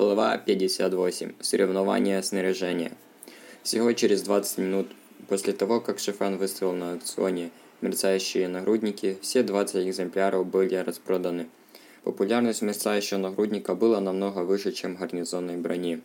Глава 58. Соревнования снаряжения. Всего через 20 минут после того, как Шифан выставил на аукционе мерцающие нагрудники, все 20 экземпляров были распроданы. Популярность мерцающего нагрудника была намного выше, чем гарнизонной брони.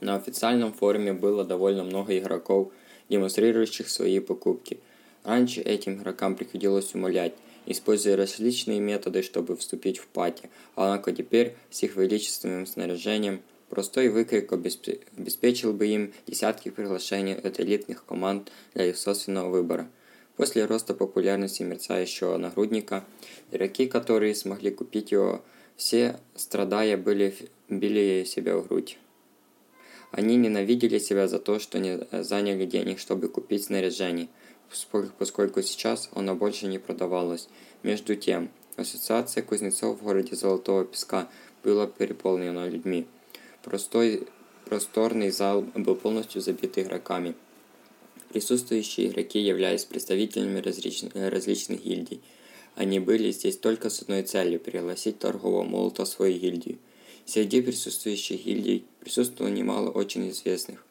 На официальном форуме было довольно много игроков, демонстрирующих свои покупки. Раньше этим игрокам приходилось умолять, используя различные методы, чтобы вступить в пати, однако теперь с их величественным снаряжением простой выкрик обеспечил бы им десятки приглашений от элитных команд для их собственного выбора. После роста популярности мерцающего нагрудника, игроки, которые смогли купить его, все, страдая, были, били себя в грудь. Они ненавидели себя за то, что не заняли денег, чтобы купить снаряжение – поскольку сейчас оно больше не продавалось. Между тем, ассоциация кузнецов в городе Золотого Песка была переполнена людьми. Простой, просторный зал был полностью забит игроками. Присутствующие игроки являлись представителями различных, различных гильдий. Они были здесь только с одной целью – пригласить торгового молота в свою гильдию. Среди присутствующих гильдий присутствовало немало очень известных.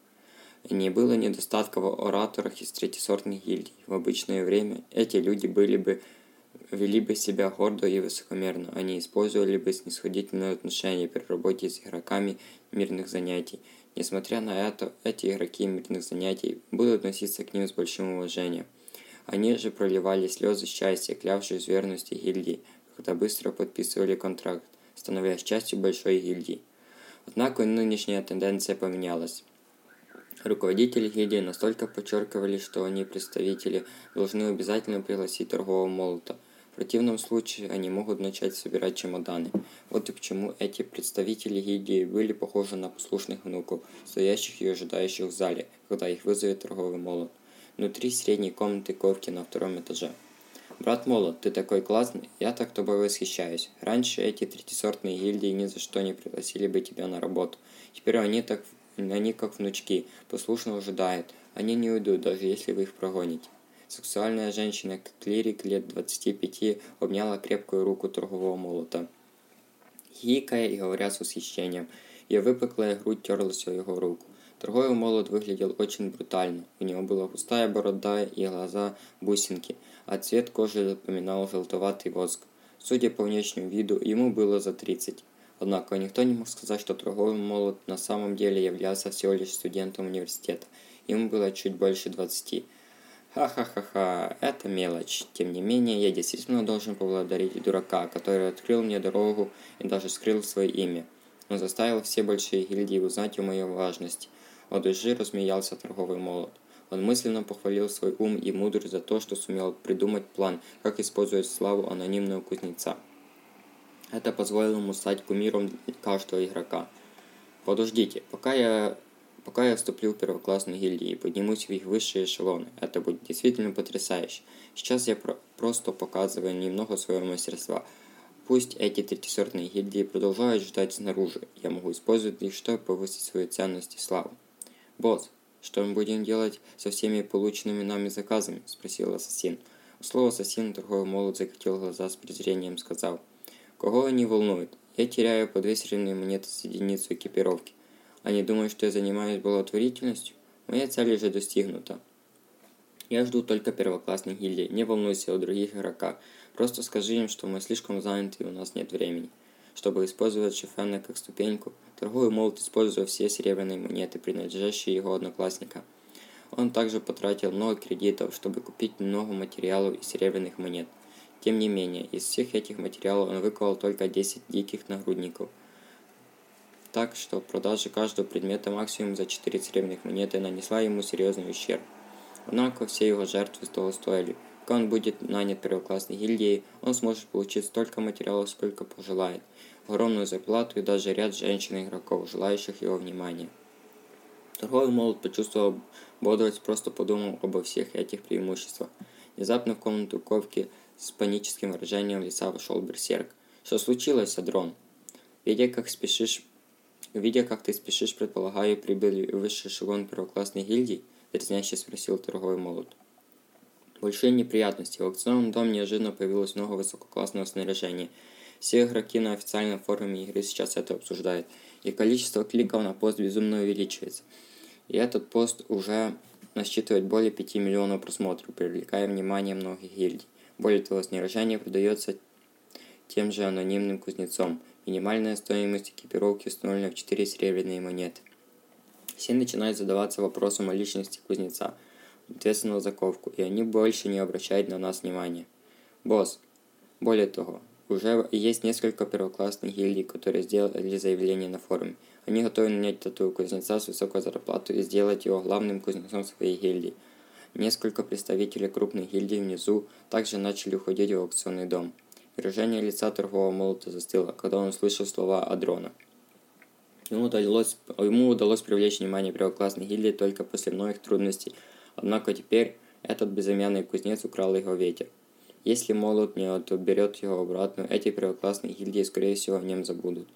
Не было недостатка в ораторах из третьесортных гильдий. В обычное время эти люди были бы вели бы себя гордо и высокомерно. Они использовали бы снисходительное отношение при работе с игроками мирных занятий. Несмотря на это, эти игроки мирных занятий будут относиться к ним с большим уважением. Они же проливали слезы счастья, клявшись в верности гильдии, когда быстро подписывали контракт, становясь частью большой гильдии. Однако нынешняя тенденция поменялась. Руководители гильдии настолько подчеркивали, что они, представители, должны обязательно пригласить торгового молота. В противном случае они могут начать собирать чемоданы. Вот и к чему эти представители гильдии были похожи на послушных внуков, стоящих и ожидающих в зале, когда их вызовет торговый молот. Внутри средней комнаты ковки на втором этаже. «Брат Молот, ты такой классный, я так тобой восхищаюсь. Раньше эти третисортные гильдии ни за что не пригласили бы тебя на работу. Теперь они так они как внучки, послушно ожидают. Они не уйдут, даже если вы их прогоните. Сексуальная женщина, клирик лет 25, обняла крепкую руку торгового молота. Хикая и говоря с восхищением, ее выпуклая грудь терлась о его руку. Торговый молот выглядел очень брутально. У него была густая борода и глаза бусинки, а цвет кожи напоминал желтоватый воск. Судя по внешнему виду, ему было за 30. Однако никто не мог сказать, что торговый молот на самом деле являлся всего лишь студентом университета. Ему было чуть больше 20. Ха-ха-ха-ха, это мелочь. Тем не менее, я действительно должен поблагодарить дурака, который открыл мне дорогу и даже скрыл свое имя. Он заставил все большие гильдии узнать о моей важности. От души размеялся торговый молот. Он мысленно похвалил свой ум и мудрость за то, что сумел придумать план, как использовать славу анонимного кузнеца. Это позволило ему стать кумиром каждого игрока. Подождите, пока я, пока я вступлю в первоклассную гильдию и поднимусь в их высшие эшелоны, это будет действительно потрясающе. Сейчас я про просто показываю немного своего мастерства. Пусть эти третьесортные гильдии продолжают ждать снаружи, я могу использовать их, чтобы повысить свою ценность и славу. Босс, что мы будем делать со всеми полученными нами заказами? Спросил ассасин. Слово ассасин торговый молот закатил глаза с презрением, сказал – Кого они волнуют? Я теряю по две серебряные монеты с единицу экипировки. Они думают, что я занимаюсь благотворительностью? Моя цель уже достигнута. Я жду только первоклассных гильдий. Не волнуйся о других игроках. Просто скажи им, что мы слишком заняты и у нас нет времени. Чтобы использовать Шефена как ступеньку, торговый молот используя все серебряные монеты, принадлежащие его одноклассника. Он также потратил много кредитов, чтобы купить много материалов и серебряных монет. Тем не менее, из всех этих материалов он выковал только 10 диких нагрудников. Так что продажа каждого предмета максимум за 4 серебряных монеты нанесла ему серьезный ущерб. Однако все его жертвы того стоили. Когда он будет нанят первоклассной гильдией, он сможет получить столько материалов, сколько пожелает, огромную зарплату и даже ряд женщин-игроков, желающих его внимания. Торговый молот почувствовал бодрость, просто подумал обо всех этих преимуществах. Внезапно в комнату Ковки с паническим выражением лица вошел берсерк. «Что случилось, Адрон?» «Видя, как спешишь... Видя, как ты спешишь, предполагаю, прибыли высший эшелон первоклассной гильдии?» Дразняще спросил торговый молот. Большие неприятности. В аукционном доме неожиданно появилось много высококлассного снаряжения. Все игроки на официальном форуме игры сейчас это обсуждают, и количество кликов на пост безумно увеличивается. И этот пост уже насчитывает более 5 миллионов просмотров, привлекая внимание многих гильдий. Более того, снаряжение продается тем же анонимным кузнецом. Минимальная стоимость экипировки установлена в 4 серебряные монеты. Все начинают задаваться вопросом о личности кузнеца, ответственного за ковку, и они больше не обращают на нас внимания. Босс. Более того, уже есть несколько первоклассных гильдий, которые сделали заявление на форуме. Они готовы нанять тату кузнеца с высокой зарплатой и сделать его главным кузнецом своей гильдии. Несколько представителей крупных гильдий внизу также начали уходить в аукционный дом. Выражение лица торгового молота застыло, когда он услышал слова Адрона. Ему удалось, ему удалось привлечь внимание первоклассной гильдии только после многих трудностей, однако теперь этот безымянный кузнец украл его ветер. Если молот не отберет его обратно, эти первоклассные гильдии, скорее всего, о нем забудут.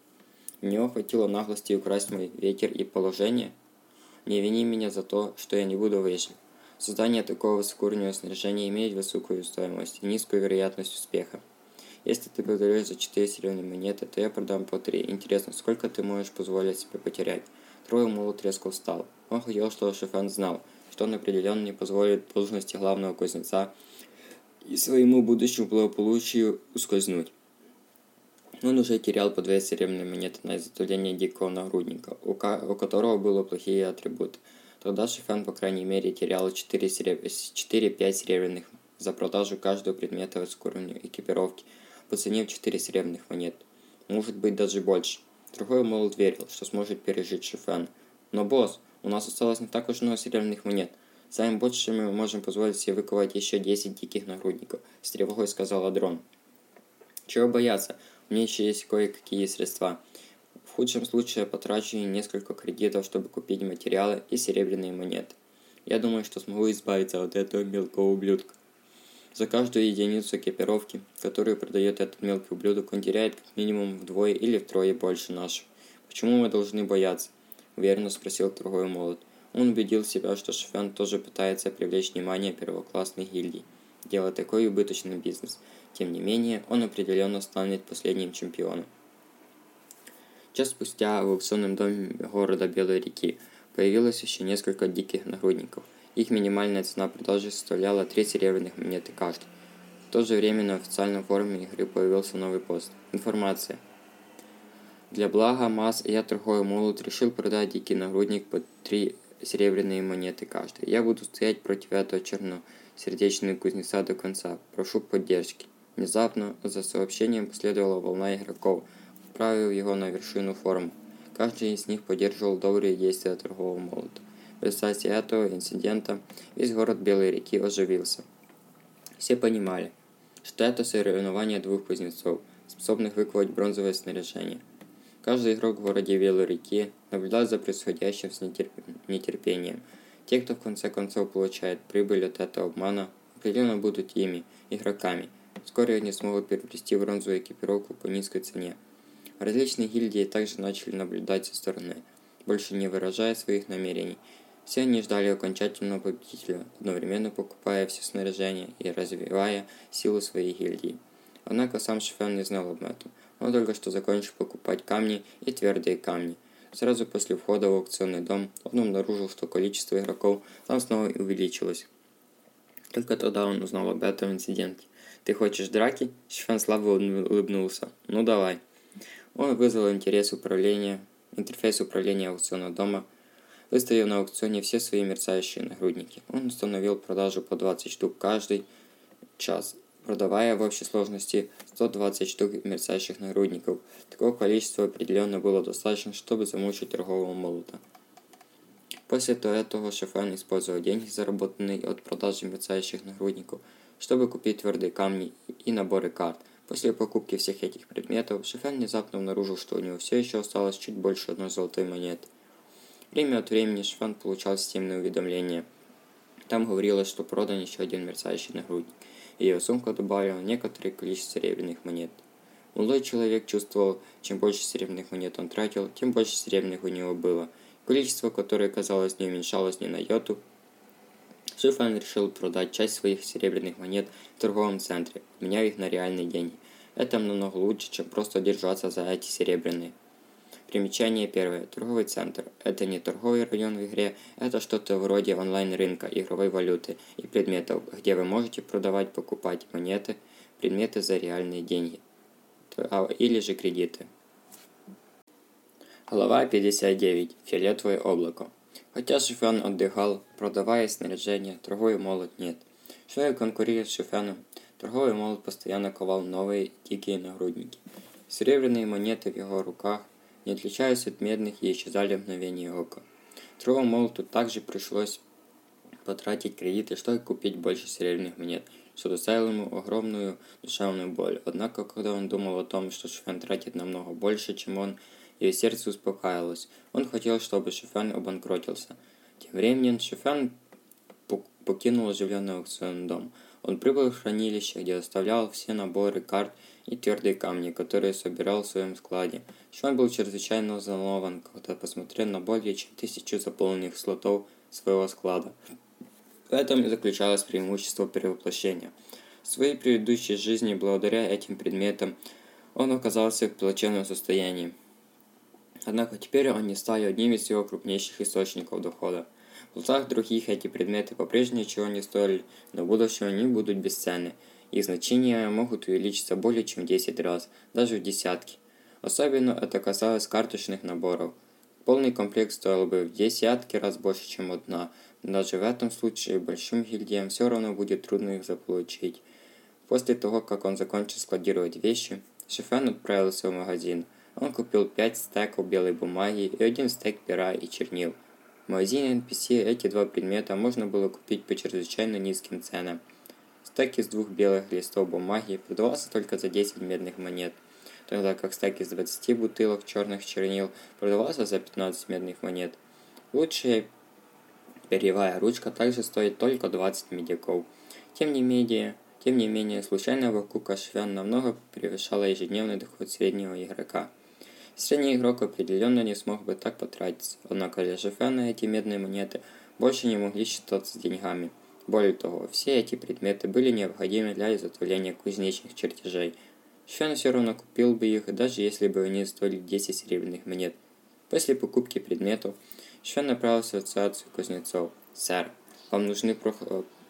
У него хватило наглости украсть мой ветер и положение? Не вини меня за то, что я не буду выжить. Создание такого высокоуровневого снаряжения имеет высокую стоимость и низкую вероятность успеха. Если ты продаешь за 4 серебряные монеты, то я продам по 3. Интересно, сколько ты можешь позволить себе потерять? Трое молот резко устал. Он хотел, чтобы Шефан знал, что он определенно не позволит должности главного кузнеца и своему будущему благополучию ускользнуть. Он уже терял по две серебряные монеты на изготовление дикого нагрудника, у, у которого были плохие атрибуты. Тогда Шефан, по крайней мере, терял 4-5 серебряных за продажу каждого предмета с уровня экипировки – по цене в 4 серебряных монет. Может быть даже больше. Другой молот верил, что сможет пережить Шифен. Но, босс, у нас осталось не так уж много серебряных монет. Самым большим мы можем позволить себе выковать еще 10 диких нагрудников, с тревогой сказал Адрон. Чего бояться? У меня еще есть кое-какие средства. В худшем случае потрачу несколько кредитов, чтобы купить материалы и серебряные монеты. Я думаю, что смогу избавиться от этого мелкого ублюдка. За каждую единицу экипировки, которую продает этот мелкий ублюдок, он теряет как минимум вдвое или втрое больше нашего. Почему мы должны бояться? Уверенно спросил торговый молот. Он убедил себя, что Шефен тоже пытается привлечь внимание первоклассных гильдий, делая такой убыточный бизнес. Тем не менее, он определенно станет последним чемпионом. Час спустя в аукционном доме города Белой реки появилось еще несколько диких нагрудников – их минимальная цена продажи составляла 3 серебряных монеты каждый. В то же время на официальном форуме игры появился новый пост. Информация. Для блага масс я торговый молот решил продать дикий нагрудник по 3 серебряные монеты каждый. Я буду стоять против этого черносердечного кузнеца до конца. Прошу поддержки. Внезапно за сообщением последовала волна игроков, отправив его на вершину форума. Каждый из них поддерживал добрые действия торгового молота. В результате этого инцидента весь город Белой реки оживился. Все понимали, что это соревнование двух кузнецов, способных выковать бронзовое снаряжение. Каждый игрок в городе Белой реки наблюдал за происходящим с нетерп... нетерпением. Те, кто в конце концов получает прибыль от этого обмана, определенно будут ими, игроками. Вскоре они смогут приобрести бронзовую экипировку по низкой цене. Различные гильдии также начали наблюдать со стороны, больше не выражая своих намерений все они ждали окончательного победителя, одновременно покупая все снаряжение и развивая силу своей гильдии. Однако сам Шефен не знал об этом. Он только что закончил покупать камни и твердые камни. Сразу после входа в аукционный дом он обнаружил, что количество игроков там снова увеличилось. Только тогда он узнал об этом инциденте. «Ты хочешь драки?» Шефен слабо улыбнулся. «Ну давай». Он вызвал интерес управления, интерфейс управления аукционного дома – выставив на аукционе все свои мерцающие нагрудники. Он установил продажу по 20 штук каждый час, продавая в общей сложности 120 штук мерцающих нагрудников. Такого количества определенно было достаточно, чтобы замучить торгового молота. После этого Шефен использовал деньги, заработанные от продажи мерцающих нагрудников, чтобы купить твердые камни и наборы карт. После покупки всех этих предметов, Шефен внезапно обнаружил, что у него все еще осталось чуть больше одной золотой монеты. Время от времени Шван получал системные уведомления. Там говорилось, что продан еще один мерцающий нагрудник, и его сумка добавила некоторое количество серебряных монет. Молодой человек чувствовал, чем больше серебряных монет он тратил, тем больше серебряных у него было. Количество, которое, казалось, не уменьшалось ни на йоту. Шифан решил продать часть своих серебряных монет в торговом центре, меняя их на реальные деньги. Это намного лучше, чем просто держаться за эти серебряные. Примечание первое. Торговый центр. Это не торговый район в игре, это что-то вроде онлайн-рынка игровой валюты и предметов, где вы можете продавать, покупать монеты, предметы за реальные деньги. А, или же кредиты. Глава 59. Фиолетовое облако. Хотя Шифен отдыхал, продавая снаряжение, торговый молот нет. Человек конкурирует с Шифеном. Торговый молот постоянно ковал новые дикие нагрудники. Серебряные монеты в его руках не отличаясь от медных и исчезали в мгновение ока. Тру Молоту также пришлось потратить кредиты, чтобы купить больше серебряных монет, что доставило ему огромную душевную боль. Однако, когда он думал о том, что Шифен тратит намного больше, чем он, его сердце успокаивалось. Он хотел, чтобы Шифен обанкротился. Тем временем Шифен покинул оживленный аукционный дом. Он прибыл в хранилище, где оставлял все наборы карт и твердые камни, которые собирал в своем складе. Шон был чрезвычайно взволнован, когда посмотрел на более чем тысячу заполненных слотов своего склада. В этом и заключалось преимущество перевоплощения. В своей предыдущей жизни, благодаря этим предметам, он оказался в плачевном состоянии. Однако теперь они стали одним из его крупнейших источников дохода. В глазах других эти предметы по-прежнему ничего не стоили, но в будущем они будут бесценны. Их значения могут увеличиться более чем в 10 раз, даже в десятки. Особенно это касалось карточных наборов. Полный комплект стоил бы в десятки раз больше, чем одна, но даже в этом случае большим гильдиям все равно будет трудно их заполучить. После того, как он закончил складировать вещи, Шифен отправился в магазин. Он купил 5 стеков белой бумаги и один стек пера и чернил – в магазине NPC эти два предмета можно было купить по чрезвычайно низким ценам. Стек из двух белых листов бумаги продавался только за 10 медных монет, тогда как стек из 20 бутылок черных чернил продавался за 15 медных монет. Лучшая перьевая ручка также стоит только 20 медиков. Тем не менее, тем не менее, случайная покупка швян намного превышала ежедневный доход среднего игрока – Средний игрок определенно не смог бы так потратиться, однако для Жефена эти медные монеты больше не могли считаться деньгами. Более того, все эти предметы были необходимы для изготовления кузнечных чертежей. Шефен все равно купил бы их, даже если бы они стоили 10 серебряных монет. После покупки предметов, Шефен направился в ассоциацию кузнецов. «Сэр, вам нужны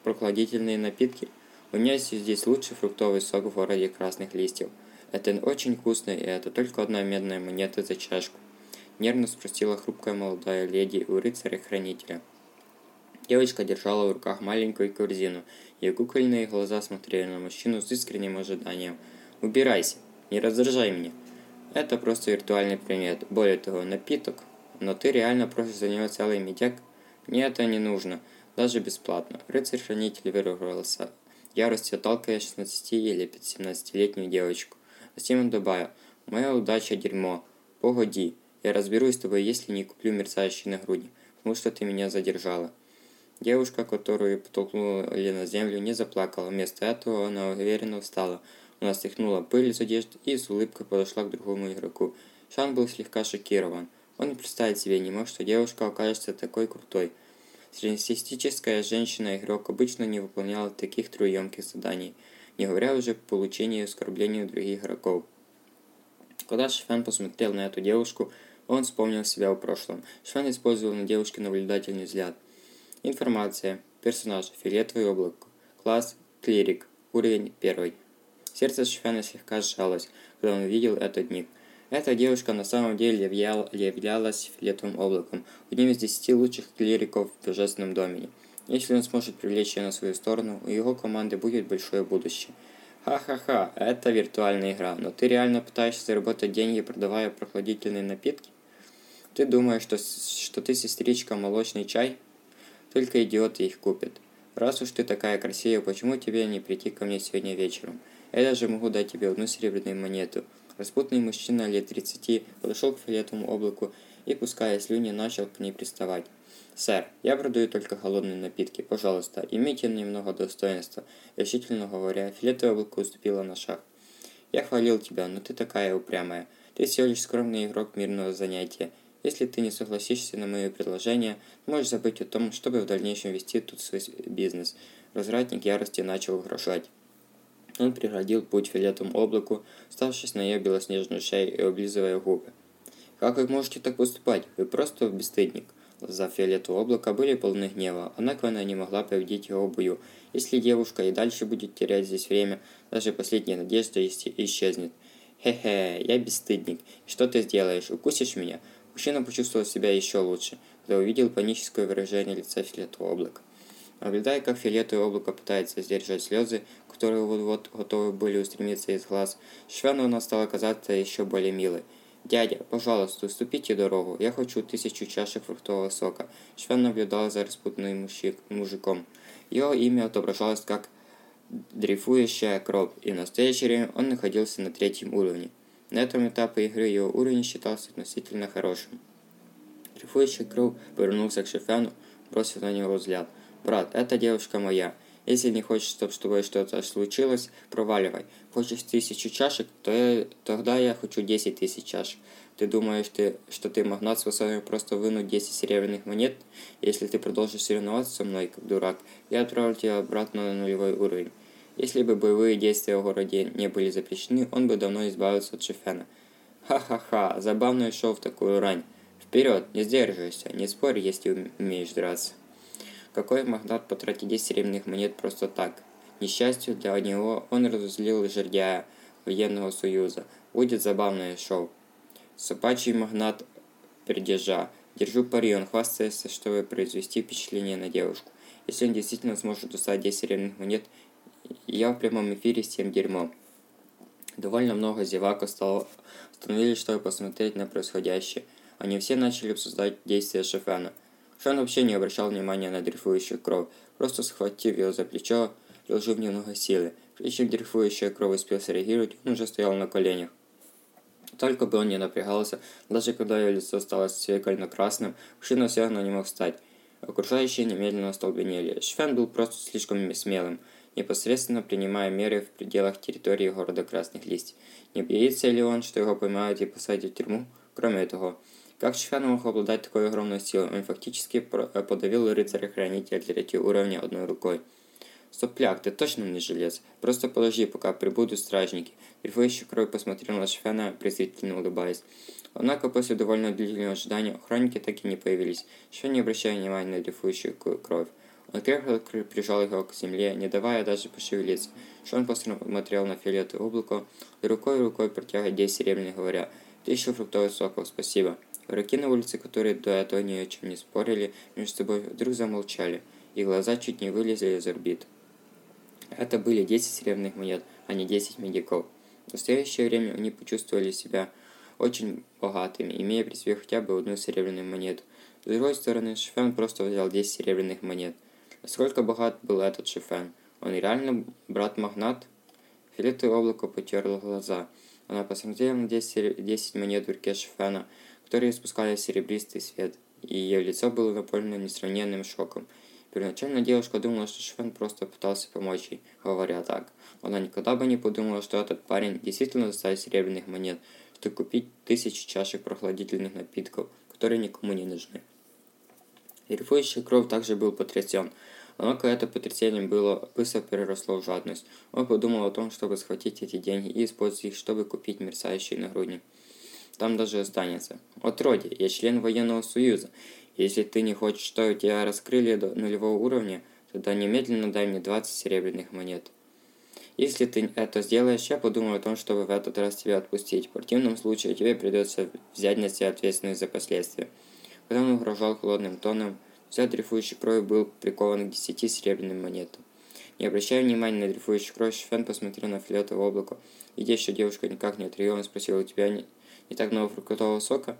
прохладительные напитки? У меня есть здесь лучший фруктовый сок в городе красных листьев». Это очень вкусно, и это только одна медная монета за чашку. Нервно спросила хрупкая молодая леди у рыцаря-хранителя. Девочка держала в руках маленькую корзину, ее кукольные глаза смотрели на мужчину с искренним ожиданием. «Убирайся! Не раздражай меня!» Это просто виртуальный предмет, более того, напиток. Но ты реально просишь за него целый медяк? Мне это не нужно, даже бесплатно. Рыцарь-хранитель выругался, яростью толкая 16 или 17-летнюю девочку. Затем он добавил, «Моя удача – дерьмо. Погоди, я разберусь с тобой, если не куплю мерцающий нагрудник, потому что ты меня задержала». Девушка, которую потолкнули на землю, не заплакала. Вместо этого она уверенно встала. Она стряхнула пыль из одежды и с улыбкой подошла к другому игроку. Шан был слегка шокирован. Он представить себе не мог, что девушка окажется такой крутой. Среднестатистическая женщина-игрок обычно не выполняла таких трудоемких заданий – не говоря уже о получении и оскорблении других игроков. Когда Шифен посмотрел на эту девушку, он вспомнил себя в прошлом. Шифен использовал на девушке наблюдательный взгляд. Информация. Персонаж. Фиолетовый облако. Класс. Клирик. Уровень 1. Сердце Шифена слегка сжалось, когда он увидел этот ник. Эта девушка на самом деле являлась фиолетовым облаком, одним из десяти лучших клириков в Божественном домене. Если он сможет привлечь ее на свою сторону, у его команды будет большое будущее. Ха-ха-ха, это виртуальная игра, но ты реально пытаешься заработать деньги, продавая прохладительные напитки? Ты думаешь, что, что ты сестричка молочный чай? Только идиоты их купят. Раз уж ты такая красивая, почему тебе не прийти ко мне сегодня вечером? Я даже могу дать тебе одну серебряную монету. Распутный мужчина лет 30 подошел к фиолетовому облаку и, пуская слюни, начал к ней приставать. «Сэр, я продаю только холодные напитки. Пожалуйста, имейте немного достоинства». Решительно говоря, фиолетовая облако уступила на шаг. «Я хвалил тебя, но ты такая упрямая. Ты всего лишь скромный игрок мирного занятия. Если ты не согласишься на мое предложение, можешь забыть о том, чтобы в дальнейшем вести тут свой бизнес». Развратник ярости начал угрожать. Он преградил путь фиолетовому облаку, ставшись на ее белоснежную шею и облизывая губы. «Как вы можете так поступать? Вы просто бесстыдник!» Глаза фиолетового облака были полны гнева, однако она не могла победить его в бою. Если девушка и дальше будет терять здесь время, даже последняя надежда исчезнет. «Хе-хе, я бесстыдник. Что ты сделаешь? Укусишь меня?» Мужчина почувствовал себя еще лучше, когда увидел паническое выражение лица фиолетового облака. Наблюдая, как фиолетовое облако пытается сдержать слезы, которые вот-вот готовы были устремиться из глаз, Швену стала казаться еще более милой. «Дядя, пожалуйста, уступите дорогу. Я хочу тысячу чашек фруктового сока». Швен наблюдал за распутным мужиком. Его имя отображалось как дрейфующая кровь, и в настоящее время он находился на третьем уровне. На этом этапе игры его уровень считался относительно хорошим. Дрейфующая кровь повернулся к Шефяну, бросив на него взгляд. «Брат, эта девушка моя. Если не хочешь, чтобы с тобой что-то случилось, проваливай. Хочешь тысячу чашек, то я, тогда я хочу десять тысяч чашек. Ты думаешь, ты, что ты магнат способен просто вынуть 10 серебряных монет? Если ты продолжишь соревноваться со мной, как дурак, я отправлю тебя обратно на нулевой уровень. Если бы боевые действия в городе не были запрещены, он бы давно избавился от Шефена. Ха-ха-ха, забавное шоу в такую рань. Вперед, не сдерживайся, не спорь, если умеешь драться. Какой магнат потратит 10 серебряных монет просто так? Несчастью для него он разозлил жердяя военного союза. Будет забавное шоу. Собачий магнат придержа. Держу пари, он хвастается, чтобы произвести впечатление на девушку. Если он действительно сможет достать 10 серебряных монет, я в прямом эфире с тем дерьмом. Довольно много зевак остановились, чтобы посмотреть на происходящее. Они все начали обсуждать действия Шефена. Шон вообще не обращал внимания на дрейфующую кровь, просто схватив его за плечо, вложив немного силы. Прежде чем дрейфующая кровь успел среагировать, он уже стоял на коленях. Только бы он не напрягался, даже когда ее лицо стало свекольно-красным, мужчина все равно не мог встать. Окружающие немедленно остолбенели. Швен был просто слишком смелым, непосредственно принимая меры в пределах территории города Красных Листьев. Не боится ли он, что его поймают и посадят в тюрьму? Кроме того, как Швен мог обладать такой огромной силой? Он фактически э, подавил рыцаря-хранителя третьего уровня одной рукой. Сопляк, ты точно не жилец? Просто подожди, пока прибудут стражники. Дрейфующий кровь посмотрел на Швена, презрительно улыбаясь. Однако после довольно длительного ожидания охранники так и не появились. Швен не обращая внимания на дрейфующую кровь. Он крепко прижал его к земле, не давая даже пошевелиться. Шон посмотрел на фиолетовое облако и рукой рукой протягивая 10 серебряных, говоря «Тысячу фруктовых соков, спасибо». Игроки на улице, которые до этого ни о чем не спорили, между собой вдруг замолчали, и глаза чуть не вылезли из орбит. Это были 10 серебряных монет, а не 10 медиков. В настоящее время они почувствовали себя очень богатыми, имея при себе хотя бы одну серебряную монету. С другой стороны, Шифен просто взял 10 серебряных монет. Насколько богат был этот Шифен? Он реально брат-магнат? Фиолетовое облако потерло глаза. Она посмотрела на 10, 10 монет в руке Шифена – которые испускали серебристый свет, и ее лицо было наполнено несравненным шоком. Первоначально девушка думала, что Швен просто пытался помочь ей, говоря так. Она никогда бы не подумала, что этот парень действительно доставит серебряных монет, чтобы купить тысячи чашек прохладительных напитков, которые никому не нужны. Рифующий кровь также был потрясен, однако это потрясение было быстро переросло в жадность. Он подумал о том, чтобы схватить эти деньги и использовать их, чтобы купить мерцающий нагрудник там даже останется. Отродье, я член военного союза. Если ты не хочешь, чтобы тебя раскрыли до нулевого уровня, тогда немедленно дай мне 20 серебряных монет. Если ты это сделаешь, я подумаю о том, чтобы в этот раз тебя отпустить. В противном случае тебе придется взять на себя ответственность за последствия. Когда он угрожал холодным тоном, вся дрейфующая кровь был прикован к 10 серебряным монетам. Не обращая внимания на дрейфующую кровь, Шфен посмотрел на фиолетовое облако. Видя, что девушка никак не отреагировала, спросил, у тебя не и так много фруктового сока?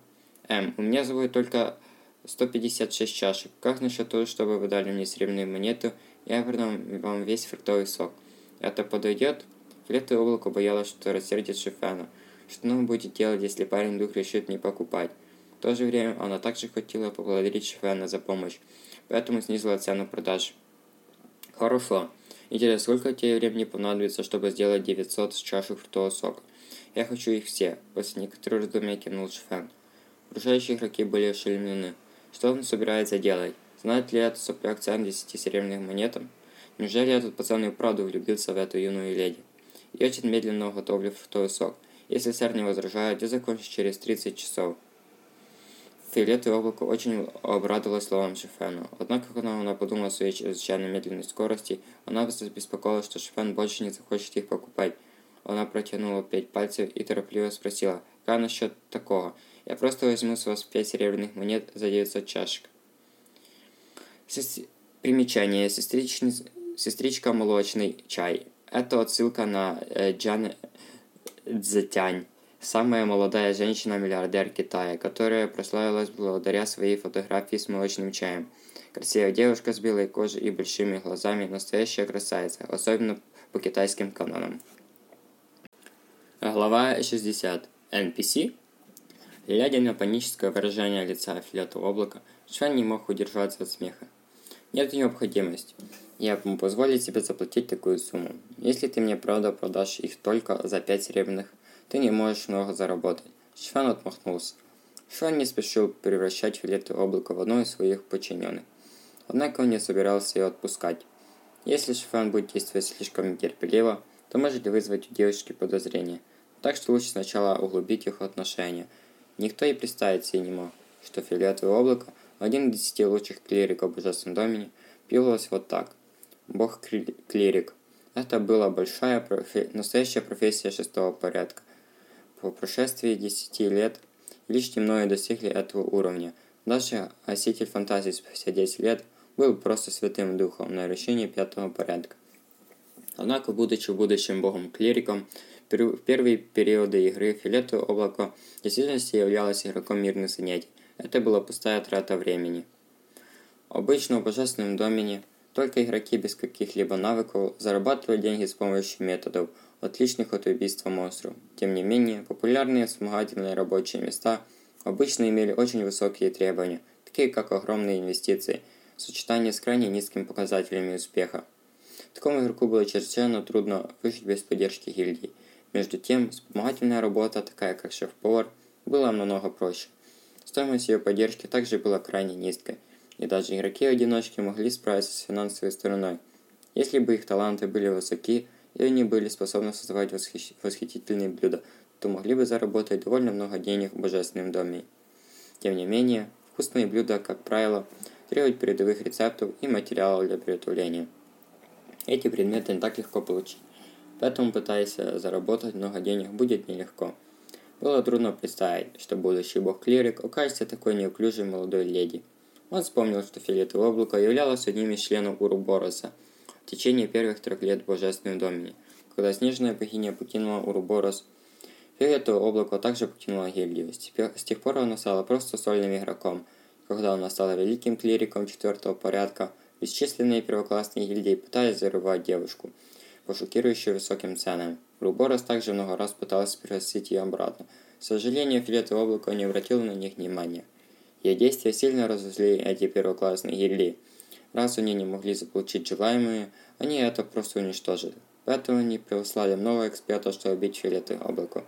М. У меня заводит только 156 чашек. Как насчет того, чтобы вы дали мне серебряную монету, я продам вам весь фруктовый сок? Это подойдет? Флета облако боялась, что рассердит Шифена. Что он будет делать, если парень вдруг решит не покупать? В то же время она также хотела поблагодарить Шифена за помощь, поэтому снизила цену продаж. Хорошо. Интересно, сколько тебе времени понадобится, чтобы сделать 900 чашек фруктового сока? Я хочу их все, после некоторых раздумий кинул Шфен. Окружающие игроки были ошеломлены. Что он собирается делать? Знает ли этот сопляк цен 10 серебряных монетам? Неужели этот пацан и правду влюбился в эту юную леди? и очень медленно готовлю фруктовый сок. Если сэр не возражает, я закончу через 30 часов. Фиолетовое облако очень обрадовалось словам Шифену. Однако, когда она подумала о своей чрезвычайно медленной скорости, она забеспокоилась, что Шифен больше не захочет их покупать. Она протянула пять пальцев и торопливо спросила, как насчет такого? Я просто возьму с вас пять серебряных монет за 900 чашек. Сестри... Примечание. Сестричный... Сестричка молочный чай. Это отсылка на э, Джан Цзэтянь, самая молодая женщина-миллиардер Китая, которая прославилась благодаря своей фотографии с молочным чаем. Красивая девушка с белой кожей и большими глазами, настоящая красавица, особенно по китайским канонам. Глава 60. NPC. Глядя на паническое выражение лица фиолетового облака, Шан не мог удержаться от смеха. Нет необходимости. Я могу позволить себе заплатить такую сумму. Если ты мне правда продашь их только за пять серебряных, ты не можешь много заработать. Шван отмахнулся. Шван не спешил превращать фиолетовое облако в одно из своих подчиненных. Однако он не собирался ее отпускать. Если Шван будет действовать слишком нетерпеливо, то может вызвать у девушки подозрения. Так что лучше сначала углубить их отношения. Никто и представить себе не мог, что фиолетовое облако, один из десяти лучших клириков в Божественном домене, пилось вот так. Бог-клирик. Это была большая, профи... настоящая профессия шестого порядка. По прошествии десяти лет лишь немного достигли этого уровня. Даже оситель фантазии спустя 10 лет был просто святым духом на решении пятого порядка. Однако, будучи будущим богом-клириком, в первые периоды игры Фиолетовое облако в действительности являлось игроком мирных занятий. Это была пустая трата времени. Обычно в Божественном домене только игроки без каких-либо навыков зарабатывали деньги с помощью методов, отличных от убийства монстров. Тем не менее, популярные вспомогательные рабочие места обычно имели очень высокие требования, такие как огромные инвестиции, в сочетании с крайне низкими показателями успеха. Такому игроку было чрезвычайно трудно выжить без поддержки гильдии. Между тем, вспомогательная работа, такая как шеф-повар, была намного проще. Стоимость ее поддержки также была крайне низкой – и даже игроки-одиночки могли справиться с финансовой стороной. Если бы их таланты были высоки, и они были способны создавать восхищ... восхитительные блюда, то могли бы заработать довольно много денег в божественном доме. Тем не менее, вкусные блюда, как правило, требуют передовых рецептов и материалов для приготовления. Эти предметы не так легко получить, поэтому пытаясь заработать много денег будет нелегко. Было трудно представить, что будущий бог-клирик окажется такой неуклюжей молодой леди – он вспомнил, что фиолетовое облако являлось одним из членов Урубороса в течение первых трех лет в Божественном домене. Когда снежная богиня покинула Уруборос, фиолетовое облако также покинуло гильдию. С тех пор она стала просто сольным игроком. Когда она стала великим клириком четвертого порядка, бесчисленные первоклассные гильдии пытались зарывать девушку, по шокирующе высоким ценам. Уруборос также много раз пытался пригласить ее обратно. К сожалению, фиолетовое облако не обратило на них внимания. Ее действия сильно разозлили эти первоклассные гильдии. Раз они не могли заполучить желаемое, они это просто уничтожили. Поэтому они прислали нового эксперта, чтобы убить фиолетовое облако.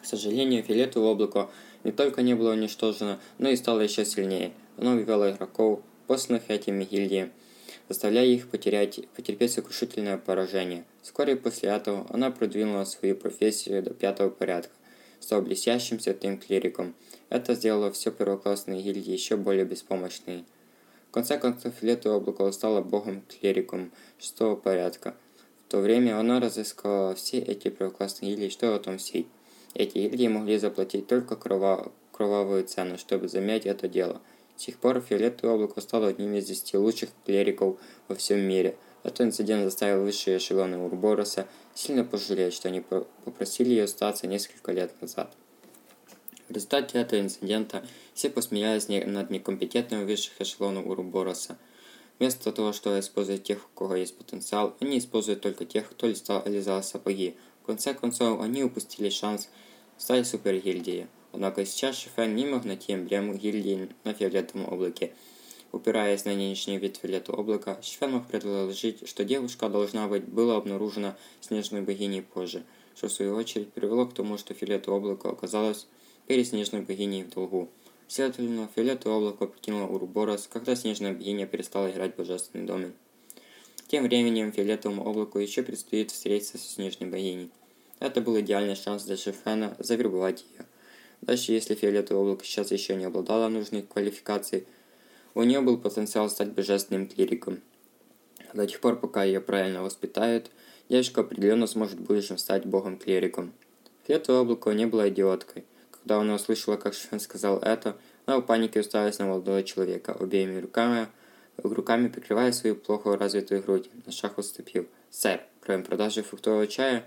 К сожалению, фиолетовое облако не только не было уничтожено, но и стало еще сильнее. Оно ввело игроков, посланных этими гильдиями, заставляя их потерять, потерпеть сокрушительное поражение. Вскоре после этого она продвинула свою профессию до пятого порядка стал блестящим святым клириком. Это сделало все первоклассные гильдии еще более беспомощные. В конце концов, Лето стало богом-клириком шестого порядка. В то время она разыскала все эти первоклассные гильдии, чтобы отомстить. Эти гильдии могли заплатить только крова... кровавую цену, чтобы замять это дело. С тех пор Фиолетовое облако стало одним из десяти лучших клириков во всем мире – этот инцидент заставил высшие эшелоны Урбороса сильно пожалеть, что они попросили ее остаться несколько лет назад. В результате этого инцидента все посмеялись над некомпетентным высших эшелонов Урубороса. Вместо того, чтобы использовать тех, у кого есть потенциал, они используют только тех, кто листал, лизал сапоги. В конце концов, они упустили шанс стать супергильдией. Однако сейчас Шифен не мог найти эмблему гильдии на фиолетовом облаке – Упираясь на нынешний вид фиолета облака, Швен предложить, что девушка должна быть была обнаружена снежной богиней позже, что в свою очередь привело к тому, что фиолетовое облако оказалось перед снежной богиней в долгу. Следовательно, фиолетовое облако покинуло Уруборос, когда снежная богиня перестала играть в божественный домен. Тем временем фиолетовому облаку еще предстоит встретиться с снежной богиней. Это был идеальный шанс для Шефена завербовать ее. Даже если фиолетовое облако сейчас еще не обладало нужной квалификацией, у нее был потенциал стать божественным клириком. До тех пор, пока ее правильно воспитают, девушка определенно сможет в будущем стать богом-клириком. Фиолетовое облако не было идиоткой. Когда она услышала, как Шефен сказал это, она в панике уставилась на молодого человека, обеими руками, руками прикрывая свою плохо развитую грудь. На шаг уступил. «Сэр, кроме продажи фруктового чая,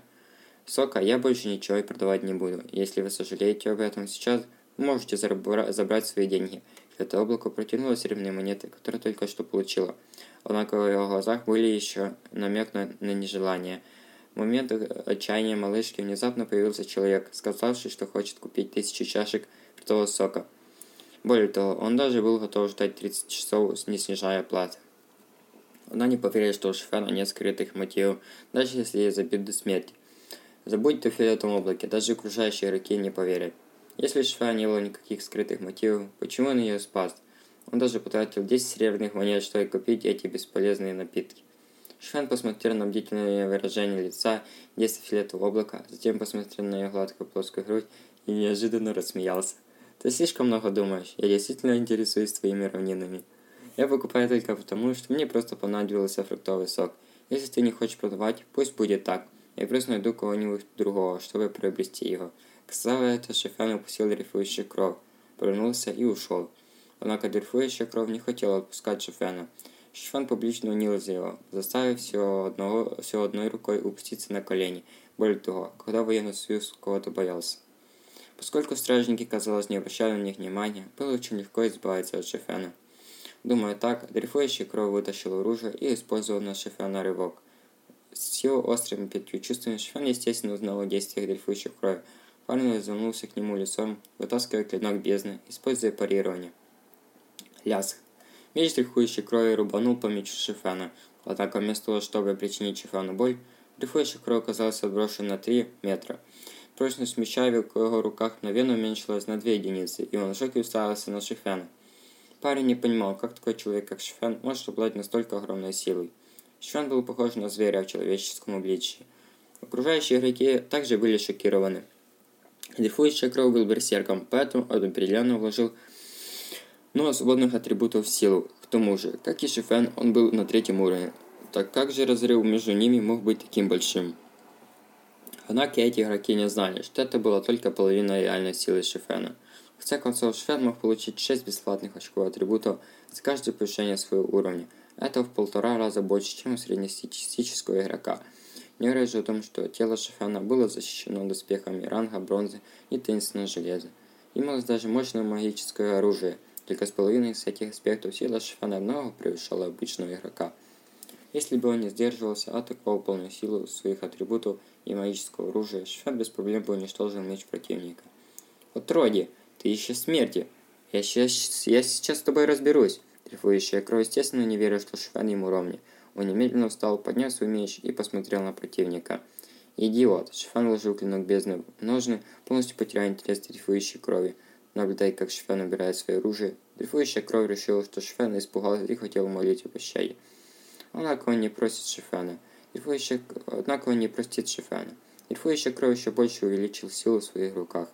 сока, я больше ничего и продавать не буду. Если вы сожалеете об этом сейчас, можете забрать свои деньги». Это облако протянуло серебряные монеты, которые только что получила. Однако в его глазах были еще намек на, на нежелание. В момент отчаяния малышки внезапно появился человек, сказавший, что хочет купить тысячу чашек фруктового сока. Более того, он даже был готов ждать 30 часов, не снижая оплаты. Она не поверила, что у Шифена нет скрытых мотивов, даже если ей забит до смерти. Забудьте о фиолетовом облаке, даже окружающие игроки не поверят. Если Шифа не было никаких скрытых мотивов, почему он ее спас? Он даже потратил 10 серебряных монет, чтобы купить эти бесполезные напитки. Шифан посмотрел на бдительное выражение лица действия фиолетового облака, затем посмотрел на ее гладкую плоскую грудь и неожиданно рассмеялся. Ты слишком много думаешь, я действительно интересуюсь твоими равнинами. Я покупаю только потому, что мне просто понадобился фруктовый сок. Если ты не хочешь продавать, пусть будет так. Я просто найду кого-нибудь другого, чтобы приобрести его. Сказав это, Шефен упустил дрейфующую кровь, повернулся и ушел. Однако дрейфующая кровь не хотела отпускать Шефена. Шефен публично унизил его, заставив все, одного, все одной рукой упуститься на колени. Более того, когда военный союз кого-то боялся. Поскольку стражники, казалось, не обращали на них внимания, было очень легко избавиться от Шефена. Думая так, дрейфующий кровь вытащил оружие и использовал на Шефена рывок. С его острыми пятью чувствами Шефен, естественно, узнал о действиях дрейфующей крови. Парень развернулся к нему лицом, вытаскивая клинок бездны, используя парирование. Ляск. Меч дрейфующей крови рубанул по мечу Шефена, однако вместо того, чтобы причинить Шефену боль, дрейфующая кровь оказалась отброшена на 3 метра – Прочность меча в его руках мгновенно уменьшилась на две единицы, и он в шоке уставился на Шифена. Парень не понимал, как такой человек, как Шифен, может обладать настолько огромной силой. Шифен был похож на зверя в человеческом обличии. Окружающие игроки также были шокированы. Дрейфующий кровь был берсерком, поэтому он определенно вложил много свободных атрибутов в силу. К тому же, как и Шифен, он был на третьем уровне. Так как же разрыв между ними мог быть таким большим? Однако эти игроки не знали, что это была только половина реальной силы Шифена. В конце концов, Шифен мог получить 6 бесплатных очков атрибутов за каждое повышение своего уровня. Это в полтора раза больше, чем у среднестатистического игрока. Не говоря о том, что тело Шифена было защищено доспехами ранга, бронзы и таинственного железа. Имелось даже мощное магическое оружие, только с половиной из этих аспектов сила Шифена много превышала обычного игрока. Если бы он не сдерживался, атаковал полную силу своих атрибутов и магического оружия, Шфен без проблем бы уничтожил меч противника. «Отроди, ты ищешь смерти! Я сейчас, я сейчас с тобой разберусь!» Трифующая кровь, естественно, не верил, что Шфен ему ровнее. Он немедленно встал, поднял свой меч и посмотрел на противника. «Идиот!» Шфан вложил клинок в ножны, полностью потеряя интерес к дрейфующей крови. Наблюдая, как Шфен убирает свое оружие, дрейфующая кровь решила, что Шфен испугался и хотел молить о пощаде. Однако он не просит Шифана. Ильфующая... Однако он не простит Шифана. Дрейфующая кровь еще больше увеличил силу в своих руках.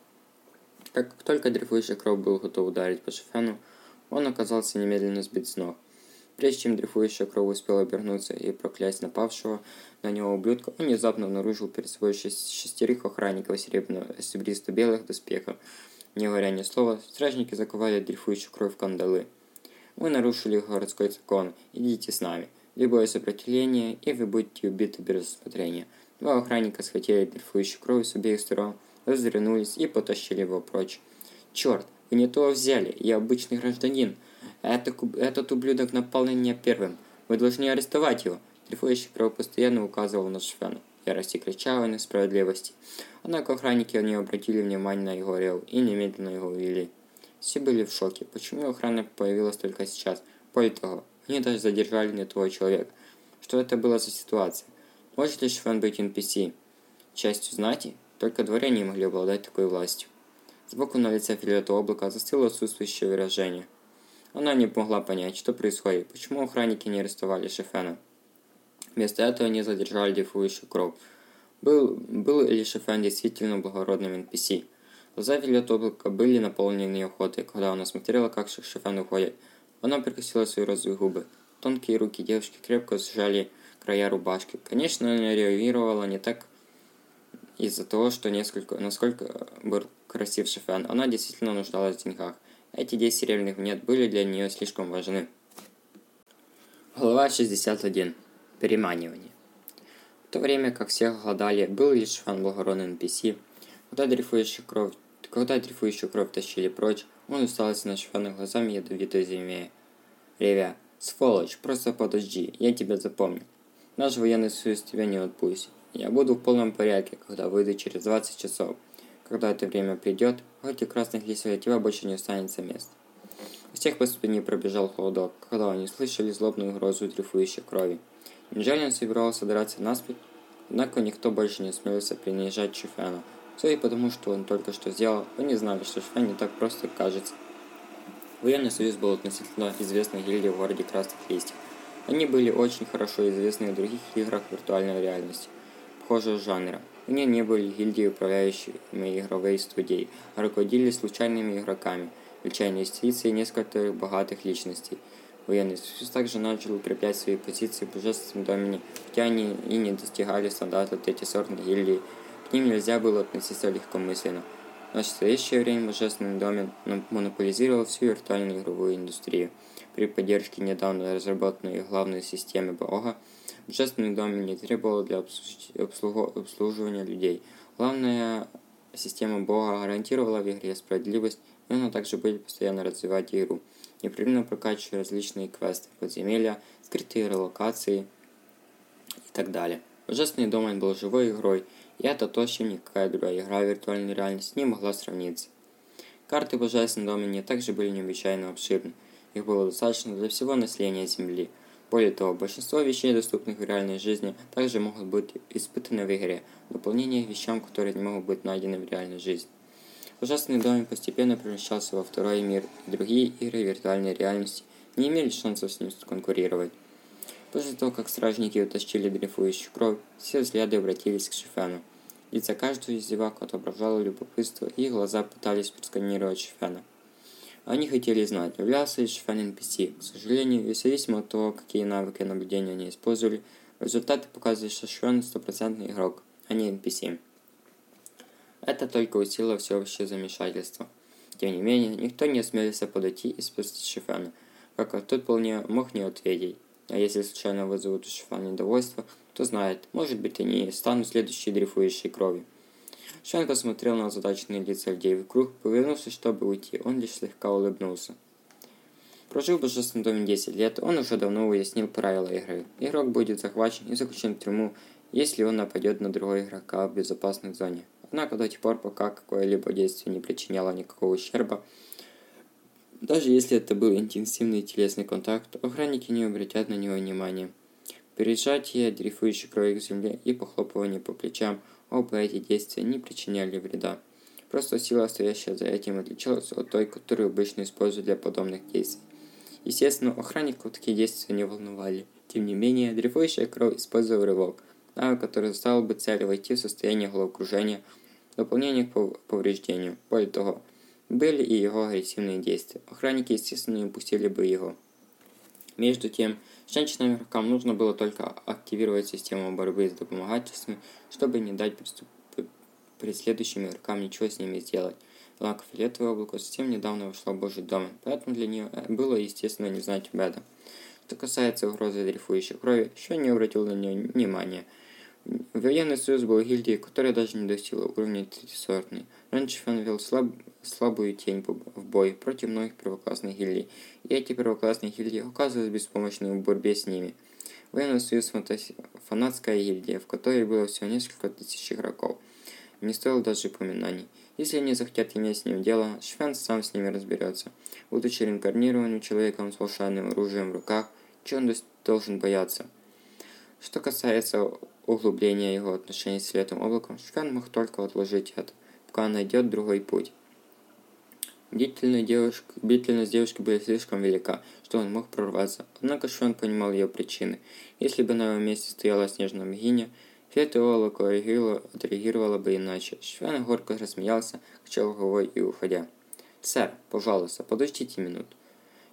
Как только дрейфующая кровь был готов ударить по Шифану, он оказался немедленно сбит с ног. Прежде чем дрейфующая кровь успела обернуться и проклясть напавшего на него ублюдка, он внезапно обнаружил перед собой шестерых охранников серебристо-белых доспехов. Не говоря ни слова, стражники заковали дрейфующую кровь в кандалы. «Вы нарушили городской закон, идите с нами», любое сопротивление, и вы будете убиты без рассмотрения. Два охранника схватили дрейфующую кровь с обеих сторон, развернулись и потащили его прочь. «Черт, вы не то взяли, я обычный гражданин. Это, этот ублюдок напал на меня первым. Вы должны арестовать его!» Дрейфующий кровь постоянно указывал на Швена. Ярости кричала на справедливости. Однако охранники не обратили внимания на его рев и немедленно его увели. Все были в шоке. Почему охрана появилась только сейчас? Более того, они даже задержали не того человека. Что это было за ситуация? Может ли Шифан быть NPC? Частью знати? Только дворяне могли обладать такой властью. Сбоку на лице фиолетового облака застыло отсутствующее выражение. Она не могла понять, что происходит, почему охранники не арестовали Шефена. Вместо этого они задержали дрейфующую кровь. Был, был ли Шефен действительно благородным NPC? Глаза Виолет облака были наполнены охотой, когда она смотрела, как Шефен уходит. Она прикусила свои розовые губы. Тонкие руки девушки крепко сжали края рубашки. Конечно, она реагировала не так из-за того, что несколько, насколько был красив Шефен. Она действительно нуждалась в деньгах. Эти 10 серебряных монет были для нее слишком важны. Глава 61. Переманивание. В то время как все голодали, был лишь Шефен благородный NPC. Когда дрейфующую кровь, когда дрейфующую кровь тащили прочь, он устался на Шефена глазами ядовито зимея. Ревя. Сволочь, просто подожди, я тебя запомню. Наш военный союз тебя не отпустит. Я буду в полном порядке, когда выйду через 20 часов. Когда это время придет, в этих красных листьях от тебя больше не останется места. У всех по спине пробежал холодок, когда они слышали злобную угрозу дрейфующей крови. Неужели он собирался драться наспех? Однако никто больше не осмелился принижать Шифена. Все и потому, что он только что сделал, они знали, что Шифен не так просто кажется. Военный союз был относительно известной гильдией в городе Красных Листьев. Они были очень хорошо известны в других играх виртуальной реальности, похожего жанра. Они не были гильдией, управляющими игровой студией, а руководили случайными игроками, включая инвестиции нескольких богатых личностей. Военный союз также начал укреплять свои позиции в божественном домене, хотя они и не достигали стандартов третьесортной гильдии, к ним нельзя было относиться легкомысленно – в настоящее время Божественный домен монополизировал всю виртуальную игровую индустрию. При поддержке недавно разработанной главной системы Бога, Божественный домен не требовал для обслуживания людей. Главная система Бога гарантировала в игре справедливость, и она также будет постоянно развивать игру, непрерывно прокачивая различные квесты, подземелья, скрытые локации и так далее. Божественный домен был живой игрой, и это то, с чем никакая другая игра виртуальной реальности не могла сравниться. Карты Божественного Домени также были необычайно обширны. Их было достаточно для всего населения Земли. Более того, большинство вещей, доступных в реальной жизни, также могут быть испытаны в игре, дополнение к вещам, которые не могут быть найдены в реальной жизни. Божественный домен постепенно превращался во второй мир, и другие игры виртуальной реальности не имели шансов с ним конкурировать. После того, как стражники утащили дрейфующую кровь, все взгляды обратились к Шифену. Лица каждого из зевак отображало любопытство, и глаза пытались просканировать Шифена. Они хотели знать, являлся ли Шифен NPC. К сожалению, независимо от того, какие навыки наблюдения они использовали, результаты показывали, что Шифен стопроцентный игрок, а не NPC. Это только усилило всеобщее замешательство. Тем не менее, никто не осмелился подойти и спросить Шифена, как тот вполне мог не ответить. А если случайно вызовут у Шифана недовольство, кто знает, может быть они станут следующей дрейфующей кровью. Шан посмотрел на задачные лица людей вокруг, повернулся, чтобы уйти, он лишь слегка улыбнулся. Прожив доме 10 лет, он уже давно уяснил правила игры. Игрок будет захвачен и заключен в тюрьму, если он нападет на другого игрока в безопасной зоне. Однако до тех пор, пока какое-либо действие не причиняло никакого ущерба, даже если это был интенсивный телесный контакт, охранники не обратят на него внимания. Пережатие дрейфующей крови к земле и похлопывание по плечам оба эти действия не причиняли вреда. Просто сила, стоящая за этим, отличалась от той, которую обычно используют для подобных действий. Естественно, охранников такие действия не волновали. Тем не менее, дрейфующая кровь использовал рывок, навык, который заставил бы цель войти в состояние головокружения, дополнение к повреждению. Более того, были и его агрессивные действия. Охранники, естественно, не упустили бы его. Между тем, женщинам игрокам нужно было только активировать систему борьбы с домогательствами, чтобы не дать преследующим игрокам ничего с ними сделать. Однако фиолетовое облако совсем недавно вошло в Божий дом, поэтому для нее было естественно не знать об этом. Что касается угрозы дрейфующей крови, еще не обратил на нее внимания. Военный союз был гильдией, которая даже не достигла уровня третьесортной. Раньше Фен вел слаб, слабую тень в бой против многих первоклассных гильдий, и эти первоклассные гильдии оказывались беспомощны в борьбе с ними. Военный союз фантаси... фанатская гильдия, в которой было всего несколько тысяч игроков. Не стоило даже упоминаний. Если они захотят иметь с ним дело, Швен сам с ними разберется. Будучи реинкарнированным человеком с волшебным оружием в руках, чего он должен бояться? Что касается углубления его отношений с Светом Облаком, Швен мог только отложить это пока найдет другой путь. Бдительность девушки, бдительность девушки была слишком велика, что он мог прорваться. Однако Шон понимал ее причины. Если бы на его месте стояла снежная богиня, Фетуола отреагировала бы иначе. Швен горько рассмеялся, качал головой и уходя. «Сэр, пожалуйста, подождите минуту».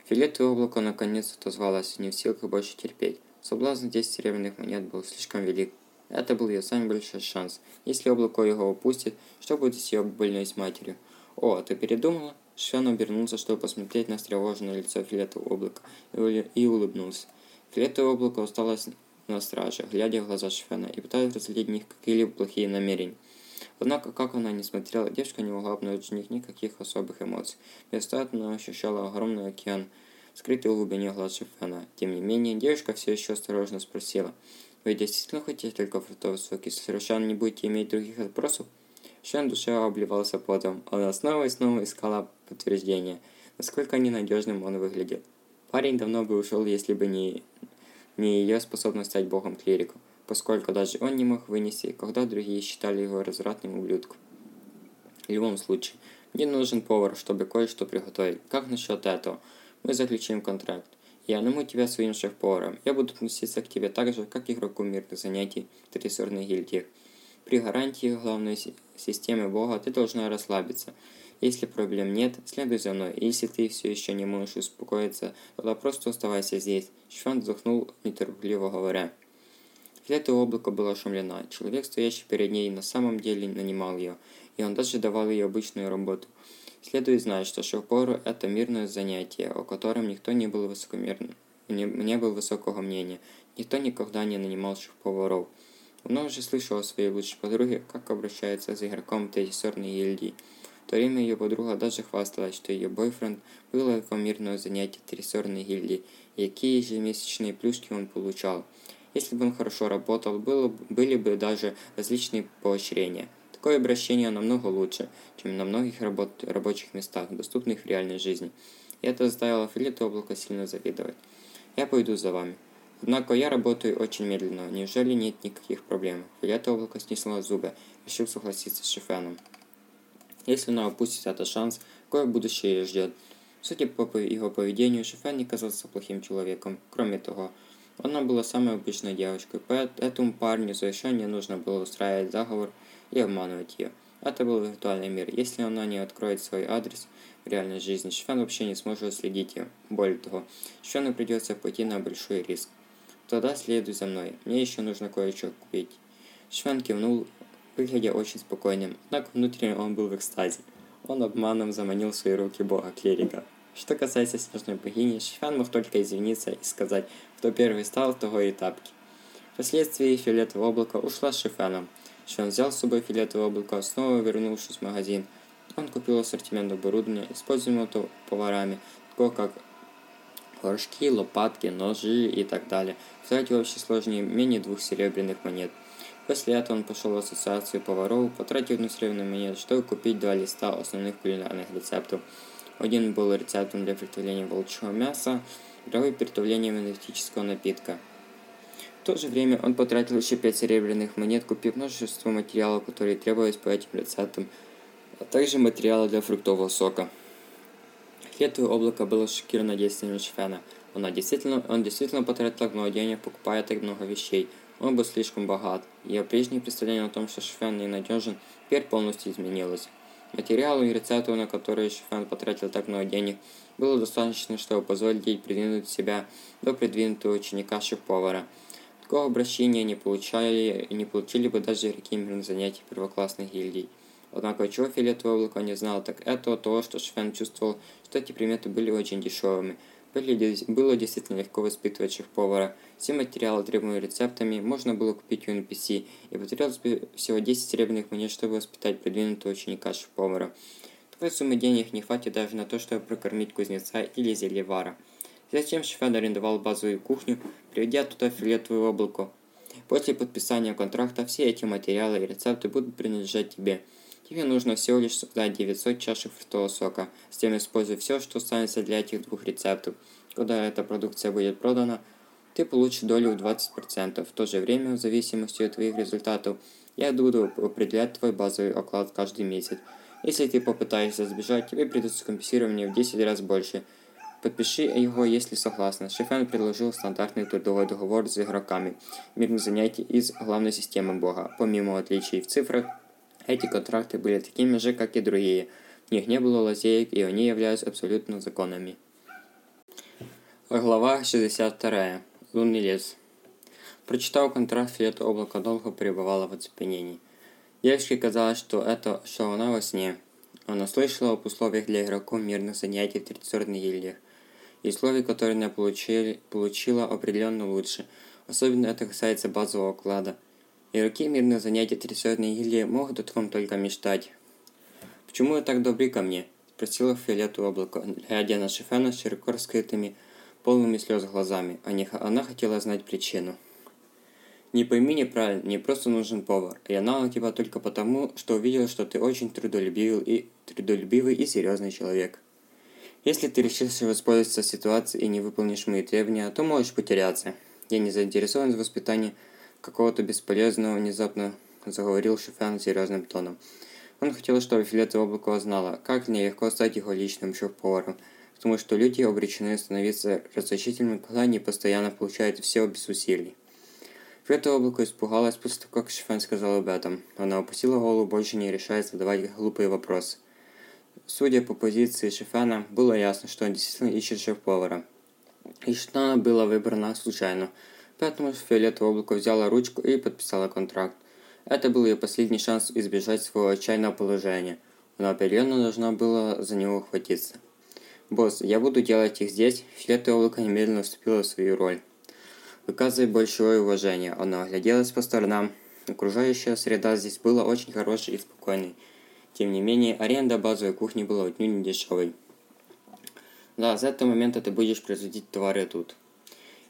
Фиолетовое облако наконец отозвалось, не в силах больше терпеть. Соблазн 10 серебряных монет был слишком велик. Это был ее самый большой шанс. Если облако его упустит, что будет с ее больной с матерью? «О, ты передумала?» Швен обернулся, чтобы посмотреть на встревоженное лицо фиолетового облака, и улыбнулся. Фиолетовое облако осталось на страже, глядя в глаза Швена и пытаясь разглядеть в них какие-либо плохие намерения. Однако, как она не смотрела, девушка не могла обнаружить в них никаких особых эмоций. Вместо она ощущала огромный океан, скрытый в глубине глаз Шифена. Тем не менее, девушка все еще осторожно спросила, «Вы действительно хотите только фруктовый сок, если совершенно не будете иметь других вопросов?» Шен душе обливался потом. Она снова и снова искала подтверждение, насколько ненадежным он выглядит. Парень давно бы ушел, если бы не, не ее способность стать богом клириком, поскольку даже он не мог вынести, когда другие считали его развратным ублюдком. В любом случае, мне нужен повар, чтобы кое-что приготовить. Как насчет этого? Мы заключим контракт. Я найму тебя своим шеф-поваром. Я буду относиться к тебе так же, как игроку мирных занятий в трессорной гильдии. При гарантии главной системы Бога ты должна расслабиться. Если проблем нет, следуй за мной. Если ты все еще не можешь успокоиться, тогда просто оставайся здесь. Шван вздохнул, неторопливо говоря. Это облако было ошеломлено. Человек, стоящий перед ней, на самом деле нанимал ее, и он даже давал ей обычную работу. Следует знать, что шеф-повар – это мирное занятие, о котором никто не был высокомерным, не, не был высокого мнения. Никто никогда не нанимал шеф-поваров. Она уже слышала о своей лучшей подруге, как обращается с игроком теннисорной гильдии. В то время ее подруга даже хвасталась, что ее бойфренд был игроком мирного занятия теннисорной гильдии, и какие ежемесячные плюшки он получал. Если бы он хорошо работал, было, были бы даже различные поощрения. Такое обращение намного лучше, чем на многих работ, рабочих местах, доступных в реальной жизни. И это заставило Филиту облако сильно завидовать. «Я пойду за вами», Однако я работаю очень медленно, неужели нет никаких проблем? Фиолета облако снесла зубы, решил согласиться с Шифеном. Если она упустит этот шанс, какое будущее ее ждет? Судя по его поведению, Шифен не казался плохим человеком. Кроме того, она была самой обычной девушкой, поэтому парню совершенно не нужно было устраивать заговор и обманывать ее. Это был виртуальный мир. Если она не откроет свой адрес в реальной жизни, Шифен вообще не сможет следить ее. Более того, Шифену придется пойти на большой риск. Тогда следуй за мной. Мне еще нужно кое-что купить. Швен кивнул, выглядя очень спокойным, однако внутренне он был в экстазе. Он обманом заманил в свои руки бога клирика. Что касается снежной богини, Швен мог только извиниться и сказать, кто первый стал, того и тапки. Впоследствии фиолетовое облако ушла с Шифеном. Швен взял с собой фиолетовое облако, снова вернувшись в магазин. Он купил ассортимент оборудования, используемого поварами, такого как горшки, лопатки, ножи и так далее. Кстати, в общей сложности менее двух серебряных монет. После этого он пошел в ассоциацию поваров, потратив одну серебряную монету, чтобы купить два листа основных кулинарных рецептов. Один был рецептом для приготовления волчьего мяса, другой приготовлением энергетического напитка. В то же время он потратил еще 5 серебряных монет, купив множество материалов, которые требовались по этим рецептам, а также материалы для фруктового сока. Фиолетовое облако было шокировано действиями Шфена. Он действительно, он действительно потратил много денег, покупая так много вещей. Он был слишком богат. Ее прежнее представление о том, что Шфен ненадежен, теперь полностью изменилось. Материалы и рецепты, на которые Шфен потратил так много денег, было достаточно, чтобы позволить ей придвинуть себя до придвинутого ученика шеф-повара. Такого обращения не получали не получили бы даже игроки мирных занятий первоклассных гильдий. Однако чего фиолетовое облако не знал, так это то, что Швен чувствовал, что эти приметы были очень дешевыми. Были, было действительно легко воспитывать шеф-повара. Все материалы, требуемые рецептами, можно было купить у NPC, и потребовалось всего 10 серебряных монет, чтобы воспитать продвинутого ученика шеф-повара. Такой суммы денег не хватит даже на то, чтобы прокормить кузнеца или зельевара. Зачем Швен арендовал базовую кухню, приведя туда фиолетовое облако? После подписания контракта все эти материалы и рецепты будут принадлежать тебе – Тебе нужно всего лишь создать 900 чашек фруктового сока. Затем используй все, что останется для этих двух рецептов. Когда эта продукция будет продана, ты получишь долю в 20%. В то же время, в зависимости от твоих результатов, я буду определять твой базовый оклад каждый месяц. Если ты попытаешься сбежать, тебе придется компенсирование в 10 раз больше. Подпиши его, если согласна. Шефен предложил стандартный трудовой договор с игроками мирных занятий из главной системы Бога. Помимо отличий в цифрах, эти контракты были такими же, как и другие. В них не было лазеек, и они являются абсолютно законами. Глава 62. Лунный лес. Прочитав контракт, Фиолетовое облако долго пребывало в оцепенении. Девушке казалось, что это, что она во сне. Она слышала об условиях для игроков мирных занятий в традиционных гильдиях. И условия, которые она получили, получила, определенно лучше. Особенно это касается базового оклада. Игроки мирных занятий традиционной гильдии могут о таком только мечтать. «Почему вы так добры ко мне?» – спросила Фиолетовое облако, глядя на Шифена с широко раскрытыми, полными слез глазами. Она хотела знать причину. Не пойми неправильно, мне просто нужен повар. Я нанял тебя только потому, что увидел, что ты очень трудолюбивый и, трудолюбивый и серьезный человек. Если ты решишься воспользоваться ситуацией и не выполнишь мои требования, то можешь потеряться. Я не заинтересован в воспитании какого-то бесполезного, внезапно заговорил Шифян серьезным тоном. Он хотел, чтобы Филетовое облако знало, как нелегко стать его личным шеф-поваром, потому что люди обречены становиться расточительными, когда они постоянно получают все без усилий. Фред облако испугалась после того, как Шифен сказал об этом. Она опустила голову, больше не решая задавать глупые вопросы. Судя по позиции Шифена, было ясно, что он действительно ищет шеф-повара. И она была выбрана случайно. Поэтому Фиолетовое облако взяла ручку и подписала контракт. Это был ее последний шанс избежать своего отчаянного положения. Она определенно должна была за него ухватиться. «Босс, я буду делать их здесь». Фиолетовое облако немедленно вступило в свою роль. Выказывая большое уважение, она огляделась по сторонам. Окружающая среда здесь была очень хорошей и спокойной. Тем не менее, аренда базовой кухни была отнюдь не дешевой. Да, с этого момента ты будешь производить товары тут.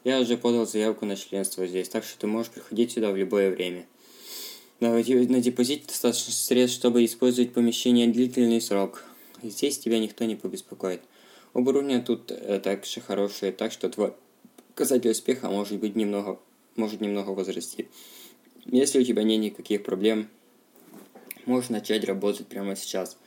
Я уже подал заявку на членство здесь, так что ты можешь приходить сюда в любое время. На, на депозите достаточно средств, чтобы использовать помещение длительный срок. Здесь тебя никто не побеспокоит. Оборудование тут э, также хорошее, так что твой показатель успеха может быть немного, может немного возрасти. Если у тебя нет никаких проблем, можешь начать работать прямо сейчас.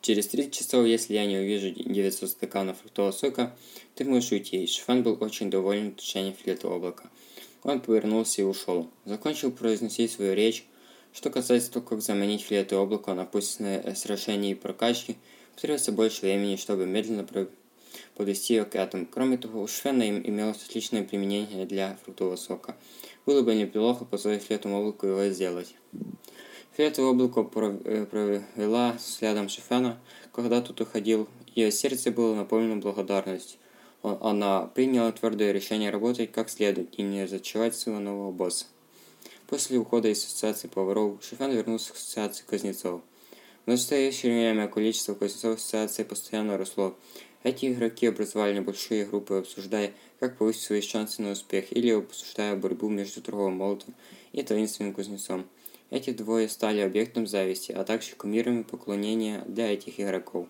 Через 30 часов, если я не увижу 900 стаканов фруктового сока, ты можешь уйти. Шифан был очень доволен тушением филета облака. Он повернулся и ушел. Закончил произносить свою речь. Что касается того, как заменить филетовое облако на пустынное сражение и прокачки, потребуется больше времени, чтобы медленно подвести ее к этому. Кроме того, у Швена им имелось отличное применение для фруктового сока. Было бы неплохо позволить фиолетовому облаку его сделать. Фиолетовое облако э, провела следом Шефена, когда тут уходил. Ее сердце было наполнено благодарностью. Она приняла твердое решение работать как следует и не зачевать своего нового босса. После ухода из ассоциации поваров, Шефен вернулся к ассоциации кузнецов. В настоящее время количество кузнецов ассоциации постоянно росло, эти игроки образовали небольшие группы, обсуждая, как повысить свои шансы на успех, или обсуждая борьбу между торговым молотом и таинственным кузнецом. Эти двое стали объектом зависти, а также кумирами поклонения для этих игроков.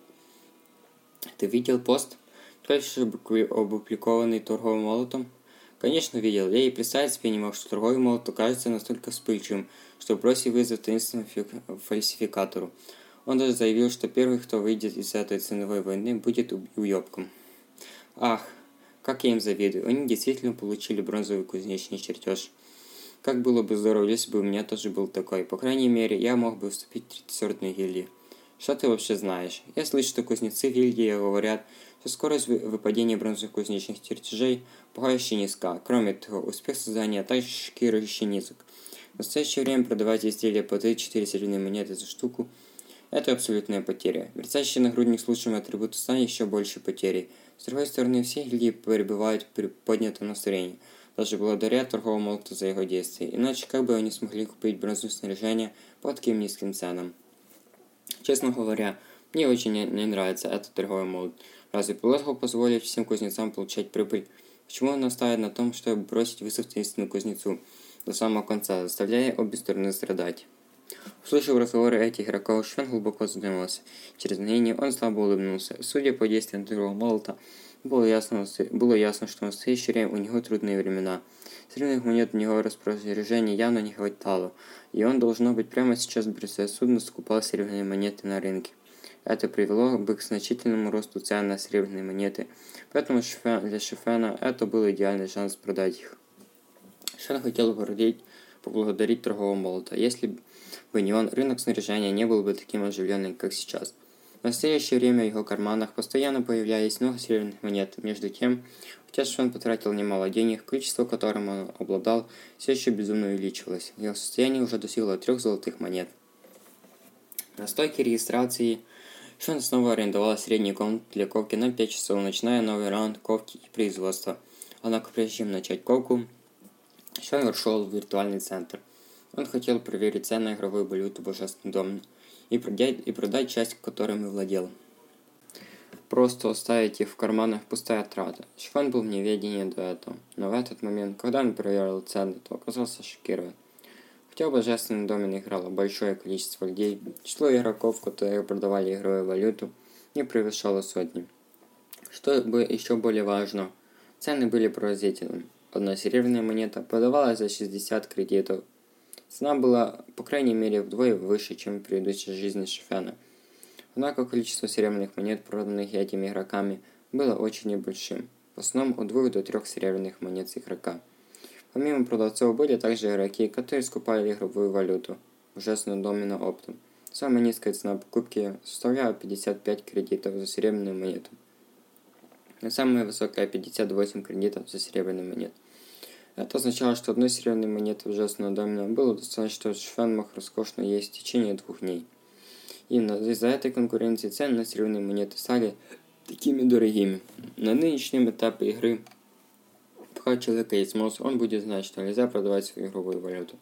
Ты видел пост, только что опубликованный торговым молотом? Конечно, видел. Я и представить себе не мог, что торговый молот окажется настолько вспыльчивым, что бросил вызов таинственному фальсификатору. Он даже заявил, что первый, кто выйдет из этой ценовой войны, будет уебком. Ах, как я им завидую. Они действительно получили бронзовый кузнечный чертеж. Как было бы здорово, если бы у меня тоже был такой. По крайней мере, я мог бы вступить в третьесортную гильдию. Что ты вообще знаешь? Я слышу, что кузнецы гильдии говорят, что скорость выпадения бронзовых кузнечных чертежей пугающе низка. Кроме того, успех создания также шокирующе низок. В настоящее время продавать изделия по 3-4 серебряные монеты за штуку – это абсолютная потеря. Мерцающий нагрудник с лучшим атрибутом станет еще больше потерей. С другой стороны, все гильдии пребывают при поднятом настроении, даже благодаря торговому молоту за его действия, иначе как бы они смогли купить бронзовое снаряжение по таким низким ценам. Честно говоря, мне очень не, нравится этот торговый молот. Разве плохо позволить всем кузнецам получать прибыль? Почему он настаивает на том, чтобы бросить вызов таинственному кузнецу до самого конца, заставляя обе стороны страдать? Услышав разговоры этих игроков, Швен глубоко задумался. Через мгновение он слабо улыбнулся. Судя по действиям другого молота, было ясно, было ясно, что в настоящее время у него трудные времена. Срывных монет у него распоряжения явно не хватало, и он, должно быть, прямо сейчас, бросая судно, скупал серебряные монеты на рынке. Это привело бы к значительному росту цен на серебряные монеты, поэтому для Шефена это был идеальный шанс продать их. Шефен хотел поблагодарить, поблагодарить торгового молота. Если бы не он, рынок снаряжения не был бы таким оживленным, как сейчас. В настоящее время в его карманах постоянно появлялись много серебряных монет. Между тем, хотя Шефен потратил немало денег, количество которым он обладал, все еще безумно увеличивалось. Его состояние уже достигло трех золотых монет. На стойке регистрации Шон снова арендовал средний комнату для ковки на 5 часов, начиная новый раунд ковки и производства. Однако прежде чем начать ковку, Шон ушел в виртуальный центр. Он хотел проверить цены на игровую валюту Божественный дом и продать, и продать часть, которой мы владел. Просто оставить их в карманах пустая трата. Шифан был в неведении до этого, но в этот момент, когда он проверил цены, то оказался шокирован. Хотя в Божественном доме играло большое количество людей, число игроков, которые продавали игровую валюту, не превышало сотни. Что бы еще более важно, цены были поразительными. Одна серебряная монета продавалась за 60 кредитов. Цена была, по крайней мере, вдвое выше, чем в предыдущей жизни Шефена. Однако количество серебряных монет, проданных этими игроками, было очень небольшим. В основном от 2 до 3 серебряных монет с игрока – Помимо продавцов были также игроки, которые скупали игровую валюту, ужасно домино оптом. Самая низкая цена покупки составляла 55 кредитов за серебряную монету. А самая высокая 58 кредитов за серебряную монету. Это означало, что одной серебряной монеты ужасного домина было достаточно, чтобы Шфен мог роскошно есть в течение двух дней. Именно из-за этой конкуренции цены на серебряные монеты стали такими дорогими. На нынешнем этапе игры Пока человека есть мозг, он будет знать, что нельзя продавать свою игровую валюту.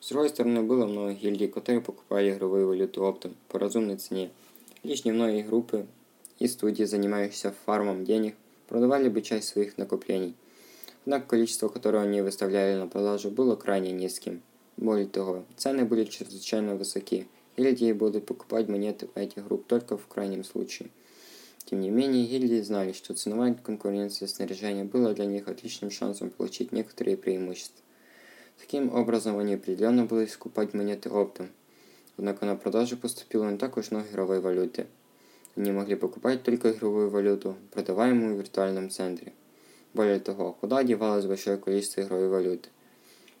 С другой стороны, было много гильдий, которые покупали игровую валюту оптом по разумной цене. Лишь немногие группы и студии, занимающиеся фармом денег, продавали бы часть своих накоплений. Однако количество, которое они выставляли на продажу, было крайне низким. Более того, цены были чрезвычайно высоки, и люди будут покупать монеты этих групп только в крайнем случае – тем не менее, гильдии знали, что ценовая конкуренция снаряжения была для них отличным шансом получить некоторые преимущества. Таким образом, они определенно были скупать монеты оптом. Однако на продажу поступило не так уж много игровой валюты. Они могли покупать только игровую валюту, продаваемую в виртуальном центре. Более того, куда девалось большое количество игровой валюты?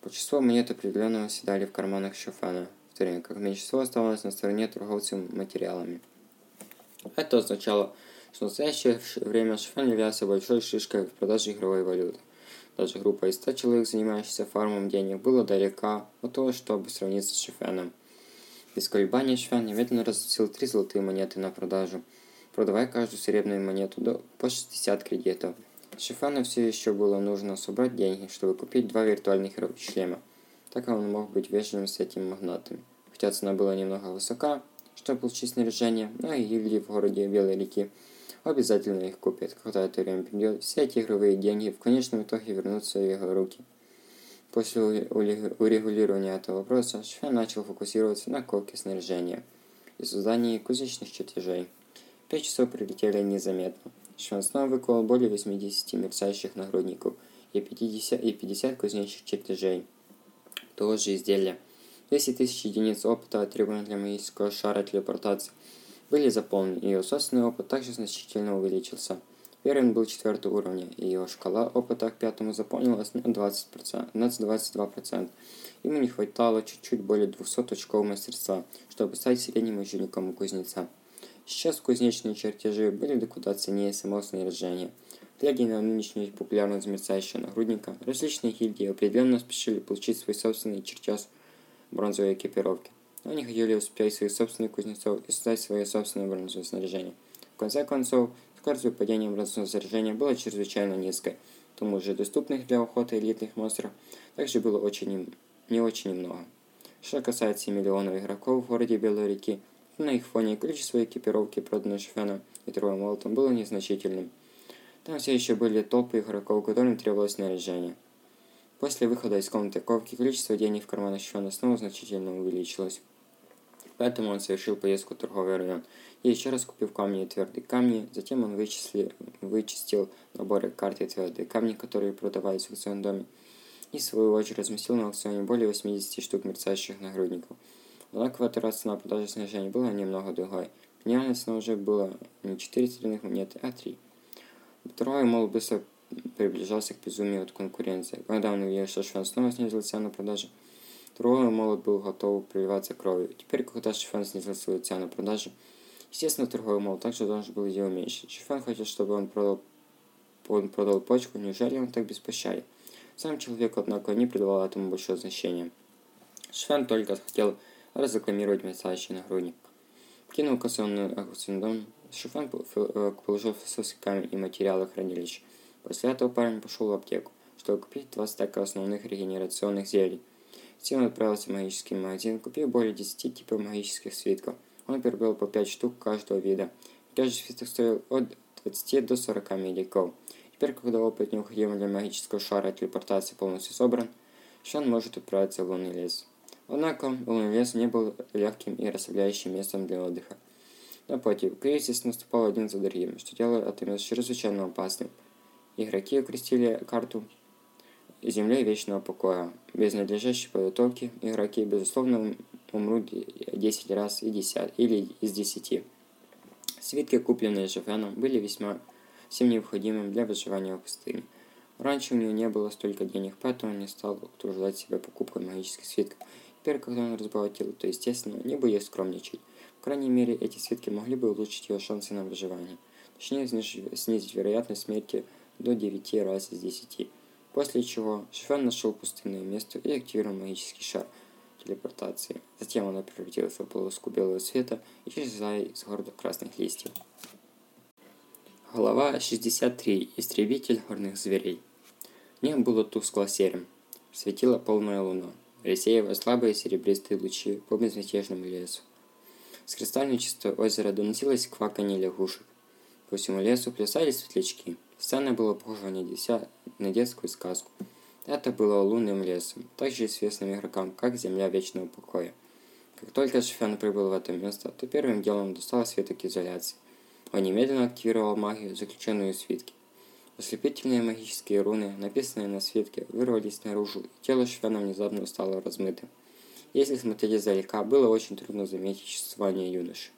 Большинство монет определенно оседали в карманах Шофена, в то время как меньшинство оставалось на стороне торговцев материалами. Это означало, что в настоящее время Шифен является большой шишкой в продаже игровой валюты. Даже группа из 100 человек, занимающихся фармом денег, была далека от того, чтобы сравниться с Шифеном. Без колебаний Шифен немедленно разместил три золотые монеты на продажу, продавая каждую серебряную монету до, по 60 кредитов. Шифену все еще было нужно собрать деньги, чтобы купить два виртуальных шлема, так он мог быть вежливым с этим магнатом. Хотя цена была немного высока, чтобы получить снаряжение, но и гильдии в городе Белой реки обязательно их купят. Когда это время придет, все эти игровые деньги в конечном итоге вернутся в его руки. После урегулирования этого вопроса Шфен начал фокусироваться на ковке снаряжения и создании кузнечных чертежей. Пять часов прилетели незаметно. Швен снова выковал более 80 мерцающих нагрудников и 50, и 50 кузнечных чертежей. Того же изделия. 10 тысяч единиц опыта, требуемых для магического шара телепортации, были заполнены, и ее собственный опыт также значительно увеличился. Первым был четвертого уровня, и ее шкала опыта к пятому заполнилась на 20%, на 22%. Ему не хватало чуть-чуть более 200 очков мастерства, чтобы стать средним учеником кузнеца. Сейчас кузнечные чертежи были до куда ценнее самого снаряжения. Глядя на нынешнюю популярность мерцающего нагрудника, различные гильдии определенно спешили получить свой собственный чертеж бронзовой экипировки. Они хотели успеть своих собственных кузнецов и создать свое собственное бронзовое снаряжение. В конце концов, скорость выпадения бронзового снаряжения была чрезвычайно низкой. К тому же доступных для охоты элитных монстров также было очень не очень много. Что касается миллионов игроков в городе Белой реки, на их фоне количество экипировки, проданной Шфеном и Троем Молотом, было незначительным. Там все еще были толпы игроков, которым требовалось снаряжение. После выхода из комнаты ковки количество денег в карманах Шфена снова значительно увеличилось. Поэтому он совершил поездку в торговый район. И еще раз купив камни и твердые камни, затем он вычислил, вычистил наборы карт и твердые камни, которые продавались в аукционном доме, и в свою очередь разместил на аукционе более 80 штук мерцающих нагрудников. Однако в этот раз цена продажи снаряжения была немного другой. Реальность уже было не четыре серебряных монеты, а три. Второй, мол, быстро приближался к безумию от конкуренции. Когда он увидел, что Швен снова снизил цену продажи, Торговый молот был готов приливаться кровью. Теперь, когда Шифан снизил свою цену продажи, естественно, торговый молот также должен был ее уменьшить. Шифан хотел, чтобы он продал, он продал почку, неужели он так беспощаден? Сам человек, однако, не придавал этому большое значение. Шифан только хотел разрекламировать мерцающий нагрудник. Кинул кассонную дом. Шифан э, положил философский камень и материалы хранилища. После этого парень пошел в аптеку, чтобы купить два стека основных регенерационных зелий. Затем отправился в магический магазин, купив более 10 типов магических свитков. Он приобрел по 5 штук каждого вида. Каждый свиток стоил от 20 до 40 медиков. Теперь, когда опыт необходимый для магического шара телепортации полностью собран, Шан может отправиться в лунный лес. Однако, лунный лес не был легким и расслабляющим местом для отдыха. Напротив, кризис наступал один за другим, что делало это место чрезвычайно опасным. Игроки укрестили карту землей вечного покоя. Без надлежащей подготовки игроки, безусловно, умрут 10 раз и 10, или из 10. Свитки, купленные Жевеном, были весьма всем необходимым для выживания в пустыне. Раньше у него не было столько денег, поэтому он не стал утруждать себя покупкой магических свитков. Теперь, когда он разбогател, то, естественно, не будет скромничать. В крайней мере, эти свитки могли бы улучшить его шансы на выживание. Точнее, снизить вероятность смерти до 9 раз из 10. После чего Шифен нашел пустынное место и активировал магический шар телепортации. Затем она превратилась в полоску белого света и исчезла из города красных листьев. Глава 63. Истребитель горных зверей. Небо было тускло-серым. Светила полная луна, рассеивая слабые серебристые лучи по безмятежному лесу. С кристально чистого озера доносилось кваканье лягушек. По всему лесу плясали светлячки – Сцена была похожа на, деся... на детскую сказку. Это было лунным лесом, также известным игрокам, как Земля Вечного Покоя. Как только Шефен прибыл в это место, то первым делом достал свиток изоляции. Он немедленно активировал магию, заключенную в свитке. Ослепительные магические руны, написанные на свитке, вырвались наружу, и тело Швена внезапно стало размытым. Если смотреть издалека, было очень трудно заметить существование юноши.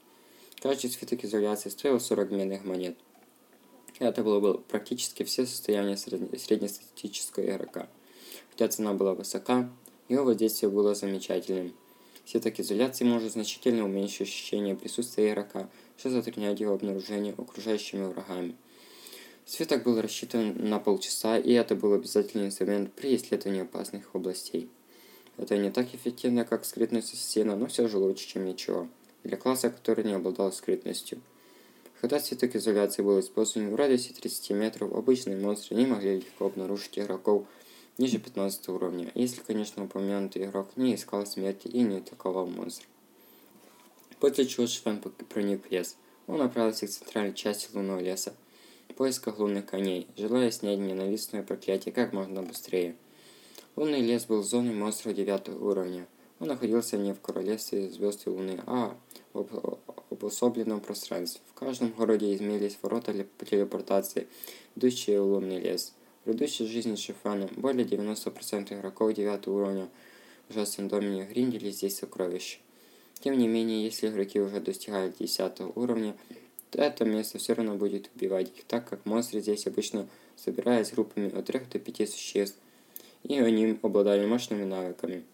Каждый свиток изоляции стоил 40 медных монет – это было, было практически все состояния среднестатистического игрока. Хотя цена была высока, его воздействие было замечательным. Сеток изоляции может значительно уменьшить ощущение присутствия игрока, что затрудняет его обнаружение окружающими врагами. Светок был рассчитан на полчаса, и это был обязательный инструмент при исследовании опасных областей. Это не так эффективно, как скрытность ассасина, но все же лучше, чем ничего. Для класса, который не обладал скрытностью. Когда цветок изоляции был использован в радиусе 30 метров, обычные монстры не могли легко обнаружить игроков ниже 15 уровня, если, конечно, упомянутый игрок не искал смерти и не атаковал монстра. После чего Швен проник в лес. Он направился к центральной части лунного леса, в поисках лунных коней, желая снять ненавистное проклятие как можно быстрее. Лунный лес был зоной монстров 9 уровня. Он находился не в королевстве звезд и луны, а в обособленном пространстве. В каждом городе имелись ворота для телепортации, идущие в лунный лес. В предыдущей жизни Шифана более 90% игроков 9 уровня в ужасном доме гриндили здесь сокровища. Тем не менее, если игроки уже достигают 10 уровня, это место все равно будет убивать их, так как монстры здесь обычно собирались группами от 3 до 5 существ, и они обладали мощными навыками.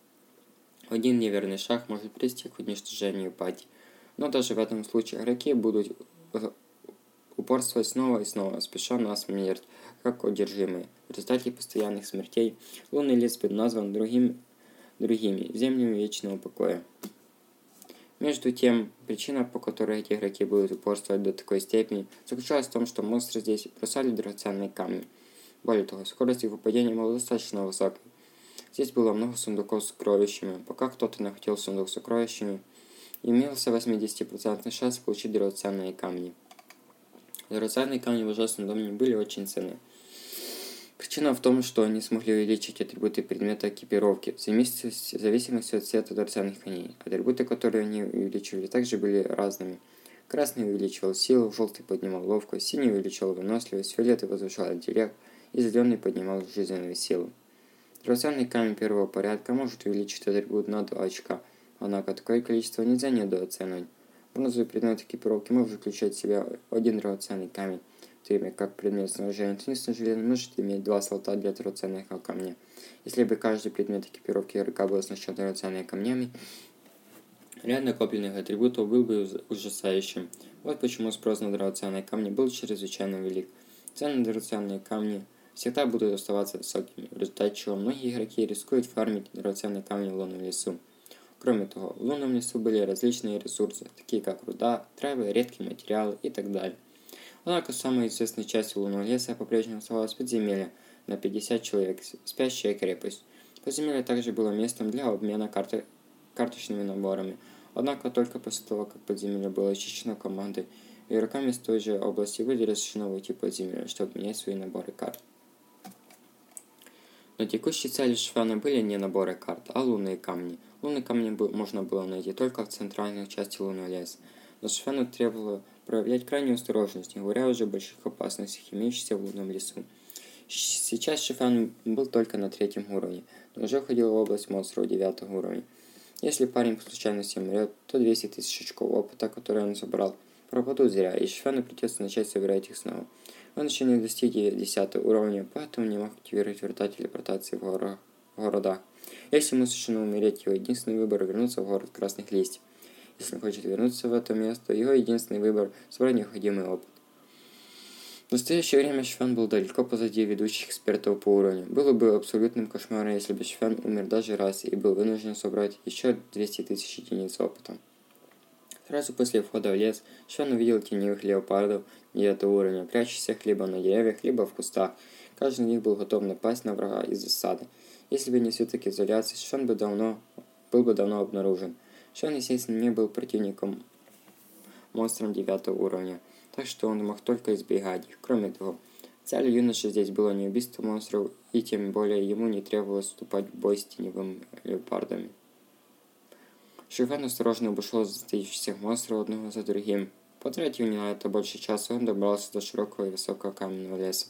Один неверный шаг может привести к уничтожению пати. Но даже в этом случае игроки будут упорствовать снова и снова, спеша на смерть, как одержимые. В результате постоянных смертей лунный лес был назван другим, другими землями вечного покоя. Между тем, причина, по которой эти игроки будут упорствовать до такой степени, заключалась в том, что монстры здесь бросали драгоценные камни. Более того, скорость их выпадения была достаточно высокой. Здесь было много сундуков с сокровищами. Пока кто-то находил сундук с сокровищами, имелся 80% шанс получить драгоценные камни. Драгоценные камни в ужасном доме были очень ценны. Причина в том, что они смогли увеличить атрибуты предмета экипировки в зависимости от цвета драгоценных коней. Атрибуты, которые они увеличивали, также были разными. Красный увеличивал силу, желтый поднимал ловкость, синий увеличивал выносливость, фиолетовый возвышал интеллект и зеленый поднимал жизненную силу. Драгоценный камень первого порядка может увеличить атрибут на 2 очка – Однако такое количество нельзя недооценивать. Бронзовый предмет экипировки может включать в себя один драгоценный камень, время как предмет снаряжения теннисный жилет может иметь два слота для драгоценного камня. Если бы каждый предмет экипировки игрока был оснащен драгоценными камнями, ряд накопленных атрибутов был бы ужасающим. Вот почему спрос на драгоценные камни был чрезвычайно велик. Цены на драгоценные камни всегда будут оставаться высокими, в результате чего многие игроки рискуют фармить драгоценные камни в лунном лесу. Кроме того, в лунном лесу были различные ресурсы, такие как руда, травы, редкие материалы и так далее. Однако самой известной частью лунного леса по-прежнему оставалось подземелье на 50 человек, спящая крепость. Подземелье также было местом для обмена карты, карточными наборами, однако только после того, как подземелье было очищено командой, игроками с той же области были разрешено войти в подземелье, чтобы менять свои наборы карт. Но текущей целью Швана были не наборы карт, а лунные камни – Лунные камни можно было найти только в центральной части лунного леса, но Швену требовало проявлять крайнюю осторожность, не говоря уже о больших опасностях, имеющихся в лунном лесу. Сейчас Шифан был только на третьем уровне, но уже входил в область монстров девятого уровня. Если парень по случайности умрет, то 200 тысяч очков опыта, которые он собрал, пропадут зря, и Шифану придется начать собирать их снова. Он еще не достиг 10 уровня, поэтому не мог активировать врата телепортации в городах. Если ему суждено умереть, его единственный выбор – вернуться в город Красных Листьев. Если он хочет вернуться в это место, его единственный выбор – собрать необходимый опыт. В настоящее время Шван был далеко позади ведущих экспертов по уровню. Было бы абсолютным кошмаром, если бы Шван умер даже раз и был вынужден собрать еще 200 тысяч единиц опыта. Сразу после входа в лес Шван увидел теневых леопардов 9 уровня, прячущихся либо на деревьях, либо в кустах. Каждый из них был готов напасть на врага из засады. Если бы не все-таки изоляция, Шон бы давно, был бы давно обнаружен. Шон, естественно, не был противником монстром девятого уровня, так что он мог только избегать их. Кроме того, целью юноши здесь было не убийство монстров, и тем более ему не требовалось вступать в бой с теневыми леопардами. Шивен осторожно обошел застоявшихся монстров одного за другим. Потратив на это больше часа, он добрался до широкого и высокого каменного леса.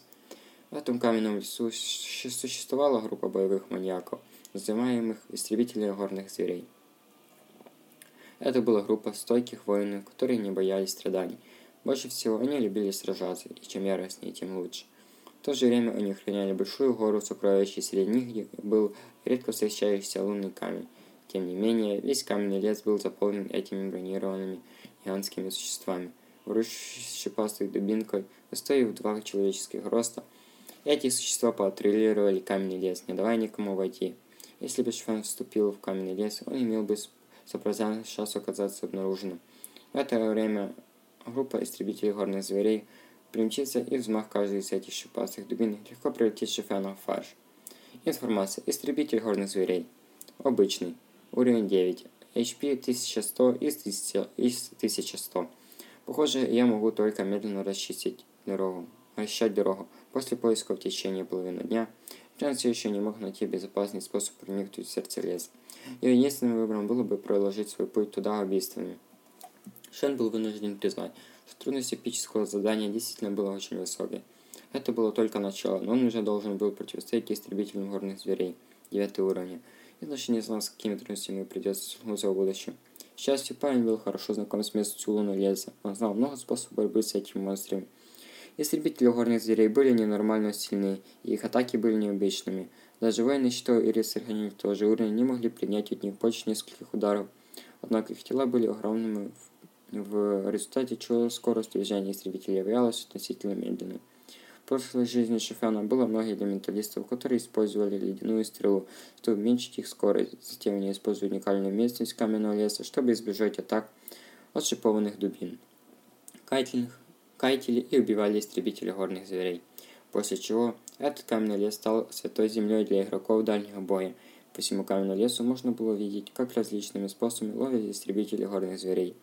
В этом каменном лесу существовала группа боевых маньяков, называемых истребители горных зверей. Это была группа стойких воинов, которые не боялись страданий. Больше всего они любили сражаться, и чем яростнее, тем лучше. В то же время они охраняли большую гору сокровищ, и среди них был редко встречающийся лунный камень. Тем не менее, весь каменный лес был заполнен этими бронированными гигантскими существами, вооружившись шипастой дубинкой, высотой в два человеческих роста – эти существа патрулировали каменный лес, не давая никому войти. Если бы Швен вступил в каменный лес, он имел бы стопроцентный шанс оказаться обнаруженным. В это время группа истребителей горных зверей примчится и взмах каждой из этих шипастых дубин легко превратит Шефена в фарш. Информация. Истребитель горных зверей. Обычный. Уровень 9. HP 1100 из 1100. Похоже, я могу только медленно расчистить дорогу расчищать дорогу. После поиска в течение половины дня Джон все еще не мог найти безопасный способ проникнуть в сердце леса. Его единственным выбором было бы проложить свой путь туда убийствами. Шен был вынужден признать, что трудность эпического задания действительно была очень высокой. Это было только начало, но он уже должен был противостоять истребителям горных зверей, девятый уровня. И даже не знал, с какими трудностями придется столкнуться в будущем. К счастью, парень был хорошо знаком с местностью лунного леса. Он знал много способов борьбы с этими монстрами. Истребители горных зверей были ненормально сильны, и их атаки были необычными. Даже воины щитов и рыцарей тоже уровня не могли принять от них больше нескольких ударов. Однако их тела были огромными, в результате чего скорость движения истребителей являлась относительно медленной. В прошлой жизни Шефена было много элементалистов, которые использовали ледяную стрелу, чтобы уменьшить их скорость. Затем они использовали уникальную местность каменного леса, чтобы избежать атак от шипованных дубин. Кайтлинг кайтили и убивали истребители горных зверей. После чего этот каменный лес стал святой землей для игроков дальнего боя. По всему каменному лесу можно было видеть, как различными способами ловят истребители горных зверей.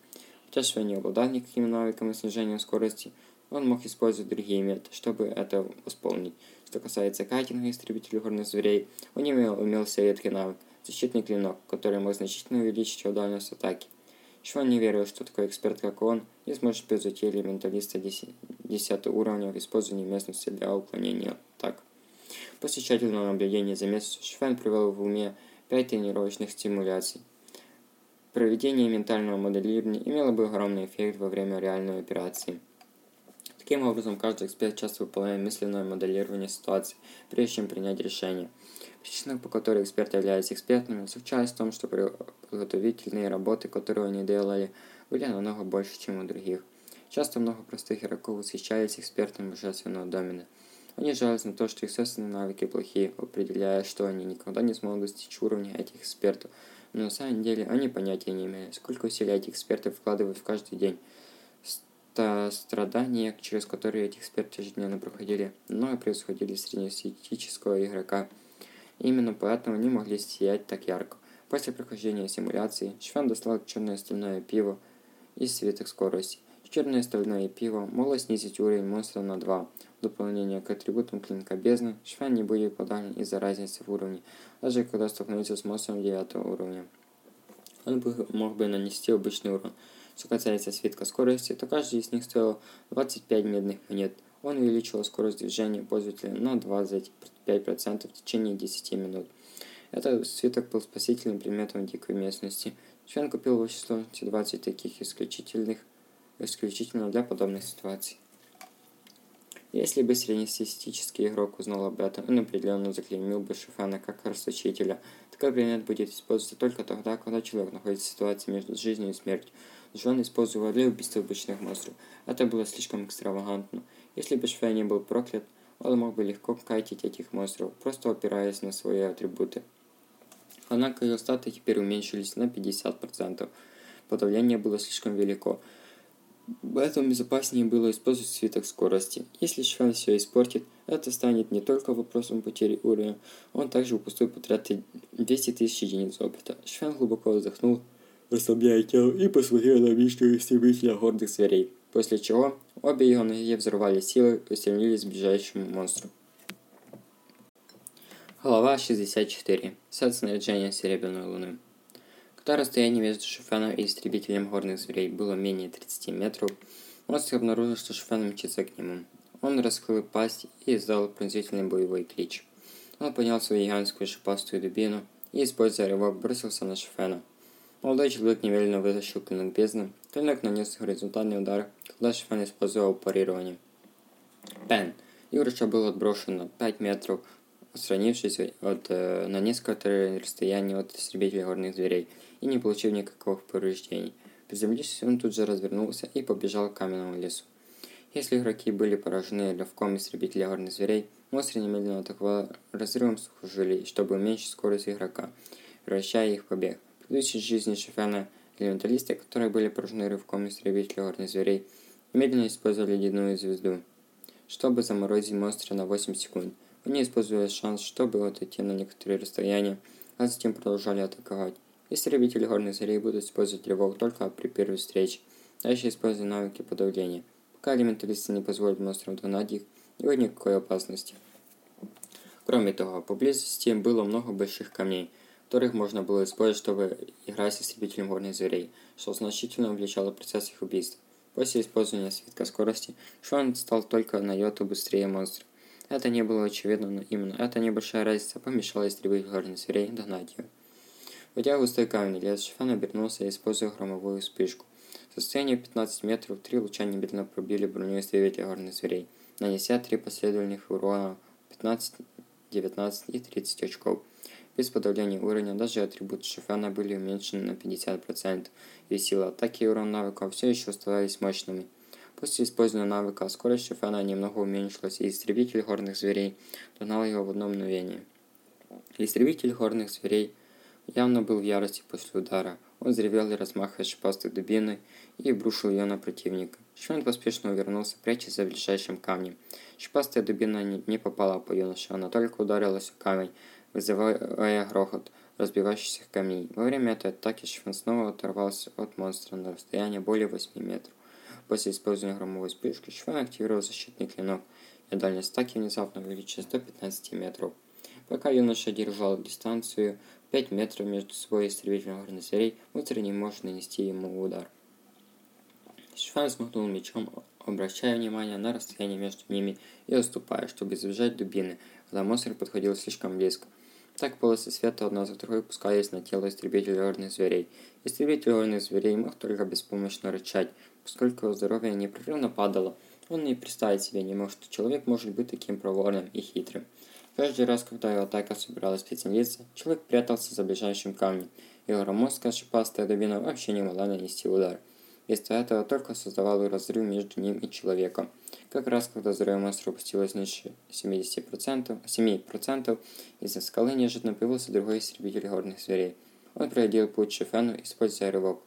Хотя Швей не обладал никакими навыками снижения скорости, он мог использовать другие методы, чтобы это восполнить. Что касается кайтинга истребителей горных зверей, у него имелся редкий навык – защитный клинок, который мог значительно увеличить его дальность атаки. Шван не верил, что такой эксперт, как он, не сможет превзойти элементалиста 10 уровня в использовании местности для уклонения так. После тщательного наблюдения за местностью Швен привел в уме 5 тренировочных стимуляций. Проведение ментального моделирования имело бы огромный эффект во время реальной операции. Таким образом, каждый эксперт часто выполняет мысленное моделирование ситуации, прежде чем принять решение. Причина, по которой эксперты являются экспертами, заключалась в том, что подготовительные работы, которые они делали, были намного больше, чем у других. Часто много простых игроков восхищались экспертами божественного домена. Они жалуются на то, что их собственные навыки плохие, определяя, что они никогда не смогут достичь уровня этих экспертов. Но на самом деле они понятия не имеют, сколько усилий эти эксперты вкладывают в каждый день. Страдания, через которые эти эксперты ежедневно проходили, много превосходили среднестатистического игрока. Именно поэтому они могли сиять так ярко. После прохождения симуляции Швен достал черное стальное пиво из свиток скорости. Черное стальное пиво могло снизить уровень монстра на 2. В дополнение к атрибутам клинка бездны, Швен не будет подален из-за разницы в уровне, даже когда столкнется с монстром 9 уровня. Он бы, мог бы нанести обычный урон. Что касается свитка скорости, то каждый из них стоил 25 медных монет. Он увеличивал скорость движения пользователя на 25% в течение 10 минут. Этот свиток был спасительным предметом дикой местности. Швен купил в общей сложности 20 таких исключительных исключительно для подобных ситуаций. Если бы среднестатистический игрок узнал об этом, он определенно заклеймил бы Шифана как расточителя. Такой предмет будет использоваться только тогда, когда человек находится в ситуации между жизнью и смертью. Джон использовал для убийства обычных монстров. Это было слишком экстравагантно. Если бы Шифан не был проклят, он мог бы легко кайтить этих монстров, просто опираясь на свои атрибуты. Однако ее статы теперь уменьшились на 50%. Подавление было слишком велико. Поэтому безопаснее было использовать свиток скорости. Если Швен все испортит, это станет не только вопросом потери уровня, он также упустит потратить 200 тысяч единиц опыта. Швен глубоко вздохнул, расслабляя тело, и посмотрел на мечту истребителя гордых зверей. После чего обе его ноги взорвали силы и устремились к ближайшему монстру. Глава 64. Сет снаряжения Серебряной Луны. Когда расстояние между Шифеном и истребителем горных зверей было менее 30 метров, монстр обнаружил, что Шифен мчится к нему. Он раскрыл пасть и издал пронзительный боевой клич. Он поднял свою гигантскую шипастую дубину и, используя рывок, бросился на Шифена. Молодой человек немедленно вытащил клинок бездны. Клинок нанес горизонтальный удар, когда Шифен использовал парирование. Пен. Юроша был отброшен на 5 метров, отстранившись от, э, на несколько расстояний от истребителя горных зверей – и не получив никаких повреждений. Приземлившись, он тут же развернулся и побежал к каменному лесу. Если игроки были поражены левком истребителя горных зверей, монстры немедленно атаковал разрывом сухожилий, чтобы уменьшить скорость игрока, превращая их побег. В предыдущей жизни Шефена элементалисты, которые были поражены рывком истребителя горных зверей, медленно использовали ледяную звезду, чтобы заморозить монстра на 8 секунд. Они использовали шанс, чтобы отойти на некоторые расстояния, а затем продолжали атаковать. Истребители горных зверей будут использовать рывок только при первой встрече. Дальше используя навыки подавления. Пока элементалисты не позволят монстрам догнать их, не никакой опасности. Кроме того, поблизости было много больших камней, которых можно было использовать, чтобы играть с истребителем горных зверей, что значительно увеличало процесс их убийств. После использования свитка скорости, Шон стал только на йоту быстрее монстра. Это не было очевидно, но именно эта небольшая разница помешала истребителю горных зверей догнать ее. Войдя в густой камень, лес Шифан обернулся, используя хромовую вспышку. В состоянии 15 метров три луча немедленно пробили броню истребителя горных зверей, нанеся три последовательных урона 15, 19 и 30 очков. Без подавления уровня даже атрибуты Шифана были уменьшены на 50%, и сила атаки и урон навыка все еще оставались мощными. После использования навыка скорость Шифана немного уменьшилась, и истребитель горных зверей догнал его в одно мгновение. Истребитель горных зверей – явно был в ярости после удара. Он взревел и размахивая шипастой дубиной и брушил ее на противника. Швен поспешно увернулся, прячась за ближайшим камнем. Шипастая дубина не попала по юноше, она только ударилась о камень, вызывая грохот разбивающихся камней. Во время этой атаки Швен снова оторвался от монстра на расстоянии более 8 метров. После использования громовой вспышки Швен активировал защитный клинок, и дальность атаки внезапно увеличилась до 15 метров. Пока юноша держал дистанцию 5 метров между собой истребителем горных зверей, мусор не может нанести ему удар. Шифан смахнул мечом, обращая внимание на расстояние между ними и отступая, чтобы избежать дубины, когда монстр подходил слишком близко. Так полосы света одна за другой пускались на тело истребителя горных зверей. Истребитель горных зверей мог только беспомощно рычать, поскольку его здоровье непрерывно падало. Он и представить себе не мог, что человек может быть таким проворным и хитрым. Каждый раз, когда его атака собиралась приземлиться, человек прятался за ближайшим камнем. Его громоздкая шипастая дубина вообще не могла нанести удар. Вместо этого только создавал разрыв между ним и человеком. Как раз когда здоровье монстра опустилось ниже 70%, 7%, из-за скалы неожиданно появился другой истребитель горных зверей. Он проходил путь Шефену, используя рывок.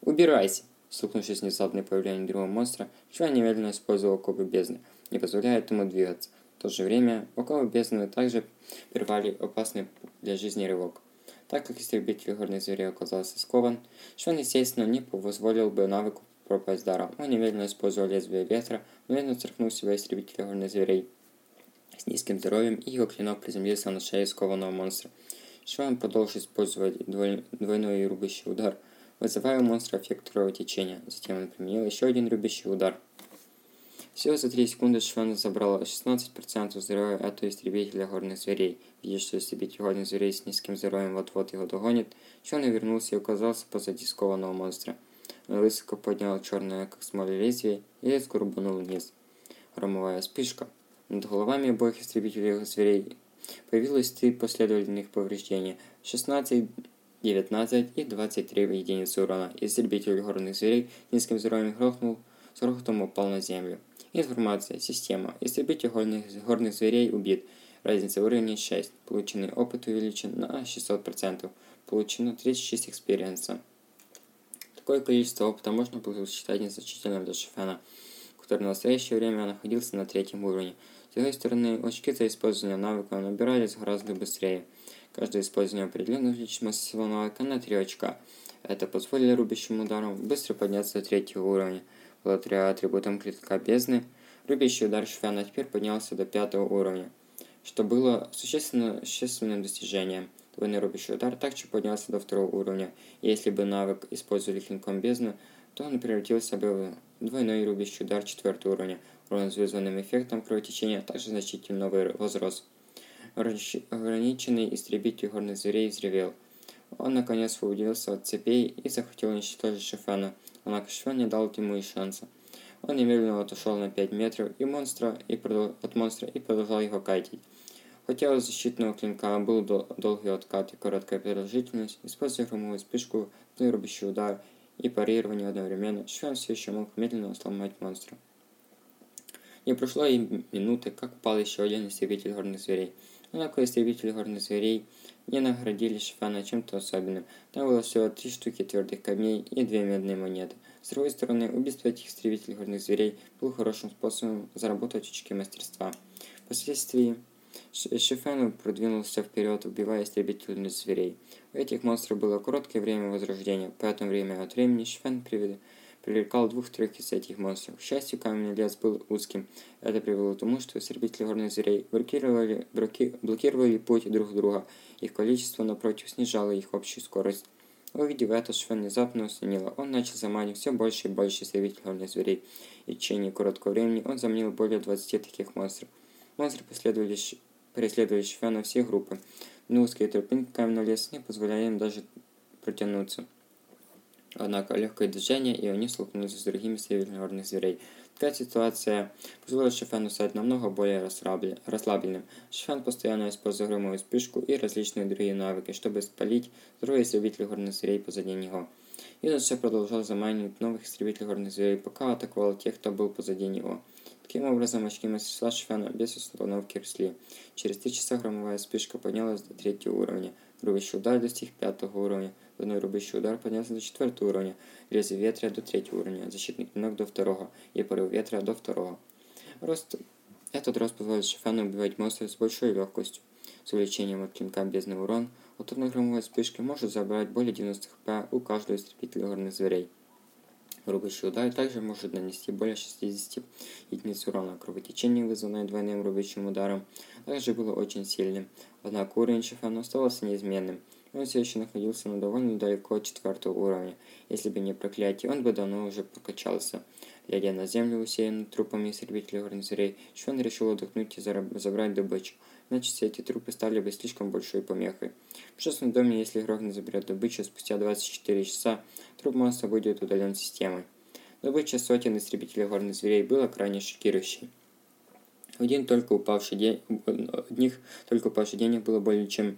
«Убирайся!» Столкнувшись с появлением другого монстра, Шефен немедленно использовал оковы бездны, не позволяя этому двигаться. В то же время оковы бездны также прервали опасный для жизни рывок. Так как истребитель горных зверей оказался скован, Шон, естественно, не позволил бы навыку пропасть даром. Он немедленно использовал лезвие ветра, мгновенно царкнул себя истребителя горных зверей с низким здоровьем, и его клинок приземлился на шее скованного монстра. Шван продолжил использовать двойной рубящий удар, вызывая у монстра эффект кровотечения. Затем он применил еще один рубящий удар. Всего за 3 секунды Швен забрал 16% здоровья от истребителя горных зверей. Что истребитель горных зверей с низким здоровьем вот-вот его догонит, Швен вернулся и оказался позади скованного монстра. Он высоко поднял черное, как смоли лезвие, и резко рубанул вниз. Громовая вспышка. Над головами обоих истребителей зверей появилось три последовательных повреждения. 16, 19 и 23 единицы урона. Истребитель горных зверей низким здоровьем грохнул, с грохотом упал на землю. Информация. Система. Истребитель горных, горных зверей убит. Разница уровня 6. Полученный опыт увеличен на 600%. Получено 36 experience а. Такое количество опыта можно было считать незначительным для Шефена, который в настоящее время находился на третьем уровне. С другой стороны, очки за использование навыка набирались гораздо быстрее. Каждое использование определенного личного силы навыка на 3 очка. Это позволило рубящим ударам быстро подняться до третьего уровня. Благодаря атрибутам клетка бездны, рубящий удар Швяна теперь поднялся до пятого уровня, что было существенно, существенным достижением. Двойной рубящий удар также поднялся до второго уровня, если бы навык использовали клинком бездны, то он превратился бы в двойной рубящий удар четвертого уровня. Урон с вызванным эффектом кровотечения также значительно возрос. Ограниченный истребитель горных зверей взревел. Он наконец освободился от цепей и захотел уничтожить Шефена – Однако Швен не дал ему и шанса. Он немедленно отошел на 5 метров и монстра, и продол... от монстра и продолжал его кайтить. Хотя у защитного клинка был дол долгий откат и короткая продолжительность, используя хромовую вспышку, вырубящий удар и парирование одновременно, Швен все еще мог медленно сломать монстра. Не прошло и минуты, как упал еще один истребитель горных зверей. Однако истребители горных зверей не наградили Шифана чем-то особенным. Там было всего три штуки твердых камней и две медные монеты. С другой стороны, убийство этих истребителей горных зверей было хорошим способом заработать очки мастерства. Впоследствии Шифану продвинулся вперед, убивая истребительных зверей. У этих монстров было короткое время возрождения, поэтому время от времени Шифан приведет привлекал двух-трех из этих монстров. К счастью, каменный лес был узким. Это привело к тому, что истребители горных зверей блокировали, блокировали путь друг друга. Их количество, напротив, снижало их общую скорость. Увидев это, Швен внезапно усненило. Он начал заманивать все больше и больше истребителей горных зверей. И в течение короткого времени он заманил более 20 таких монстров. Монстры преследовали, преследовали Швена все группы. Но узкие тропинки каменного леса не позволяли им даже протянуться. Однако легкое движение, и они столкнулись с другими северных зверей. Такая ситуация позволила Шефену стать намного более расслабленным. Шефен постоянно использовал громовую вспышку и различные другие навыки, чтобы спалить здоровье истребителей горных зверей позади него. Юноша продолжал заманивать новых истребителей горных зверей, пока атаковал тех, кто был позади него. Таким образом, очки мастерства Шефена без остановки росли. Через три часа громовая вспышка поднялась до третьего уровня. Рубящий удар достиг пятого уровня. Двойной рубящий удар поднялся до четвертого уровня, лезвие ветра до третьего уровня, защитный клинок до второго и порыв ветра до второго. Рост... Этот рост позволяет Шифану убивать монстров с большой легкостью. С увеличением от клинка бездны урон одной громовой вспышки может забрать более 90 хп у каждого истребителя горных зверей. Рубящий удар также может нанести более 60 единиц урона. Кровотечение, вызванное двойным рубящим ударом, также было очень сильным. Однако уровень Шифана оставался неизменным – он все еще находился на довольно далеко от четвертого уровня. Если бы не проклятие, он бы давно уже прокачался. Глядя на землю, усеянную трупами истребителей горных зверей, Швен решил отдохнуть и забрать добычу. Иначе все эти трупы стали бы слишком большой помехой. В шестом доме, если игрок не заберет добычу, спустя 24 часа труп монстра будет удален системой. Добыча сотен истребителей горных зверей была крайне шокирующей. Один только упавший день, одних только упавший денег было более чем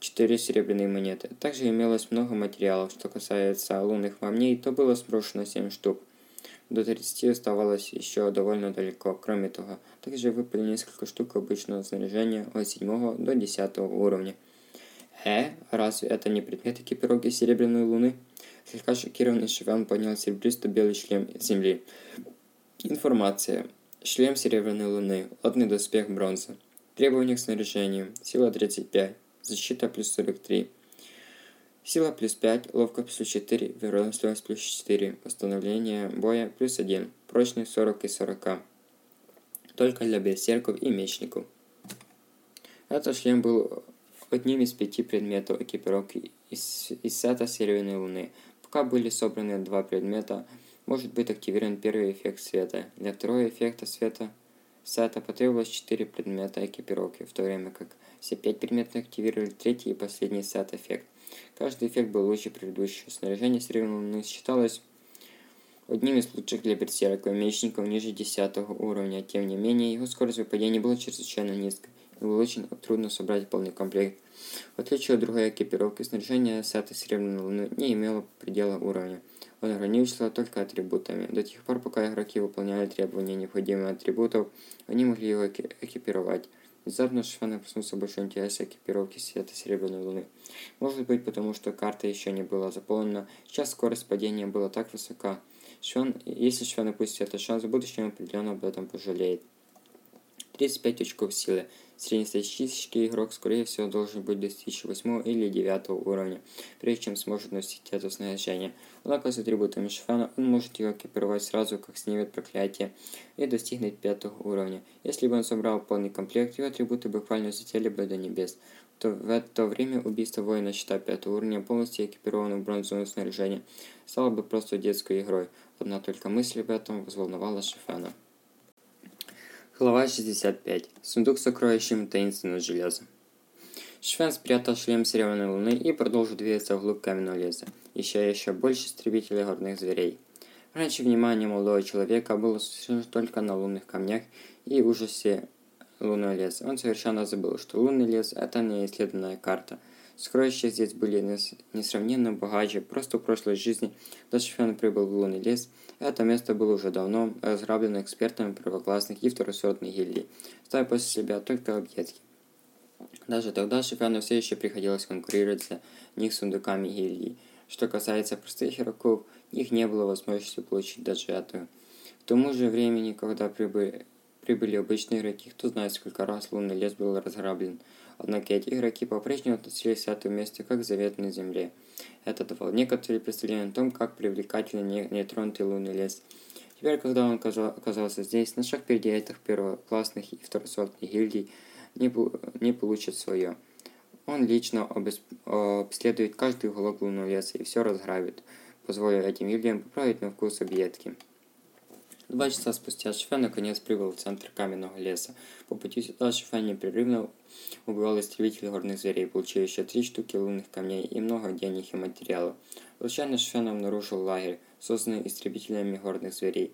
4 серебряные монеты. Также имелось много материалов. Что касается лунных камней, то было сброшено 7 штук. До 30 оставалось еще довольно далеко. Кроме того, также выпали несколько штук обычного снаряжения от 7 до 10 уровня. Э, разве это не предмет экипировки Серебряной Луны? Слегка шокированный Шиван поднял серебристо-белый шлем земли. Информация. Шлем Серебряной Луны. Лотный доспех бронза. Требования к снаряжению. Сила 35. Защита плюс 43. Сила плюс 5, ловкость плюс 4, выносливость плюс 4, восстановление боя плюс 1, прочность 40 из 40. Только для берсерков и мечников. Этот шлем был одним из пяти предметов экипировки из, из сета Серебряной Луны. Пока были собраны два предмета, может быть активирован первый эффект света. Для второго эффекта света сета потребовалось 4 предмета экипировки, в то время как все пять предметов активировали третий и последний сет эффект. Каждый эффект был лучше предыдущего. Снаряжение Серебряной считалось одним из лучших для берсерка мечников ниже 10 уровня. Тем не менее, его скорость выпадения была чрезвычайно низкой, и было очень трудно собрать полный комплект. В отличие от другой экипировки, снаряжение Сата Серебряной Луны не имело предела уровня. Он ограничивался только атрибутами. До тех пор, пока игроки выполняли требования необходимых атрибутов, они могли его экипировать. Внезапно Шифана проснулся большой интерес к экипировке света Серебряной Луны. Может быть, потому что карта еще не была заполнена, сейчас скорость падения была так высока. Шван, если Шван упустит этот шанс, в будущем определенно об этом пожалеет. 35 очков силы. Среднестатистический игрок, скорее всего, должен быть достичь 8 или 9 уровня, прежде чем сможет носить это снаряжение. Однако с атрибутами Шифана он может его экипировать сразу, как снимет проклятие, и достигнет 5 уровня. Если бы он собрал полный комплект, его атрибуты буквально взлетели бы до небес. То в это время убийство воина счета 5 уровня, полностью экипированного бронзовым снаряжением, стало бы просто детской игрой. Одна только мысль об этом взволновала Шифана. Глава 65. Сундук с сокровищем таинственного железа. Швен спрятал шлем Серебряной Луны и продолжил двигаться вглубь каменного леса, ища еще больше истребителей горных зверей. Раньше внимание молодого человека было только на лунных камнях и ужасе лунного леса. Он совершенно забыл, что лунный лес – это не исследованная карта – Сокровища здесь были несравненно богаче. Просто в прошлой жизни, когда Шефен прибыл в лунный лес, это место было уже давно разграблено экспертами первоклассных и второсортных гильдий, ставя после себя только объедки. Даже тогда Шефену все еще приходилось конкурировать за них с сундуками гильдии. Что касается простых игроков, у них не было возможности получить даже эту. К тому же времени, когда прибыли, прибыли обычные игроки, кто знает, сколько раз лунный лес был разграблен – Однако эти игроки по-прежнему относились к этому месту как к заветной земле. Это давало некоторые представления о том, как привлекательный нетронутый лунный лес. Теперь, когда он оказался здесь, на шаг впереди этих первоклассных и второсортных гильдий не, не получит свое. Он лично обследует каждый уголок лунного леса и все разграбит, позволив этим гильдиям поправить на вкус объедки. Два часа спустя Шифен наконец прибыл в центр каменного леса. По пути сюда Шифен непрерывно убивал истребителей горных зверей, получив еще три штуки лунных камней и много денег и материалов. Случайно Шифен обнаружил лагерь, созданный истребителями горных зверей.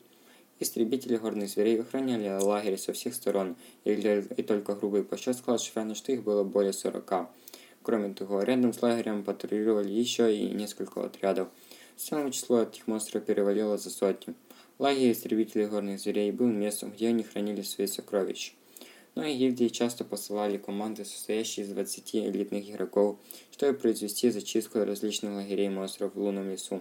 Истребители горных зверей охраняли лагерь со всех сторон, и, и только грубый подсчет сказал Шифену, что их было более сорока. Кроме того, рядом с лагерем патрулировали еще и несколько отрядов. В число этих монстров перевалило за сотню. Лагерь истребителей горных зверей был местом, где они хранили свои сокровища. Но и гильдии часто посылали команды, состоящие из 20 элитных игроков, чтобы произвести зачистку различных лагерей монстров в лунном лесу.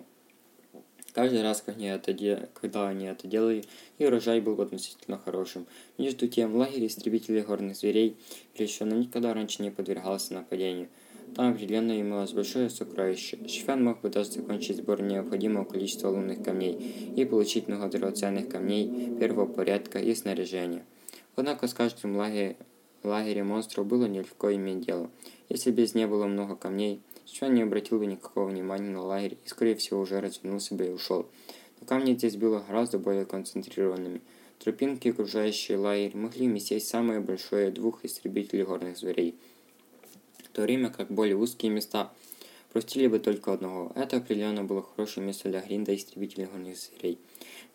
Каждый раз, когда они это, де... когда они это делали, и урожай был относительно хорошим. Между тем, лагерь истребителей горных зверей еще никогда раньше не подвергался нападению – там определенно имелось большое сокровище. Шифен мог бы даже закончить сбор необходимого количества лунных камней и получить много драгоценных камней первого порядка и снаряжения. Однако с каждым лагерем лагере монстров было нелегко иметь дело. Если здесь не было много камней, Шифен не обратил бы никакого внимания на лагерь и, скорее всего, уже развернулся бы и ушел. камни здесь были гораздо более концентрированными. Тропинки, окружающие лагерь, могли вместить самое большое двух истребителей горных зверей, то время как более узкие места простили бы только одного. Это определенно было хорошее место для Гринда истребителей горных зверей.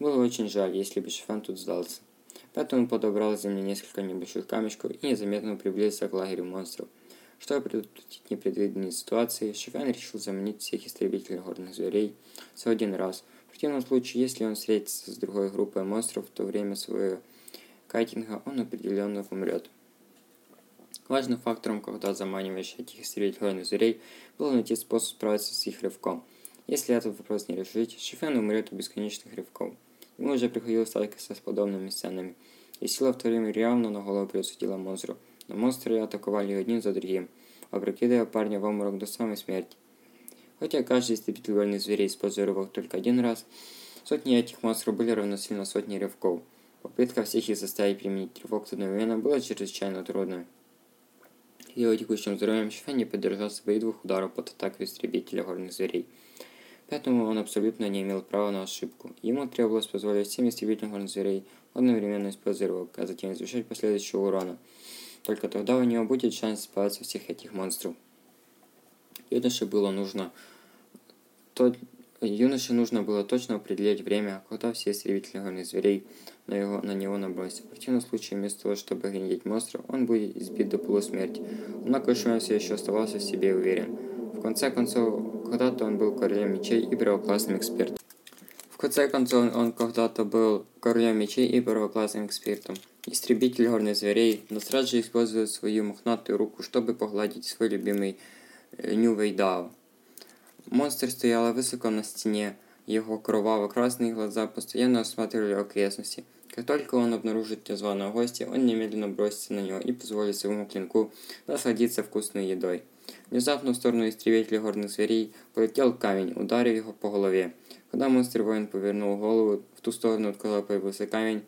Было очень жаль, если бы Шифан тут сдался. Поэтому подобрал с земли несколько небольших камешков и незаметно приблизился к лагерю монстров. Чтобы предотвратить непредвиденные ситуации, Шифан решил заменить всех истребителей горных зверей в один раз. В противном случае, если он встретится с другой группой монстров в то время своего кайтинга, он определенно умрет. Важным фактором, когда заманиваешь этих горных зверей, было найти способ справиться с их рывком. Если этот вопрос не решить, Шифен умрет от бесконечных рывков. Ему уже приходилось сталкиваться с подобными сценами, и сила в то время явно на голову присудила монстру – но монстры атаковали один за другим, опрокидывая парня в обморок до самой смерти. Хотя каждый истребитель вольных зверей использовал только один раз, сотни этих монстров были равносильно сотни рывков. Попытка всех их заставить применить рывок одновременно была чрезвычайно трудной. Его текущим здоровьем Шифен не поддержал свои двух ударов под атаку истребителя горных зверей. Поэтому он абсолютно не имел права на ошибку. Ему требовалось позволить всем истребителям горных зверей одновременно использовать рывок, а затем извещать последующего урона. Только тогда у него будет шанс избавиться всех этих монстров. Юноше было нужно... То... Юноше нужно было точно определить время, когда все истребители горных зверей на, его, на него набросятся. В противном случае, вместо того, чтобы гринить монстров, он будет избит до полусмерти. Однако Шуэн все еще оставался в себе уверен. В конце концов, когда-то он был королем мечей и первоклассным экспертом. В конце концов, он когда-то был королем мечей и первоклассным экспертом. Истребитель горных зверей, но сразу же использует свою мохнатую руку, чтобы погладить свой любимый э. Монстр стоял высоко на стене, его кроваво-красные глаза постоянно осматривали окрестности. Как только он обнаружит незваного гостя, он немедленно бросится на него и позволит своему клинку насладиться вкусной едой. Внезапно в сторону истребителя горных зверей полетел камень, ударив его по голове. Когда монстр-воин повернул голову в ту сторону, откуда появился камень,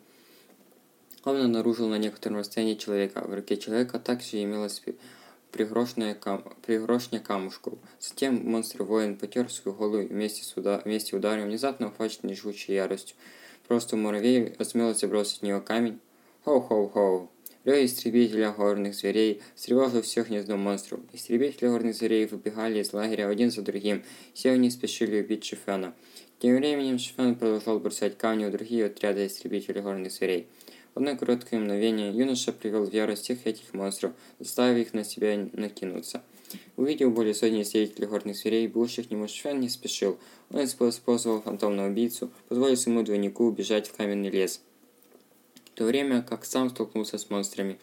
он обнаружил на некотором расстоянии человека. В руке человека также имелась пригрошня камушков. Затем монстр-воин потер свою голову вместе, с уда... вместе ударом, внезапно охваченный жгучей яростью. Просто муравей осмелился бросить в него камень. Хоу-хоу-хоу. Рёй истребителя горных зверей встревожил всех гнездо монстров. Истребители горных зверей выбегали из лагеря один за другим. Все они спешили убить Шифена. Тем временем Шифен продолжал бросать камни в другие отряды истребителей горных зверей. Одно короткое мгновение юноша привел в ярость всех этих монстров, заставив их на себя накинуться. Увидев более сотни сеятелей горных зверей, к нему Шфен не спешил. Он использовал фантомного убийцу, позволил своему двойнику убежать в каменный лес. В то время как сам столкнулся с монстрами.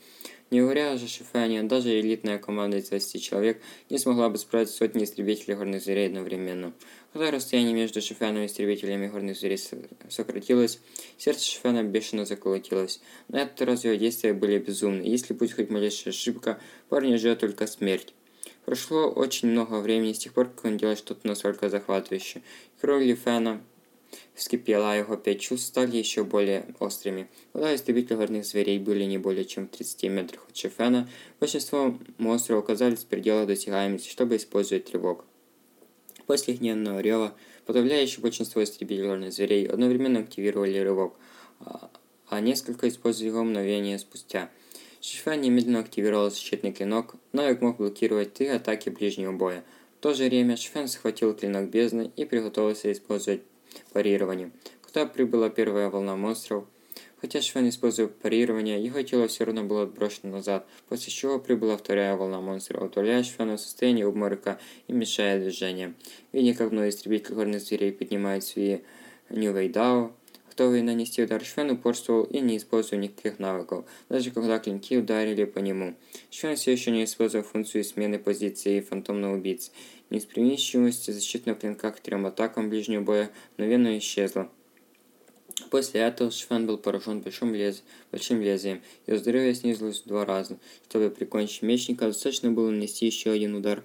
Не говоря же Шифане, даже элитная команда из 20 человек не смогла бы справиться с сотней истребителей горных зверей одновременно. Когда расстояние между Шифяном и истребителями горных зверей сократилось, сердце Шифяна бешено заколотилось. На этот раз его действия были безумны, если будет хоть малейшая ошибка, парня ждет только смерть. Прошло очень много времени с тех пор, как он делал что-то настолько захватывающее. Кровь Лифена вскипела, а его чувств стали еще более острыми. Когда истребители горных зверей были не более чем в 30 метрах от Шифена, большинство монстров оказались в пределах досягаемости, чтобы использовать тревог. После гневного рева подавляющее большинство истребительных зверей одновременно активировали рывок, а, а несколько использовали его мгновение спустя. Шифа немедленно активировал защитный клинок, Навик мог блокировать три атаки ближнего боя. В то же время Шифен схватил клинок бездны и приготовился использовать парирование. Когда прибыла первая волна монстров, Хотя Швен использовал парирование, его тело все равно было отброшено назад, после чего прибыла вторая волна монстров, утоляя Швена в состоянии обморока и мешая движениям. Видя, как много истребителей горных зверей поднимают свои Ньювейдао, готовые нанести удар, Швен упорствовал и не использовал никаких навыков, даже когда клинки ударили по нему. Швен все еще не использовал функцию смены позиции фантомного убийцы. Неиспримещивость защитного клинка к трем атакам ближнего боя мгновенно исчезла. После этого Шифан был поражен большим, лез... большим лезвием. Его здоровье снизилось в два раза. Чтобы прикончить мечника, достаточно было нанести еще один удар.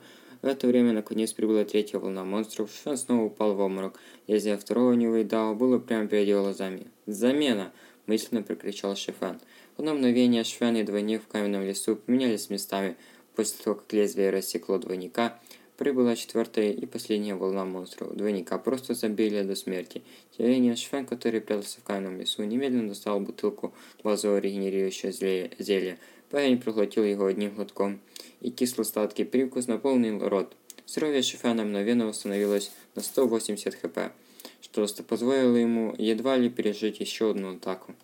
В это время наконец прибыла третья волна монстров. Шифан снова упал в обморок. Лезвие второго Ньюэйдао было прямо перед его глазами. «Замена!» – мысленно прокричал Шифан. В одно мгновение Шифан и двойник в каменном лесу поменялись местами. После того, как лезвие рассекло двойника, Прибыла четвертая и последняя волна монстров. Двойника просто забили до смерти. Тем временем Швен, который прятался в каменном лесу, немедленно достал бутылку базового регенерирующего зелья. Парень проглотил его одним глотком, и кисло-сладкий привкус наполнил рот. Здоровье Шифана мгновенно восстановилось на 180 хп, что позволило ему едва ли пережить еще одну атаку.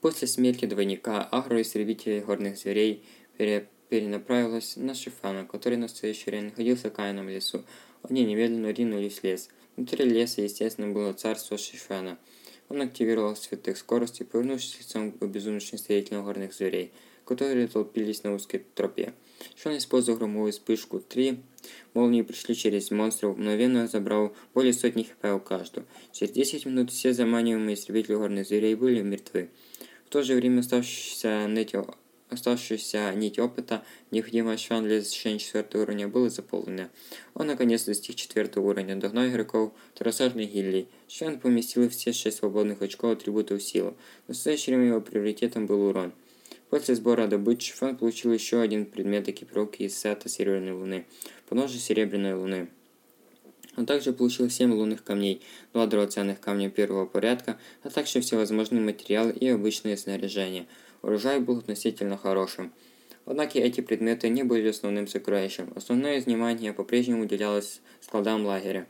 После смерти двойника агроистребителей горных зверей пере перенаправилась на Шифана, который на настоящее время находился в каменном лесу. Они немедленно ринулись в лес. Внутри леса, естественно, было царство Шифана. Он активировал святых скорости, повернувшись лицом к обезумевшим строителям горных зверей, которые толпились на узкой тропе. Шон использовал громовую вспышку. Три молнии пришли через монстров, мгновенно забрал более сотни хп у каждого. Через 10 минут все заманиваемые истребители горных зверей были мертвы. В то же время оставшиеся Нети Оставшаяся нить опыта, необходимая шван для завершения четвертого уровня, была заполнена. Он наконец достиг четвертого уровня, догнал игроков трассажной гильдии. Шван поместил все шесть свободных очков атрибутов силы. В настоящее его приоритетом был урон. После сбора добычи Шван получил еще один предмет экипировки из сета Серебряной Луны, поножи Серебряной Луны. Он также получил 7 лунных камней, 2 драгоценных камня первого порядка, а также всевозможные материалы и обычное снаряжение – Урожай был относительно хорошим. Однако эти предметы не были основным сокровищем. Основное внимание по-прежнему уделялось складам лагеря.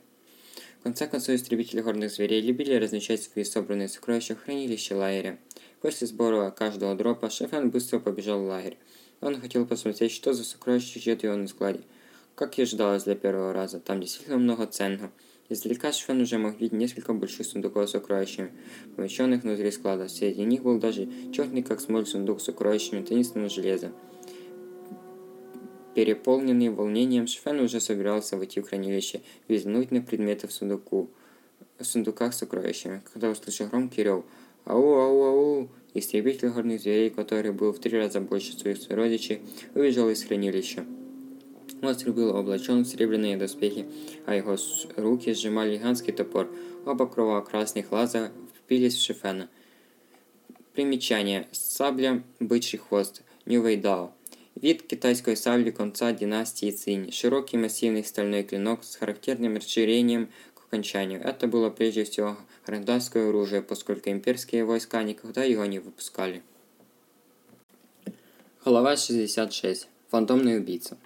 В конце концов, истребители горных зверей любили размещать свои собранные сокровища в хранилище лагеря. После сбора каждого дропа Шефен быстро побежал в лагерь. Он хотел посмотреть, что за сокровище ждет его на складе. Как и ожидалось для первого раза, там действительно много ценного. Издалека Швен уже мог видеть несколько больших сундуков с сокровищами, помещенных внутри склада. Среди них был даже черный как смоль сундук с сокровищами теннисного железа. Переполненный волнением, Швен уже собирался войти в хранилище и взглянуть на предметы в сундуку, в сундуках с сокровищами, когда услышал громкий рев «Ау, ау, ау!» Истребитель горных зверей, который был в три раза больше своих сородичей, выбежал из хранилища. Монстр был облачен в серебряные доспехи, а его руки сжимали гигантский топор. Оба кроваво-красных глаза впились в Шифена. Примечание. Сабля «Бычий хвост» Нювейдао. Вид китайской сабли конца династии Цинь. Широкий массивный стальной клинок с характерным расширением к окончанию. Это было прежде всего гражданское оружие, поскольку имперские войска никогда его не выпускали. Глава 66. Фантомный убийца.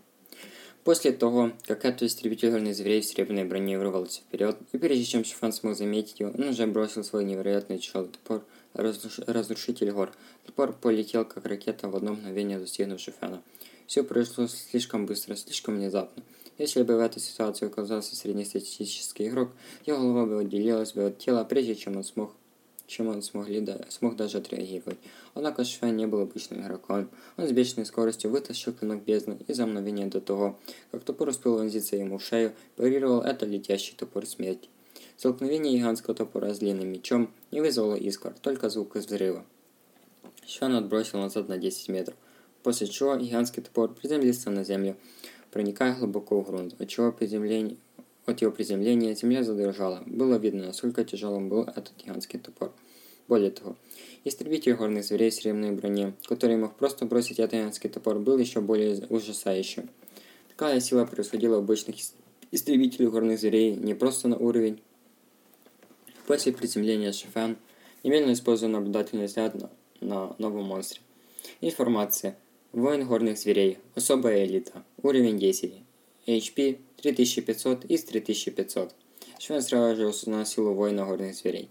После того, как этот истребитель горных зверей в серебряной броне вырвался вперед, и прежде чем Шифан смог заметить его, он уже бросил свой невероятный тяжелый топор разруш... Разрушитель гор. Топор полетел, как ракета, в одно мгновение достигнув Шифана. Все произошло слишком быстро, слишком внезапно. Если бы в этой ситуации оказался среднестатистический игрок, его голова бы отделилась бы от тела, прежде чем он смог чем он смогли, да, смог даже отреагировать. Однако Швен не был обычным игроком. Он с бешеной скоростью вытащил клинок бездны и за мгновение до того, как топор успел вонзиться ему в шею, парировал это летящий топор смерти. Столкновение гигантского топора с длинным мечом не вызвало искр, только звук из взрыва. Швен отбросил назад на 10 метров, после чего гигантский топор приземлился на землю, проникая глубоко в грунт, отчего приземление от его приземления земля задрожала. Было видно, насколько тяжелым был этот гигантский топор. Более того, истребитель горных зверей в серебряной броне, который мог просто бросить этот гигантский топор, был еще более ужасающим. Такая сила происходила у обычных истребителей горных зверей не просто на уровень. После приземления Шифан немедленно использовал наблюдательный взгляд на, на новом монстре. Информация. Воин горных зверей. Особая элита. Уровень 10. HP 3500 из 3500. Швен сразу же узнал силу воина горных зверей.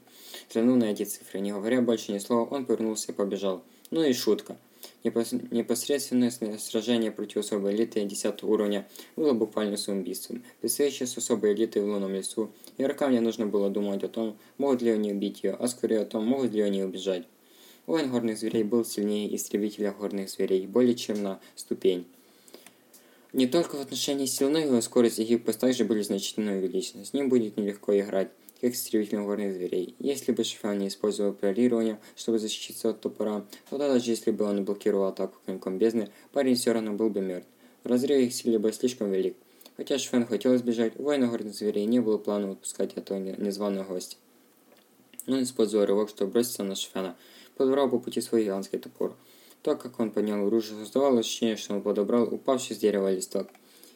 Взглянув на эти цифры, не говоря больше ни слова, он повернулся и побежал. Ну и шутка. Непосредственное сражение против особой элиты 10 уровня было буквально самоубийством. Предстоящее с особой элитой в лунном лесу, игрокам не нужно было думать о том, могут ли они убить ее, а скорее о том, могут ли они убежать. Воин горных зверей был сильнее истребителя горных зверей, более чем на ступень. Не только в отношении сил, но и его скорость и гибкость также были значительно увеличены. С ним будет нелегко играть, как с истребителем горных зверей. Если бы Шифан не использовал парирование, чтобы защититься от топора, тогда даже если бы он блокировал атаку клинком бездны, парень все равно был бы мертв. Разрыв их силы был слишком велик. Хотя Шифан хотел избежать, воина горных зверей не было плана выпускать этого незваного гостя. Он использовал рывок, чтобы броситься на Шифана, подобрал по пути свой гигантский топор. Так как он поднял оружие, создавалось ощущение, что он подобрал упавший с дерева листок.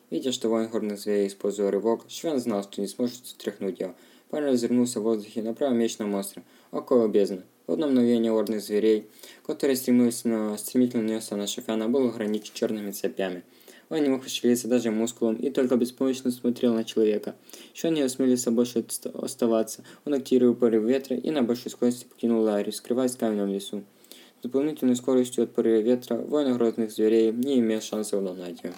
Видя, что воин горных зверей используя рывок, Швен знал, что не сможет стряхнуть его. Парень развернулся в воздухе и направил меч на монстра, около бездны. В одно мгновение ордных зверей, которые стремились на, стремительно несся на Шефяна, был ограничен черными цепями. Он не мог пошевелиться даже мускулом и только беспомощно смотрел на человека. Еще не осмелился больше оставаться. Он активировал порыв ветра и на большой скорости покинул лагерь, скрываясь в каменном лесу. Дополнительной скоростью от порыва ветра воин грозных зверей не имел шансов догнать его.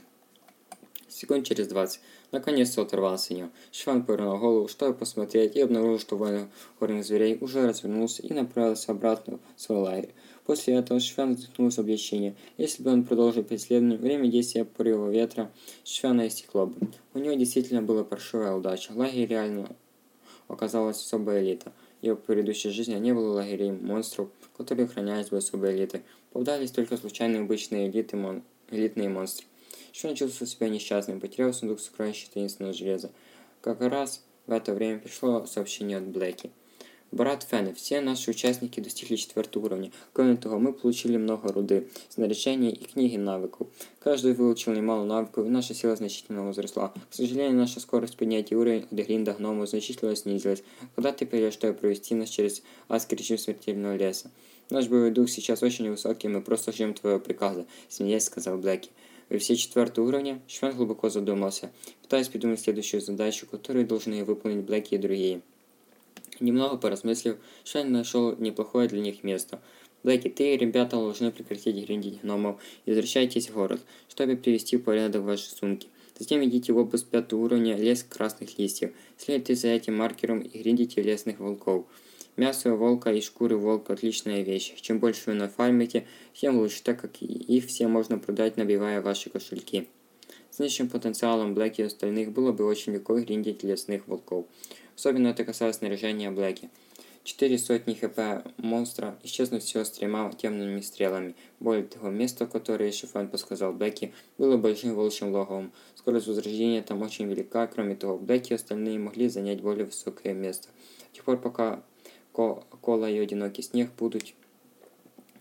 Секунд через двадцать Наконец-то оторвался от него. Шван повернул голову, чтобы посмотреть, и обнаружил, что воин горных зверей уже развернулся и направился обратно в свой лагерь. После этого Шван вздохнул с облегчением. Если бы он продолжил преследование, время действия порыва ветра Швана истекло бы. У него действительно была паршивая удача. Лагерь реально оказалась особая элита. Его предыдущей жизни не было лагерей монстров, которые охранялись бы особой элитой. Попадались только случайные обычные элиты мон... элитные монстры. Шван чувствовал себя несчастным, потерял сундук сокровища таинственного железа. Как раз в это время пришло сообщение от Блэки. Брат Фены, все наши участники достигли четвертого уровня. Кроме того, мы получили много руды, снаряжения и книги навыков. Каждый выучил немало навыков, и наша сила значительно возросла. К сожалению, наша скорость поднятия уровня от гринда гнома значительно снизилась. Когда ты придешь, чтобы провести нас через адский режим смертельного леса? Наш боевой дух сейчас очень высокий, мы просто ждем твоего приказа, смеясь сказал Блэки. Вы все четвертого уровня? Швен глубоко задумался, пытаясь придумать следующую задачу, которую должны выполнить Блэки и другие. Немного поразмыслив, Шайн нашел неплохое для них место. Блэки, ты и ребята должны прекратить гриндить гномов и возвращайтесь в город, чтобы привести в порядок ваши сумки. Затем идите в область пятого уровня лес красных листьев. Следуйте за этим маркером и гриндите лесных волков. Мясо волка и шкуры волка – отличная вещь. Чем больше вы нафармите, тем лучше, так как их все можно продать, набивая ваши кошельки. С низшим потенциалом Блэки и остальных было бы очень легко гриндить лесных волков. Особенно это касалось снаряжения Блэки. Четыре сотни хп монстра исчезнут всего с тремя темными стрелами. Более того, место, которое Шифан подсказал Блэки, было большим волчьим логовом. Скорость возрождения там очень велика, кроме того, Блэки и остальные могли занять более высокое место. До тех пор, пока Кола и Одинокий Снег будут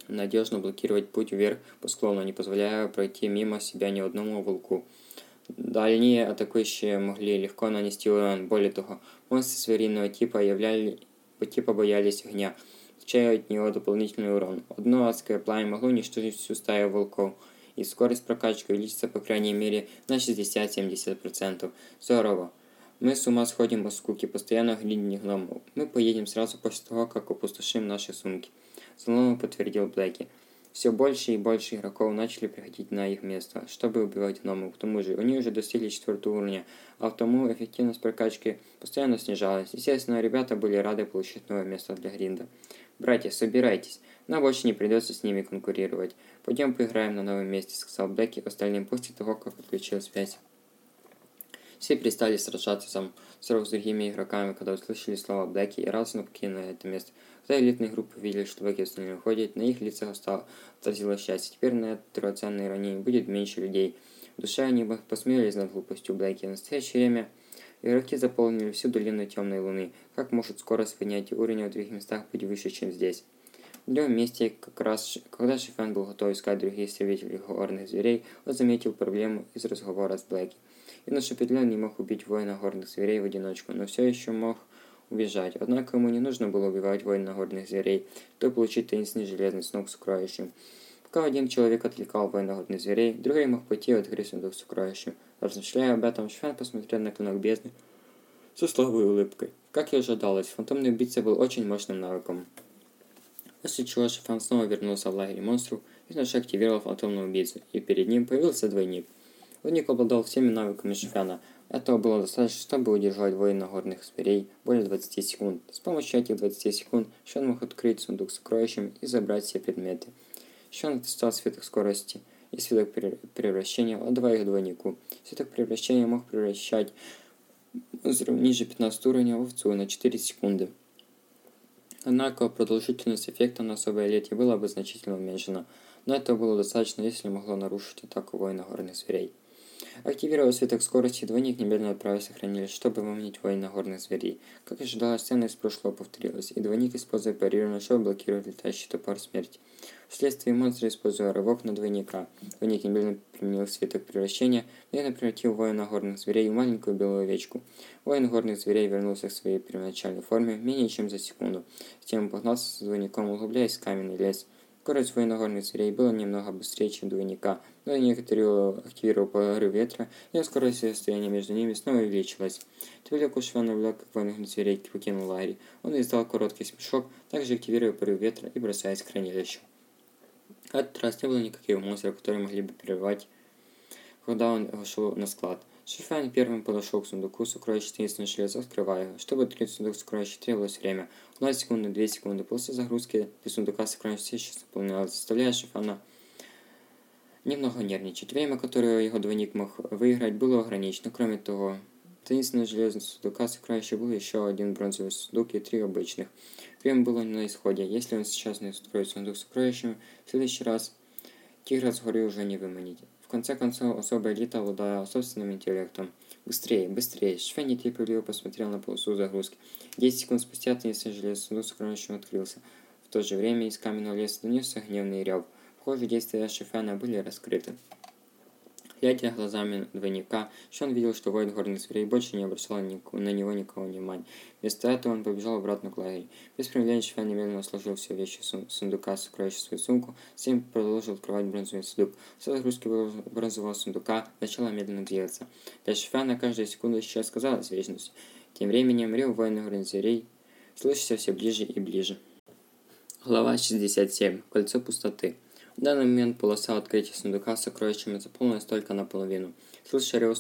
надежно блокировать путь вверх по склону, не позволяя пройти мимо себя ни одному волку. Дальние атакующие могли легко нанести урон. Более того, монстры звериного типа, являли, типа боялись огня, получая от него дополнительный урон. Одно адское пламя могло уничтожить всю стаю волков, и скорость прокачки увеличится по крайней мере на 60-70%. Здорово. Мы с ума сходим от скуки, постоянно глядим гномов. Мы поедем сразу после того, как опустошим наши сумки. Злому подтвердил Блэки. Все больше и больше игроков начали приходить на их место, чтобы убивать гномов. К тому же, они уже достигли четвертого уровня, а потому эффективность прокачки постоянно снижалась. Естественно, ребята были рады получить новое место для гринда. «Братья, собирайтесь. Нам больше не придется с ними конкурировать. Пойдем поиграем на новом месте», — сказал Блэки остальным после того, как отключил связь. Все перестали сражаться сам с другими игроками, когда услышали слова Блэки и радостно покинули это место. Когда элитные группы видели, что Блэки остальные уходят, на их лицах отразилось счастье. Теперь на это драгоценное ранение будет меньше людей. В душе они посмеялись над глупостью Блэки. В настоящее время игроки заполнили всю долину Темной Луны. Как может скорость поднятия уровня в других местах быть выше, чем здесь? В другом месте, как раз, когда Шифен был готов искать других истребителей горных зверей, он заметил проблему из разговора с Блэки. Юноша Петля не мог убить воина горных зверей в одиночку, но все еще мог убежать. Однако ему не нужно было убивать воина горных зверей, чтобы получить таинственный железный сног с сокровищем. Пока один человек отвлекал воина горных зверей, другой мог пойти и открыть сундук сокровищем. Размышляя об этом, Швен посмотрел на клинок бездны со слабой улыбкой. Как и ожидалось, фантомный убийца был очень мощным навыком. После чего Шифан снова вернулся в лагерь монстров, юноша активировал фантомного убийцу, и перед ним появился двойник – Лунник обладал всеми навыками Шифяна. Этого было достаточно, чтобы удержать воина горных зверей более 20 секунд. С помощью этих 20 секунд Шен мог открыть сундук с сокровищем и забрать все предметы. Шен тестал свиток скорости и свиток превращения, отдавая их двойнику. Свиток превращения мог превращать ниже 15 уровня овцу на 4 секунды. Однако продолжительность эффекта на особой элите была бы значительно уменьшена, но этого было достаточно, если могло нарушить атаку воина горных зверей. Активировав свиток скорости, двойник немедленно отправился в хранилище, чтобы выманить воина горных зверей. Как ожидалось, сцена из прошлого повторилась, и двойник, используя парирование, чтобы блокировать летающий топор смерти. Вследствие монстра используя рывок на двойника. Двойник немедленно применил свиток превращения, мгновенно превратил воина горных зверей в маленькую белую овечку. Воин горных зверей вернулся к своей первоначальной форме менее чем за секунду. Затем погнался с двойником, углубляясь в каменный лес. Скорость военно-горных зверей была немного быстрее, чем двойника, но некоторые активировал порыв ветра, и скорость и расстояние между ними снова увеличилась. Твилек ушел наблюдал, как военных зверей покинул лагерь. Он издал короткий смешок, также активируя порыв ветра и бросаясь к хранилищу. Этот раз не было никаких монстров, которые могли бы прервать, когда он вошел на склад. Шифайн первым подошел к сундуку сокровищ таинственного железа, открывая его. Чтобы открыть сундук сокровищ, требовалось время. Одна секунда, две секунды. Полоса загрузки для сундука сокровищ еще заполнялось, заставляя Шифана немного нервничать. Время, которое его двойник мог выиграть, было ограничено. Кроме того, таинственного железного сундука сокровища был еще один бронзовый сундук и три обычных. Время было на исходе. Если он сейчас не откроет сундук с сокровищами, в следующий раз тигра с горы уже не выманить конце концов, особая элита обладала собственным интеллектом. Быстрее, быстрее. Швен нетерпеливо посмотрел на полосу загрузки. Десять секунд спустя теннисный железный сокровищем открылся. В то же время из каменного леса донесся гневный рев. Похоже, действия Шефена были раскрыты. Глядя глазами двойника, Шон видел, что воин горных зверей больше не обращал на него никого внимания. Вместо этого он побежал обратно к лагерю. Без промедления Шон немедленно сложил все вещи сундука, сокровища свою сумку, затем продолжил открывать бронзовый сундук. С загрузки бронзового сундука начала медленно двигаться. Для Шифана каждая секунда сейчас казалась вечностью. Тем временем рев воинов горных зверей слышится все ближе и ближе. Глава 67. Кольцо пустоты. В данный момент полоса открытия сундука с сокровищами заполнилась только наполовину. Слыша рев,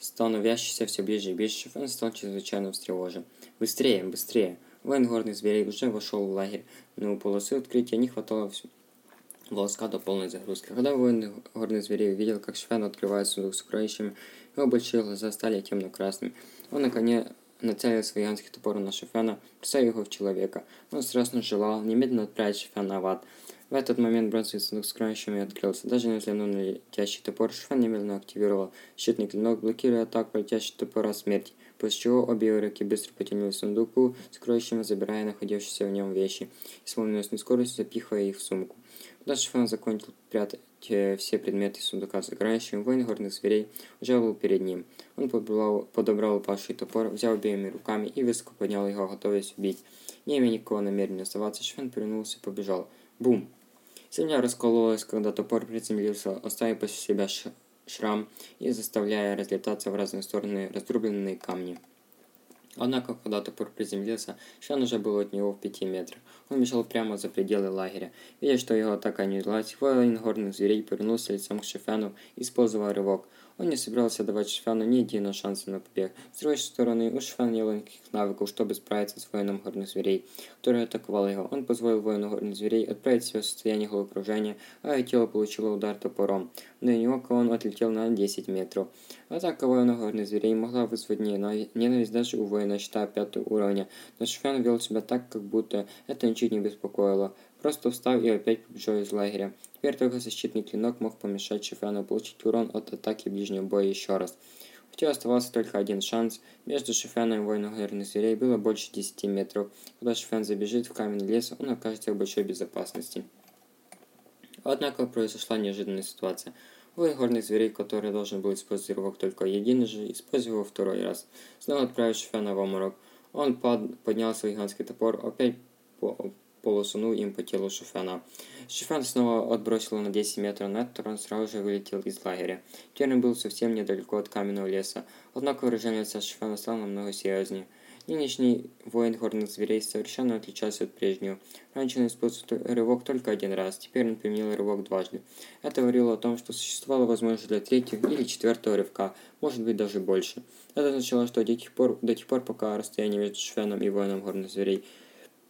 становящийся все ближе и ближе, Шефен стал чрезвычайно встревожен. «Быстрее, быстрее!» Воин горных зверей уже вошел в лагерь, но у полосы открытия не хватало волоска до полной загрузки. Когда воин горных зверей увидел, как Шефен открывает сундук с сокровищами, его большие глаза стали темно-красными. Он, наконец, нацелил свой янский топор на Шефена, бросая его в человека. Он страстно желал немедленно отправить Шефена в ад. В этот момент бронзовый сундук с крающими открылся. Даже не взглянув на летящий топор, Шфан немедленно активировал щитный клинок, блокируя атаку летящего топора смерти, после чего обе его руки быстро потянули сундуку с крающими, забирая находившиеся в нем вещи, и с молниеносной скоростью запихивая их в сумку. Когда Шфан закончил прятать э, все предметы сундука с играющим, воин горных зверей уже был перед ним. Он подобрал, подобрал упавший топор, взял обеими руками и высоко поднял его, готовясь убить. Не имея никакого намерения оставаться, Шфен повернулся и побежал. Бум! Земля раскололась, когда топор приземлился, оставив после себя шрам и заставляя разлетаться в разные стороны разрубленные камни. Однако, когда топор приземлился, Шан уже был от него в пяти метрах. Он бежал прямо за пределы лагеря. Видя, что его атака не удалась, воин горных зверей повернулся лицом к Шефяну, используя рывок – он не собирался давать Шифану ни единого шанса на побег. С другой стороны, у Шифана не было никаких навыков, чтобы справиться с воином горных зверей, который атаковал его. Он позволил воину горных зверей отправить себя в состояние головокружения, а его тело получило удар топором. На него он отлетел на 10 метров. Атака воина горных зверей могла вызвать ненависть даже у воина щита 5 уровня, но Шифан вел себя так, как будто это ничуть не беспокоило. Просто встал и опять побежал из лагеря. Теперь только защитный клинок мог помешать Шифану получить урон от атаки ближнего боя еще раз. У тебя оставался только один шанс. Между Шифеном и воином горных зверей было больше 10 метров. Когда Шифен забежит в каменный лес, он окажется в большой безопасности. Однако произошла неожиданная ситуация. Воин горных зверей, который должен был использовать рывок только единожды, использовал его второй раз. Снова отправив Шифена в оморок. Он под, поднял свой гигантский топор, опять по, полосунул им по телу Шифена. Шифен снова отбросил на 10 метров назад, он сразу же вылетел из лагеря. Теперь был совсем недалеко от каменного леса, однако выражение лица Шифена стало намного серьезнее. Нынешний воин горных зверей совершенно отличался от прежнего. Раньше он использовал рывок только один раз, теперь он применил рывок дважды. Это говорило о том, что существовала возможность для третьего или четвертого рывка, может быть даже больше. Это означало, что до тех пор, до тех пор пока расстояние между Швеном и воином горных зверей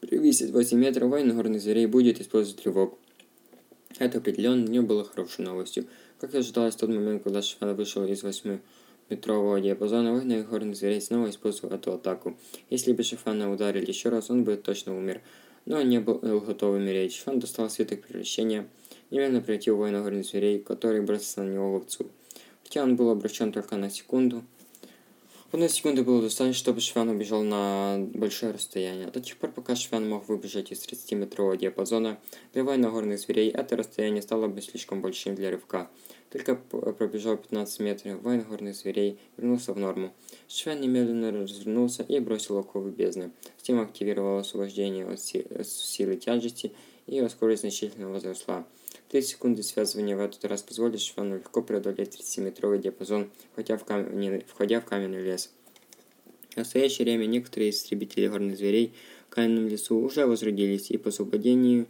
превысит 8 метров, воин горных зверей будет использовать рывок. Это определенно не было хорошей новостью. Как и ожидалось в тот момент, когда Шифан вышел из 8-метрового диапазона, воин горных зверей снова использовал эту атаку. Если бы Шифана ударили еще раз, он бы точно умер. Но он не был готов умереть. Шифан достал свиток превращения, немедленно превратил воина горных зверей, который бросился на него в овцу. Хотя он был обращен только на секунду, Одной секунды было достаточно, чтобы Швян убежал на большое расстояние. До тех пор, пока Швян мог выбежать из 30-метрового диапазона, для военно-горных зверей это расстояние стало бы слишком большим для рывка. Только пробежал 15 метров, воин горных зверей вернулся в норму. Швян немедленно развернулся и бросил оковы бездны. Затем активировал освобождение от силы тяжести, и его скорость значительно возросла. 3 секунды связывания в этот раз позволили Швану легко преодолеть 30-метровый диапазон, входя в, каменный, входя в каменный лес. В настоящее время некоторые истребители горных зверей в каменном лесу уже возродились, и по освобождению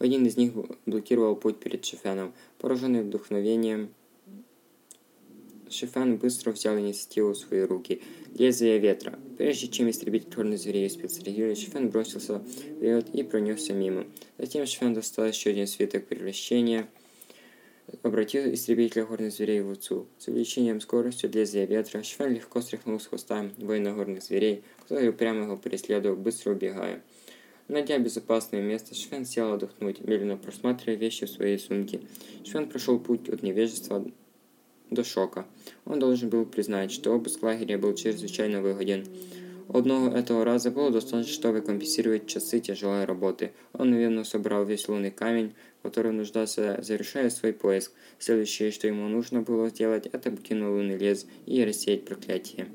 один из них блокировал путь перед Шефяном. Пораженный вдохновением, Шефян быстро взял инициативу в свои руки. Лезвие ветра. Прежде чем истребитель черных зверей успел среагировать, Шефян бросился вперед и пронесся мимо. Затем Шефян достал еще один свиток превращения, обратил истребителя горных зверей в Уцу. С увеличением скоростью лезвия ветра Шефян легко стряхнул с хвоста воина горных зверей, который прямо его преследовал, быстро убегая. Найдя безопасное место, Швен сел отдохнуть, медленно просматривая вещи в своей сумке. Швен прошел путь от невежества до шока. Он должен был признать, что обыск лагеря был чрезвычайно выгоден. Одного этого раза было достаточно, чтобы компенсировать часы тяжелой работы. Он уверенно собрал весь лунный камень, который нуждался, завершая свой поиск. Следующее, что ему нужно было сделать, это покинуть лунный лес и рассеять проклятие.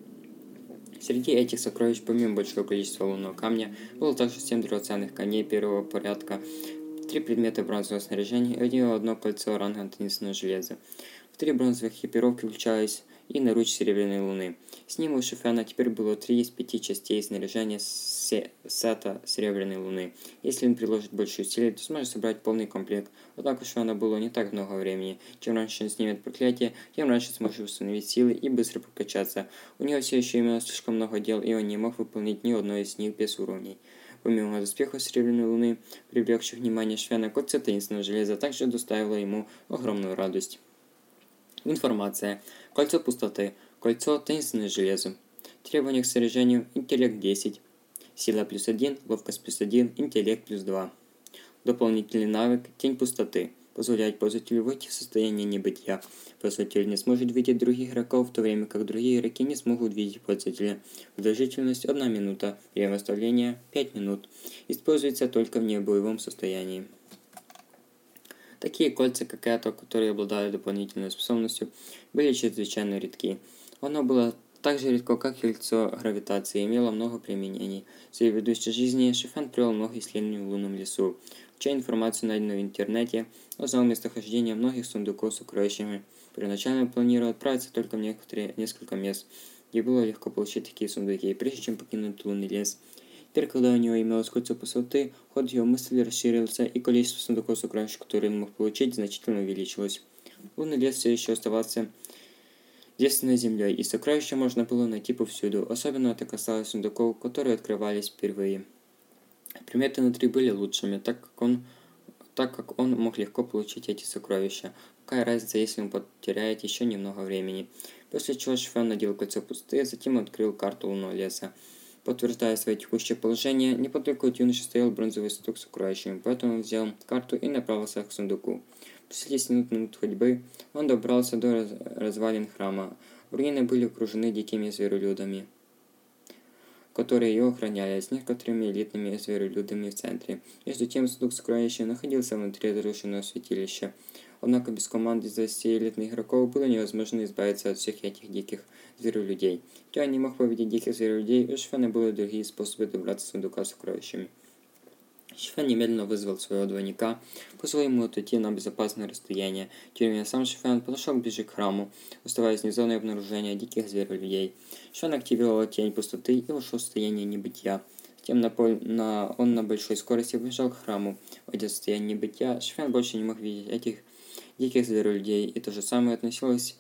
Среди этих сокровищ, помимо большого количества лунного камня, было также семь драгоценных камней первого порядка, три предмета бронзового снаряжения и одно кольцо ранга теннисного железа. Три бронзовых экипировки включались и наруч Серебряной Луны. С ним у Шифена теперь было три из пяти частей снаряжения сета Серебряной Луны. Если он приложит большие усилия, то сможет собрать полный комплект. Однако у Шифена было не так много времени. Чем раньше он снимет проклятие, тем раньше сможет установить силы и быстро прокачаться. У него все еще имелось слишком много дел, и он не мог выполнить ни одно из них без уровней. Помимо доспехов Серебряной Луны, привлекших внимание Швена, кольцо таинственного железа также доставило ему огромную радость. Информация. Кольцо пустоты. Кольцо таинственное железо. Требования к снаряжению. Интеллект 10. Сила плюс 1, ловкость плюс 1, интеллект плюс 2. Дополнительный навык. Тень пустоты. Позволяет пользователю выйти в состояние небытия. Пользователь не сможет видеть других игроков, в то время как другие игроки не смогут видеть пользователя. Продолжительность 1 минута. Время восстановления 5 минут. Используется только в небоевом состоянии. Такие кольца, как это, которые обладали дополнительной способностью, были чрезвычайно редки. Оно было так же редко, как кольцо гравитации, имело много применений. В своей ведущей жизни Шифен провел много исследований в лунном лесу. Уча информацию, найденную в интернете, он знал местохождение многих сундуков с укроющими. Первоначально планировал отправиться только в некоторые, несколько мест, где было легко получить такие сундуки, прежде чем покинуть лунный лес – Теперь, когда у него имелось кольцо пустоты, ход его мысли расширился, и количество сундуков сокровищ, которые он мог получить, значительно увеличилось. Лунный лес все еще оставался девственной землей, и сокровища можно было найти повсюду, особенно это касалось сундуков, которые открывались впервые. Приметы внутри были лучшими, так как он так как он мог легко получить эти сокровища. Какая разница, если он потеряет еще немного времени? После чего Шфен надел кольцо пустые, затем открыл карту лунного леса. Подтверждая свое текущее положение, неподалеку от юноши стоял бронзовый сундук с украшением, поэтому он взял карту и направился к сундуку. После 10 минут, минут ходьбы он добрался до раз развалин храма. Руины были окружены дикими зверолюдами, которые ее охраняли, с некоторыми элитными зверолюдами в центре. Между тем, сундук с сокровища находился внутри разрушенного святилища. Однако без команды из 20 элитных игроков было невозможно избавиться от всех этих диких зверолюдей. Хотя не мог победить диких зверолюдей, у Шфена были другие способы добраться до сундука с сокровищами. Шифен немедленно вызвал своего двойника, позволил ему отойти на безопасное расстояние. Тем сам Шифен подошел ближе к храму, оставаясь вне зоны обнаружения диких зверолюдей. Шифен активировал тень пустоты и вошел в состояние небытия. Затем на пол... на... он на большой скорости побежал к храму. Войдя в состояние небытия, Шифен больше не мог видеть этих диких зверолюдей, и то же самое относилось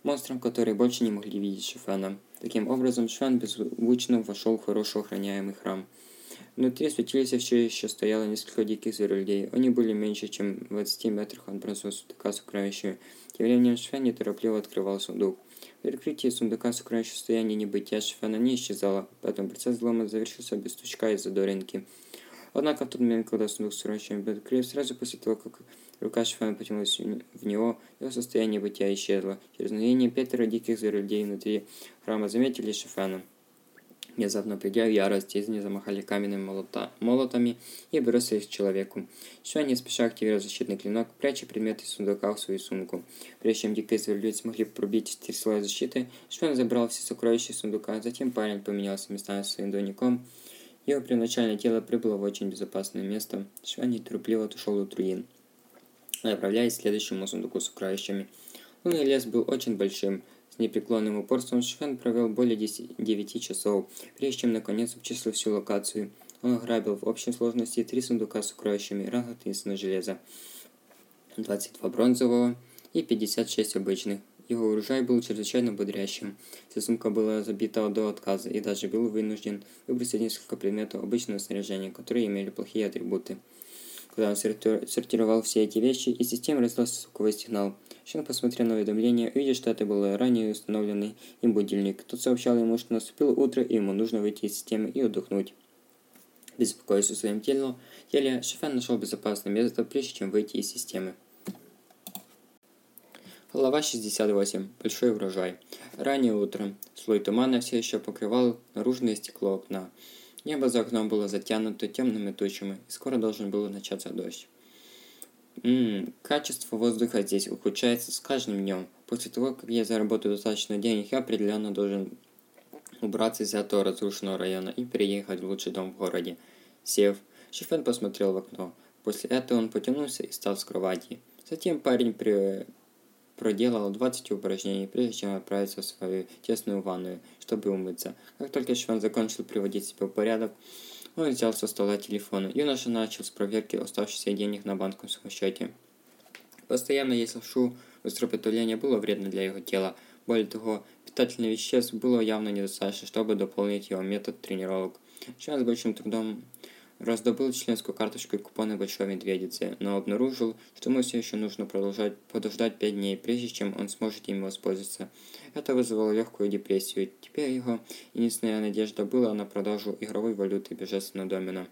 к монстрам, которые больше не могли видеть Шифена. Таким образом, Шифен беззвучно вошел в хорошо охраняемый храм. Внутри святилища все еще стояло несколько диких зверолюдей. Они были меньше, чем в 20 метрах от бронзового сундука с сокровищами. Тем временем Шфен неторопливо открывал сундук. При сундука сокровища состояние небытия Шфена не исчезало, поэтому процесс взлома завершился без стучка из-за доринки. Однако в тот момент, когда сундук с сокровищами был открыт, сразу после того, как рука Шифана потянулась в него, его состояние бытия исчезло. Через мгновение пятеро диких зверей внутри храма заметили Шифана. Внезапно придя в ярость, из них замахали каменными молота, молотами и бросились к человеку. Шуан не спеша активировал защитный клинок, пряча предметы сундука в свою сумку. Прежде чем дикие зверолюди смогли пробить четыре слоя защиты, Шуан забрал все сокровища сундука, затем парень поменялся местами с своим двойником. Его первоначальное тело прибыло в очень безопасное место. Шуан неторопливо отошел от руин, направляясь к следующему сундуку с сокровищами. Лунный лес был очень большим, непреклонным упорством Швен провел более 10, 9 часов, прежде чем наконец обчислил всю локацию. Он ограбил в общей сложности три сундука с сокровищами ранга единственного железа, 22 бронзового и 56 обычных. Его урожай был чрезвычайно бодрящим. Вся сумка была забита до отказа, и даже был вынужден выбросить несколько предметов обычного снаряжения, которые имели плохие атрибуты. Когда он сортировал все эти вещи, из системы раздался звуковой сигнал. Шен посмотрел на уведомление, увидел, что это был ранее установленный им будильник. Тот сообщал ему, что наступило утро, и ему нужно выйти из системы и отдохнуть. Беспокоясь о своем теле, теле Шефен нашел безопасное место, прежде чем выйти из системы. Глава 68. Большой урожай. Раннее утро. Слой тумана все еще покрывал наружное стекло окна. Небо за окном было затянуто темными тучами, и скоро должен был начаться дождь. Ммм, качество воздуха здесь ухудшается с каждым днем. После того, как я заработаю достаточно денег, я определенно должен убраться из этого разрушенного района и переехать в лучший дом в городе. Сев, Шифен посмотрел в окно. После этого он потянулся и встал с кровати. Затем парень при проделал 20 упражнений, прежде чем отправиться в свою тесную ванную, чтобы умыться. Как только Шван закончил приводить себя в порядок, он взял со стола телефон. Юноша начал с проверки оставшихся денег на банковском счете. Постоянно есть лапшу, быстрое приготовление было вредно для его тела. Более того, питательных веществ было явно недостаточно, чтобы дополнить его метод тренировок. Шван с большим трудом Раздобыл членскую карточку и купоны Большой Медведицы, но обнаружил, что ему все еще нужно продолжать подождать пять дней, прежде чем он сможет ими воспользоваться. Это вызвало легкую депрессию. Теперь его единственная надежда была на продажу игровой валюты Божественного Домена.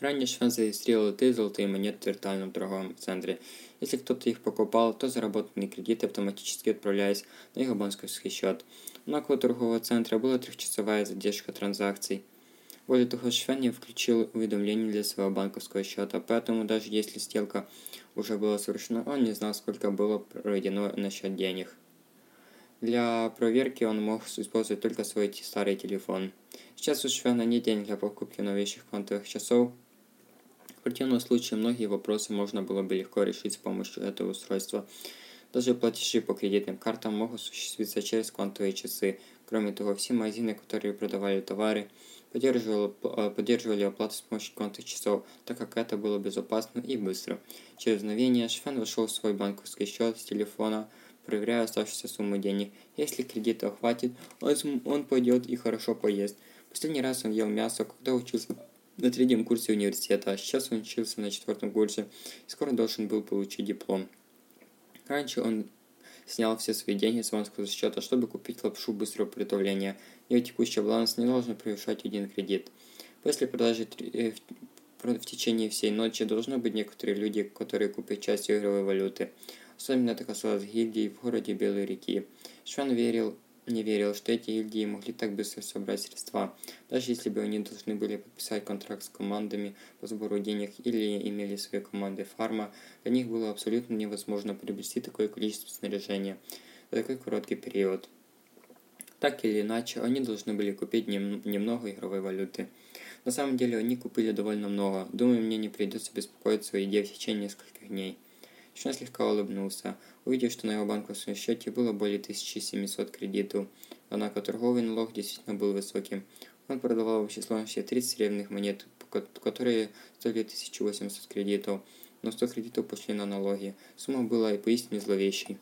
Ранее Швен зарегистрировал три золотые монеты в виртуальном торговом центре. Если кто-то их покупал, то заработанные кредиты автоматически отправлялись на его банковский счет. У торгового центра была трехчасовая задержка транзакций. Более того, Швен не включил уведомления для своего банковского счета, поэтому даже если сделка уже была совершена, он не знал, сколько было проведено на счет денег. Для проверки он мог использовать только свой старый телефон. Сейчас у Швена нет денег для покупки новейших квантовых часов. В противном случае многие вопросы можно было бы легко решить с помощью этого устройства. Даже платежи по кредитным картам могут осуществиться через квантовые часы. Кроме того, все магазины, которые продавали товары, поддерживали, а, поддерживали оплату с помощью квантовых часов, так как это было безопасно и быстро. Через мгновение Шфен вошел в свой банковский счет с телефона, проверяя оставшуюся сумму денег. Если кредита хватит, он, он пойдет и хорошо поест. Последний раз он ел мясо, когда учился на третьем курсе университета, а сейчас он учился на четвертом курсе и скоро должен был получить диплом. Раньше он снял все свои деньги с банковского счета, чтобы купить лапшу быстрого приготовления. Ее текущий баланс не должен превышать один кредит. После продажи э, в течение всей ночи должны быть некоторые люди, которые купят часть игровой валюты. Особенно это касалось гильдии в городе Белой реки. Шван верил не верил, что эти гильдии могли так быстро собрать средства, даже если бы они должны были подписать контракт с командами по сбору денег или имели свои команды фарма, для них было абсолютно невозможно приобрести такое количество снаряжения за такой короткий период. Так или иначе, они должны были купить нем немного игровой валюты. На самом деле, они купили довольно много. Думаю, мне не придется беспокоиться о еде в течение нескольких дней. Шон слегка улыбнулся, увидев, что на его банковском счете было более 1700 кредитов. Однако торговый налог действительно был высоким. Он продавал в общей сложности 30 серебряных монет, которые стоили 1800 кредитов, но 100 кредитов пошли на налоги. Сумма была и поистине зловещей.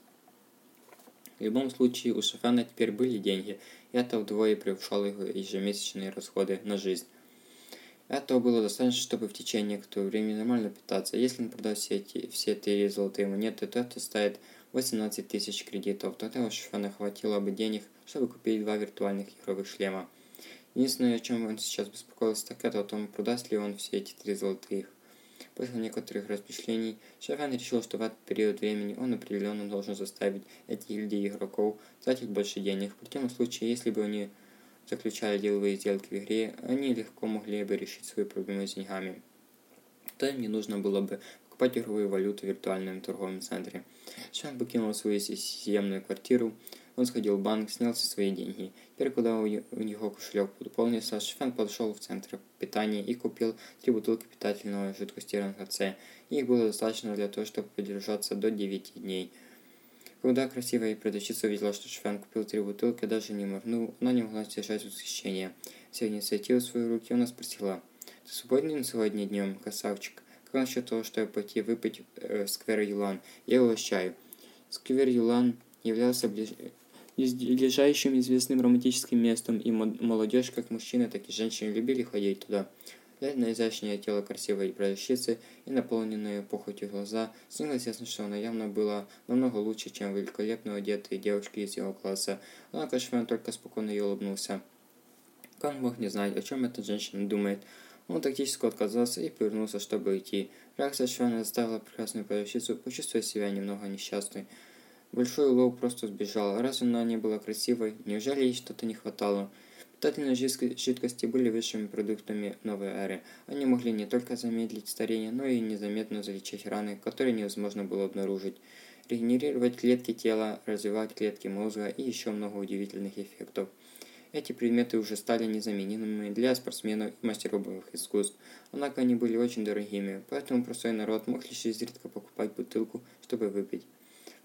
В любом случае, у Шафана теперь были деньги, и это вдвое превышало его ежемесячные расходы на жизнь. Этого было достаточно, чтобы в течение некоторого времени нормально питаться. Если он продаст все эти все три золотые монеты, то это стоит 18 тысяч кредитов. Тогда у Шифана хватило бы денег, чтобы купить два виртуальных игровых шлема. Единственное, о чем он сейчас беспокоился, так это о том, продаст ли он все эти три золотых. После некоторых размышлений, Шафан решил, что в этот период времени он определенно должен заставить эти гильдии игроков тратить больше денег. В противном случае, если бы они заключали деловые сделки в игре, они легко могли бы решить свои проблемы с деньгами. То им не нужно было бы покупать игровую валюту в виртуальном торговом центре. Шан покинул свою съемную квартиру, он сходил в банк, снял все свои деньги. Теперь, когда у него кошелек пополнился, Шифен подошел в центр питания и купил три бутылки питательного жидкости С. Их было достаточно для того, чтобы продержаться до 9 дней. Когда красивая продавщица увидела, что Шифен купил три бутылки, даже не моргнул, она не могла сдержать восхищение. Взяв инициативу в свои руки, она спросила, «Ты свободен сегодня днем, красавчик? Как насчет того, чтобы пойти выпить э, в сквер Юлан? Я угощаю». Сквер Юлан являлся ближ ближайшим известным романтическим местом, и молодежь, как мужчины, так и женщины, любили ходить туда. Глядя на изящное тело красивой продавщицы и наполненные похотью глаза, становилось ясно, что она явно была намного лучше, чем великолепно одетые девушки из его класса. Однако Швен только спокойно ей улыбнулся. Как мог не знать, о чем эта женщина думает? Он тактически отказался и повернулся, чтобы идти. Реакция Швена заставила прекрасную продавщицу почувствовать себя немного несчастной. Большой Лоу просто сбежал. Раз она не была красивой, неужели ей что-то не хватало? Питательные жидкости были высшими продуктами новой эры. Они могли не только замедлить старение, но и незаметно залечить раны, которые невозможно было обнаружить, регенерировать клетки тела, развивать клетки мозга и еще много удивительных эффектов. Эти предметы уже стали незаменимыми для спортсменов и мастеров боевых искусств, однако они были очень дорогими, поэтому простой народ мог лишь изредка покупать бутылку, чтобы выпить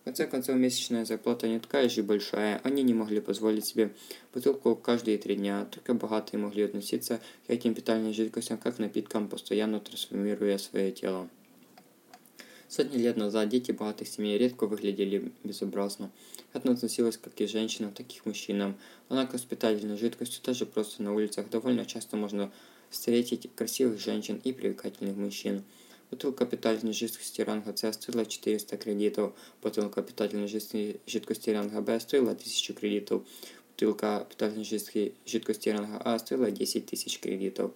конце концов, месячная зарплата не такая же большая, они не могли позволить себе бутылку каждые три дня, только богатые могли относиться к этим питательным жидкостям как напиткам, постоянно трансформируя свое тело. Сотни лет назад дети богатых семей редко выглядели безобразно. Это относилось как и женщинам, так и мужчинам. Однако с питательной жидкостью даже просто на улицах довольно часто можно встретить красивых женщин и привлекательных мужчин. Бутылка жидкости ранга С стоила 400 кредитов, бутылка питательной жидкости ранга Б стоила 1000 кредитов, бутылка питательной жидкости ранга А стоила 10 тысяч кредитов.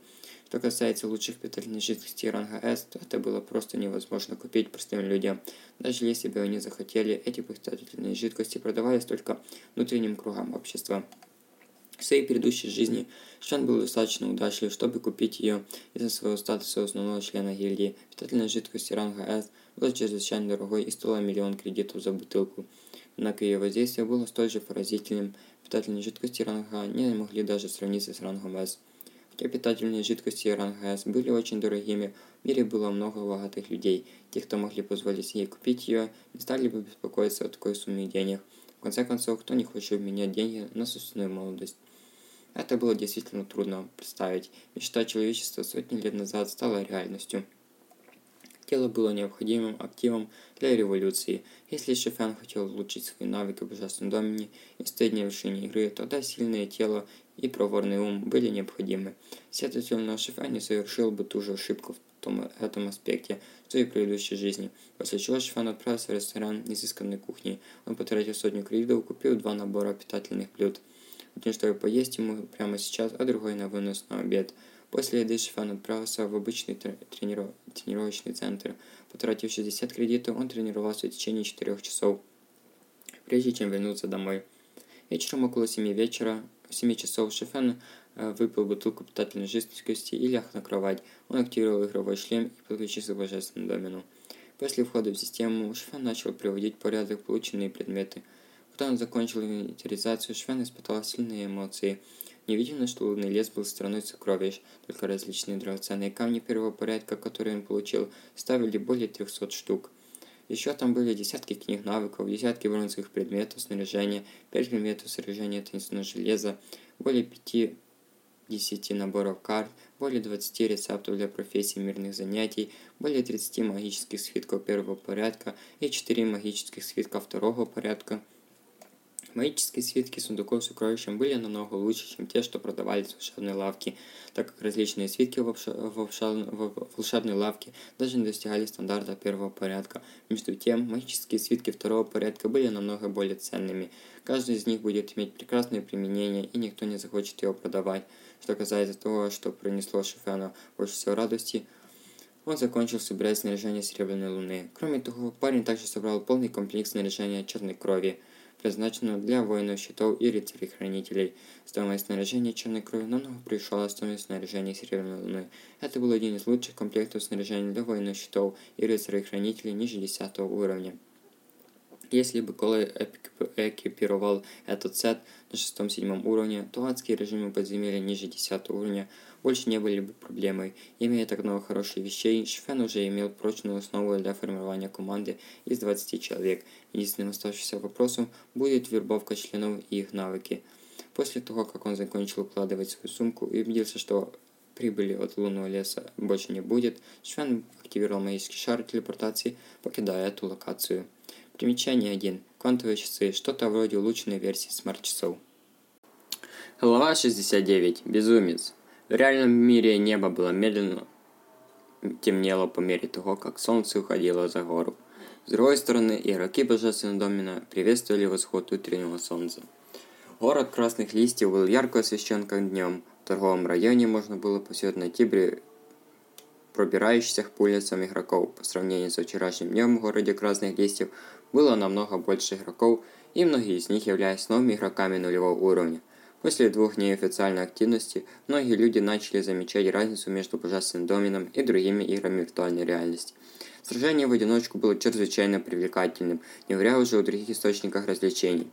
Что касается лучших питательных жидкостей ранга С, то это было просто невозможно купить простым людям. Даже если бы они захотели, эти питательные жидкости продавались только внутренним кругам общества. В своей предыдущей жизни Шан был достаточно удачлив, чтобы купить ее из-за своего статуса основного члена гильдии. Питательная жидкость ранга S была чрезвычайно дорогой и стоила миллион кредитов за бутылку. Однако ее воздействие было столь же поразительным. Питательные жидкости ранга не могли даже сравниться с рангом S. Хотя питательные жидкости ранга S были очень дорогими, в мире было много богатых людей. Те, кто могли позволить себе купить ее, не стали бы беспокоиться о такой сумме денег. В конце концов, кто не хочет менять деньги на собственную молодость? Это было действительно трудно представить. Мечта человечества сотни лет назад стала реальностью. Тело было необходимым активом для революции. Если Шефен хотел улучшить свои навыки в ужасном домене и стоять на вершине игры, тогда сильное тело и проворный ум были необходимы. Следовательно, Шефен не совершил бы ту же ошибку в том, этом аспекте своей предыдущей жизни. После чего Шефен отправился в ресторан изысканной кухни. Он потратил сотню кредитов, купил два набора питательных блюд – один, чтобы поесть ему прямо сейчас, а другой на вынос на обед. После еды Шифан отправился в обычный трениров... тренировочный центр. Потратив 60 кредитов, он тренировался в течение 4 часов, прежде чем вернуться домой. Вечером около 7 вечера, 7 часов Шифан э, выпил бутылку питательной жидкости и ляг на кровать. Он активировал игровой шлем и подключился к божественному домену. После входа в систему Шифан начал приводить в порядок полученные предметы – когда он закончил инвентаризацию, Швен испытал сильные эмоции. Неудивительно, что лунный лес был страной сокровищ, только различные драгоценные камни первого порядка, которые он получил, ставили более 300 штук. Еще там были десятки книг навыков, десятки бронзовых предметов снаряжения, 5 предметов снаряжения таинственного железа, более 5 10 наборов карт, более 20 рецептов для профессий мирных занятий, более 30 магических свитков первого порядка и 4 магических свитка второго порядка – Магические свитки сундуков с сокровищем были намного лучше, чем те, что продавались в волшебной лавке, так как различные свитки в, в волшебной лавке даже не достигали стандарта первого порядка. Между тем, магические свитки второго порядка были намного более ценными. Каждый из них будет иметь прекрасное применение, и никто не захочет его продавать. Что касается того, что принесло Шифену больше всего радости, он закончил собирать снаряжение Серебряной Луны. Кроме того, парень также собрал полный комплект снаряжения Черной Крови – предназначенную для воинов щитов и рыцарей-хранителей. Стоимость снаряжения черной крови намного превышала стоимость снаряжения серебряной луны. Это был один из лучших комплектов снаряжения для воинов щитов и рыцарей-хранителей ниже 10 уровня. Если бы Колой экипировал этот сет на 6-7 уровне, то адские режимы подземелья ниже 10 уровня больше не были бы проблемой. Имея так много хороших вещей, Шфен уже имел прочную основу для формирования команды из 20 человек. Единственным оставшимся вопросом будет вербовка членов и их навыки. После того, как он закончил укладывать свою сумку и убедился, что прибыли от лунного леса больше не будет, Швен активировал магический шар телепортации, покидая эту локацию. Примечание 1. Квантовые часы. Что-то вроде улучшенной версии смарт-часов. Глава 69. Безумец. В реальном мире небо было медленно темнело по мере того, как солнце уходило за гору. С другой стороны, игроки Божественного Домина приветствовали восход утреннего солнца. Город красных листьев был ярко освещен как днем. В торговом районе можно было повсюду найти пробирающихся по улицам игроков. По сравнению с вчерашним днем в городе красных листьев было намного больше игроков, и многие из них являлись новыми игроками нулевого уровня. После двух дней официальной активности, многие люди начали замечать разницу между Божественным Домином и другими играми виртуальной реальности. Сражение в одиночку было чрезвычайно привлекательным, не говоря уже о других источниках развлечений.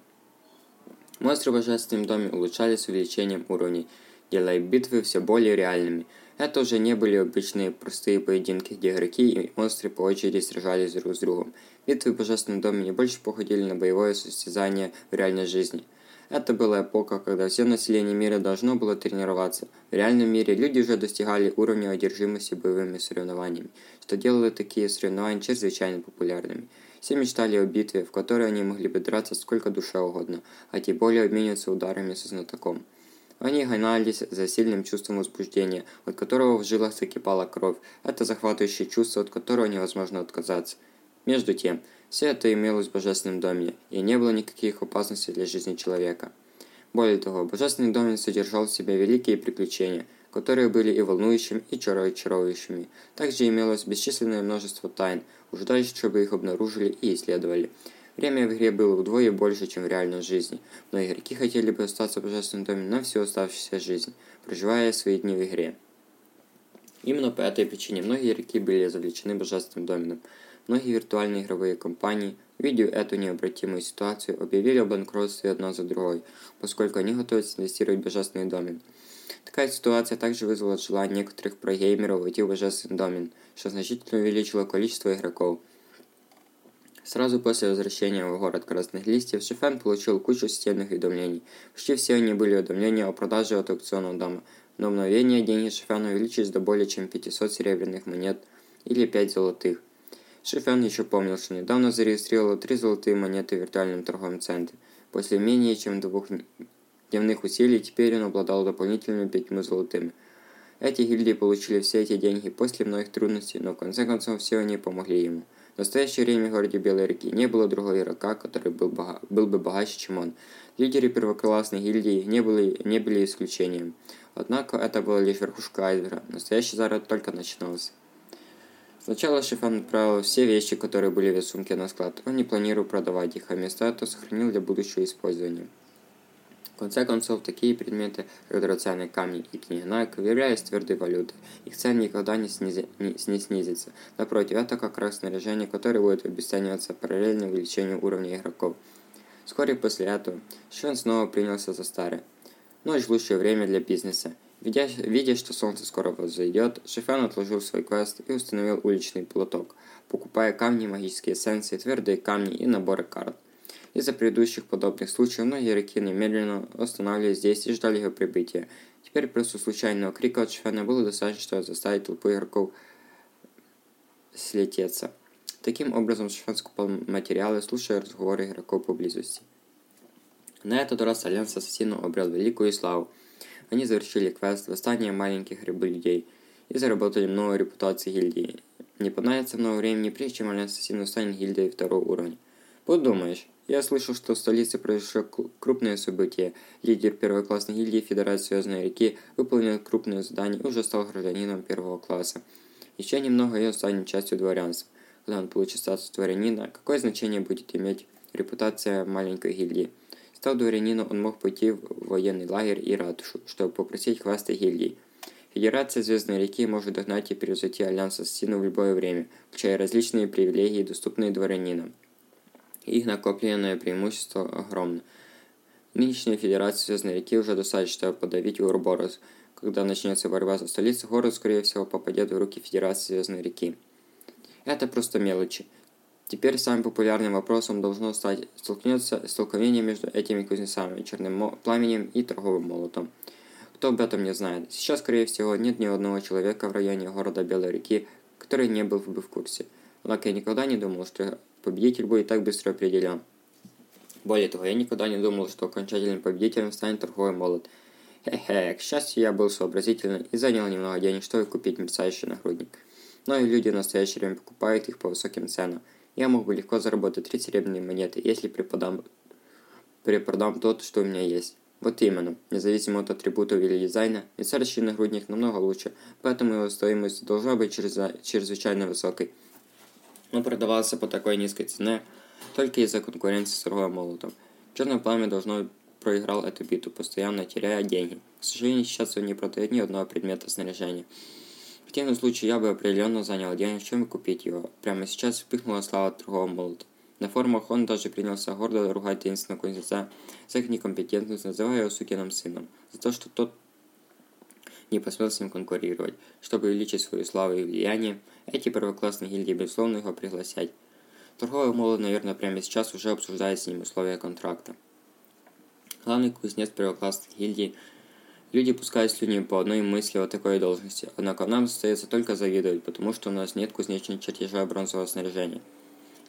Монстры в Божественном Доме улучшались с увеличением уровней, делая битвы все более реальными – это уже не были обычные простые поединки, где игроки и монстры по очереди сражались друг с другом. Битвы в Божественном Доме не больше походили на боевое состязание в реальной жизни. Это была эпоха, когда все население мира должно было тренироваться. В реальном мире люди уже достигали уровня одержимости боевыми соревнованиями, что делало такие соревнования чрезвычайно популярными. Все мечтали о битве, в которой они могли бы драться сколько душе угодно, а тем более обмениваться ударами со знатоком. Они гонялись за сильным чувством возбуждения, от которого в жилах закипала кровь. Это захватывающее чувство, от которого невозможно отказаться. Между тем, все это имелось в Божественном доме, и не было никаких опасностей для жизни человека. Более того, Божественный домен содержал в себе великие приключения, которые были и волнующими, и чарующими. Также имелось бесчисленное множество тайн, дальше, чтобы их обнаружили и исследовали. Время в игре было вдвое больше, чем в реальной жизни, но игроки хотели бы остаться в Божественном доме на всю оставшуюся жизнь, проживая свои дни в игре. Именно по этой причине многие игроки были завлечены Божественным доменом. Многие виртуальные игровые компании, видя эту необратимую ситуацию, объявили о банкротстве одна за другой, поскольку они готовятся инвестировать в Божественный домен. Такая ситуация также вызвала желание некоторых прогеймеров войти в Божественный домен, что значительно увеличило количество игроков – Сразу после возвращения в город Красных Листьев Шифен получил кучу системных уведомлений. Почти все они были уведомления о продаже от аукционного дома. На мгновение деньги Шифена увеличились до более чем 500 серебряных монет или 5 золотых. Шифен еще помнил, что недавно зарегистрировал 3 золотые монеты в виртуальном торговом центре. После менее чем двух дневных усилий теперь он обладал дополнительными пятьми золотыми. Эти гильдии получили все эти деньги после многих трудностей, но в конце концов все они помогли ему. В настоящее время в городе Белой реки не было другого игрока, который был, бога... был бы богаче, чем он. Лидеры первоклассной гильдии не были, не были исключением. Однако это была лишь верхушка айсберга. Настоящий заработок только начинался. Сначала Шифан отправил все вещи, которые были в сумке на склад. Он не планировал продавать их, а вместо этого сохранил для будущего использования. В конце концов, такие предметы, как драгоценные камни и книга являлись твердой валютой. Их цена никогда не, снизи, не, снизится. Напротив, это как раз снаряжение, которое будет обесцениваться параллельно увеличению уровня игроков. Вскоре после этого Шон снова принялся за старое. Ночь – лучшее время для бизнеса. Видя, видя, что солнце скоро взойдет, Шифен отложил свой квест и установил уличный платок, покупая камни, магические эссенции, твердые камни и наборы карт. Из-за предыдущих подобных случаев многие игроки немедленно останавливались здесь и ждали его прибытия. Теперь просто случайного крика от Шфена было достаточно, чтобы заставить толпу игроков слететься. Таким образом, Шфен скупал материалы, слушая разговоры игроков поблизости. На этот раз Альянс Ассасинов обрел великую славу. Они завершили квест «Восстание маленьких рыбы-людей» и заработали много репутации гильдии. Не понадобится много времени, прежде чем Альянс Ассасинов станет гильдией второго уровня. Подумаешь, я слышал, что в столице произошло крупное событие. Лидер первоклассной гильдии Федерации Звездной реки выполнил крупное задание и уже стал гражданином первого класса. Еще немного и он станет частью дворянства. Когда он получит статус дворянина, какое значение будет иметь репутация маленькой гильдии? Став дворянином, он мог пойти в военный лагерь и ратушу, чтобы попросить квеста гильдии. Федерация Звездной реки может догнать и превзойти Альянс Ассасинов в любое время, включая различные привилегии, доступные дворянинам. Их накопленное преимущество огромно. Нынешняя Федерация Звездной реки уже достаточно, чтобы подавить Урборос. Когда начнется борьба за столицу, город, скорее всего, попадет в руки Федерации Звездной реки. Это просто мелочи. Теперь самым популярным вопросом должно стать столкнется столкновение между этими кузнецами, черным пламенем и торговым молотом. Кто об этом не знает? Сейчас, скорее всего, нет ни одного человека в районе города Белой реки, который не был бы в курсе. Однако я никогда не думал, что победитель будет так быстро определен. Более того, я никогда не думал, что окончательным победителем станет торговый молот. Хе-хе, к счастью, я был сообразительным и занял немного денег, чтобы купить мерцающий нагрудник. Но и люди в настоящее время покупают их по высоким ценам. Я мог бы легко заработать 3 серебряные монеты, если преподам, перепродам тот, что у меня есть. Вот именно, независимо от атрибутов или дизайна, мерцающий нагрудник намного лучше, поэтому его стоимость должна быть чрезвычайно высокой но продавался по такой низкой цене только из-за конкуренции с торговым молотом. Черное пламя должно проиграл эту битву, постоянно теряя деньги. К сожалению, сейчас он не продает ни одного предмета снаряжения. В противном случае я бы определенно занял денег, чем купить его. Прямо сейчас вспыхнула слава торгового молота. На форумах он даже принялся гордо ругать таинственного кузнеца за их некомпетентность, называя его сукиным сыном, за то, что тот не посмел с ним конкурировать. Чтобы увеличить свою славу и влияние, эти первоклассные гильдии безусловно его пригласять. Торговый молот, наверное, прямо сейчас уже обсуждает с ним условия контракта. Главный кузнец первоклассной гильдии Люди пускают слюни по одной мысли о такой должности, однако нам остается только завидовать, потому что у нас нет кузнечного чертежа бронзового снаряжения.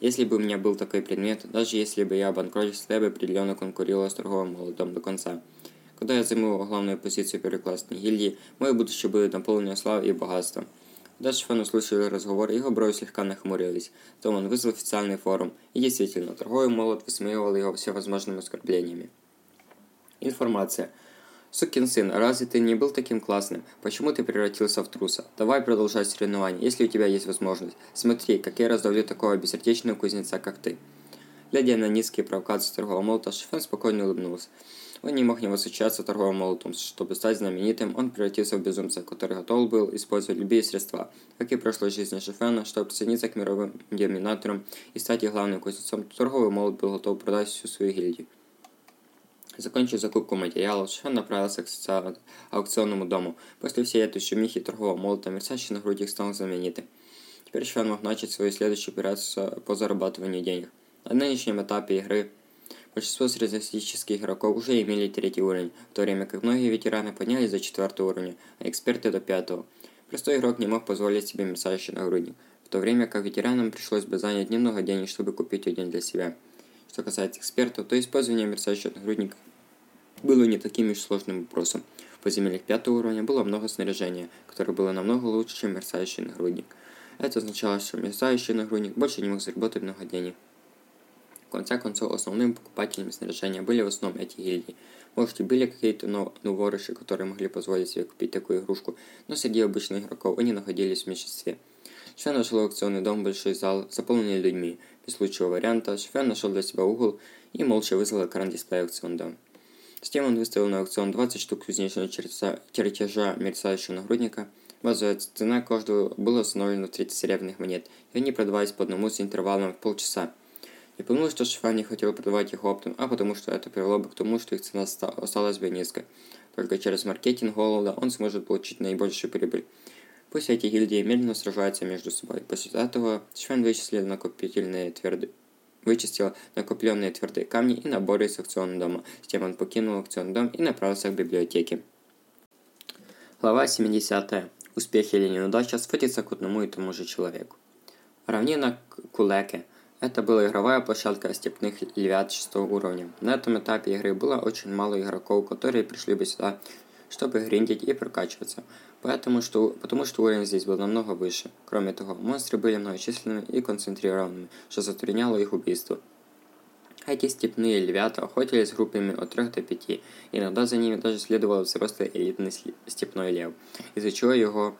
Если бы у меня был такой предмет, даже если бы я обанкротился, я бы определенно конкурировал с торговым молотом до конца. Когда я займу главную позицию первоклассной гильдии, мое будущее будет наполнено славой и богатством. Когда Шифен услышал разговор, его брови слегка нахмурились. Потом он вызвал официальный форум, и действительно, торговый молот высмеивал его всевозможными оскорблениями. Информация. Сукин сын, разве ты не был таким классным? Почему ты превратился в труса? Давай продолжать соревнования, если у тебя есть возможность. Смотри, как я раздавлю такого бессердечного кузнеца, как ты. Глядя на низкие провокации торгового молота, Шифен спокойно улыбнулся. Он не мог не восхищаться торговым молотом. Чтобы стать знаменитым, он превратился в безумца, который готов был использовать любые средства, как и в прошлой жизни Шефена, чтобы присоединиться к мировым доминаторам и стать главным кузнецом, торговый молот был готов продать всю свою гильдию. Закончив закупку материалов, Шефен направился к аукционному дому. После всей этой шумихи торгового молота мерцающий на грудях стал знаменитым. Теперь Шефен мог начать свою следующую операцию по зарабатыванию денег. На нынешнем этапе игры Большинство среднестатистических игроков уже имели третий уровень, в то время как многие ветераны поднялись до четвертого уровня, а эксперты до пятого. Простой игрок не мог позволить себе мерцающий нагрудник, в то время как ветеранам пришлось бы занять немного денег, чтобы купить один для себя. Что касается экспертов, то использование мерцающего нагрудника было не таким уж сложным вопросом. В подземельях пятого уровня было много снаряжения, которое было намного лучше, чем мерцающий нагрудник. Это означало, что мерцающий нагрудник больше не мог заработать много денег. В конце концов, основными покупателями снаряжения были в основном эти гильдии. Может и были какие-то новорыши, которые могли позволить себе купить такую игрушку, но среди обычных игроков они находились в меньшинстве. Швен нашел аукционный дом, большой зал, заполненный людьми. Без лучшего варианта, Швен нашел для себя угол и молча вызвал экран дисплея аукцион дом. Затем он выставил на аукцион 20 штук кузнечного чертежа мерцающего нагрудника. Базовая цена каждого была установлена в 30 серебряных монет, и они продавались по одному с интервалом в полчаса. Не потому, что Шифан не хотел продавать их оптом, а потому, что это привело бы к тому, что их цена осталась бы низкой. Только через маркетинг голода он сможет получить наибольшую прибыль. Пусть эти гильдии медленно сражаются между собой. После этого Швен вычислил накопительные твердые вычистил накопленные твердые камни и наборы из аукционного дома. Затем он покинул аукционный дом и направился к библиотеке. Глава 70. Успех или неудача сводится к одному и тому же человеку. Равнина Кулеке – Это была игровая площадка степных львят 6 уровня. На этом этапе игры было очень мало игроков, которые пришли бы сюда, чтобы гриндить и прокачиваться, поэтому что, потому что уровень здесь был намного выше. Кроме того, монстры были многочисленными и концентрированными, что затрудняло их убийство. Эти степные львята охотились группами от 3 до 5, иногда за ними даже следовал взрослый элитный степной лев, из-за чего, его,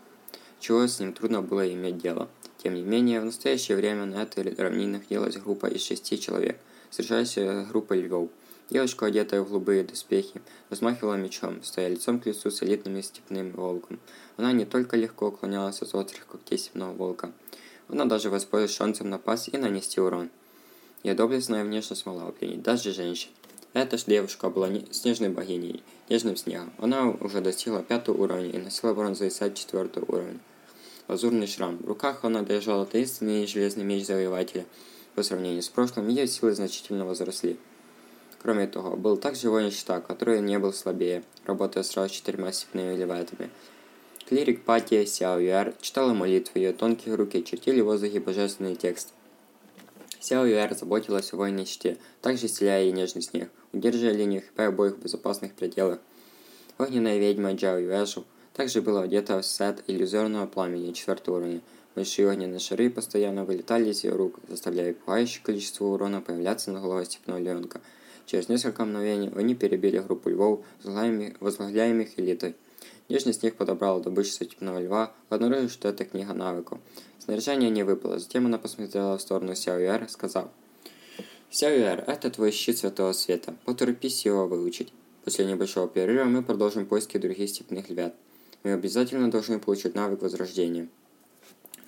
чего с ним трудно было иметь дело. Тем не менее, в настоящее время на этой равнине находилась группа из шести человек, сражающаяся группой львов. Девушка, одетая в голубые доспехи, размахивала мечом, стоя лицом к лицу с элитным степным волком. Она не только легко уклонялась от острых когтей степного волка, она даже воспользовалась шансом напасть и нанести урон. Ее доблестная внешность смогла пленить даже женщин. Эта же девушка была снежной богиней, нежным снегом. Она уже достигла пятого уровня и носила бронзовый сайт четвертого уровня лазурный шрам. В руках она держала таинственный железный меч завоевателя. По сравнению с прошлым, ее силы значительно возросли. Кроме того, был также воин щита, который не был слабее, работая сразу четырьмя степными леватами. Клирик Пати Сяо Юэр читала молитвы, ее тонкие руки чертили в воздухе божественный текст. Сяо Юэр заботилась о воине щите, также исцеляя ей нежный снег, удерживая линию хп обоих в безопасных пределах. Огненная ведьма Джао Юэшу также было одето в сет иллюзорного пламени 4 уровня. Большие огненные шары постоянно вылетали из ее рук, заставляя пугающее количество урона появляться на голове степного львенка. Через несколько мгновений они перебили группу львов, возглавляемых элитой. Нежный снег подобрал добычу степного льва, обнаружив, что это книга навыков. Снаряжение не выпало, затем она посмотрела в сторону Сяо Юэр, сказав, «Сяо Юэр, это твой щит Святого Света, поторопись его выучить. После небольшого перерыва мы продолжим поиски других степных львят» мы обязательно должны получить навык возрождения.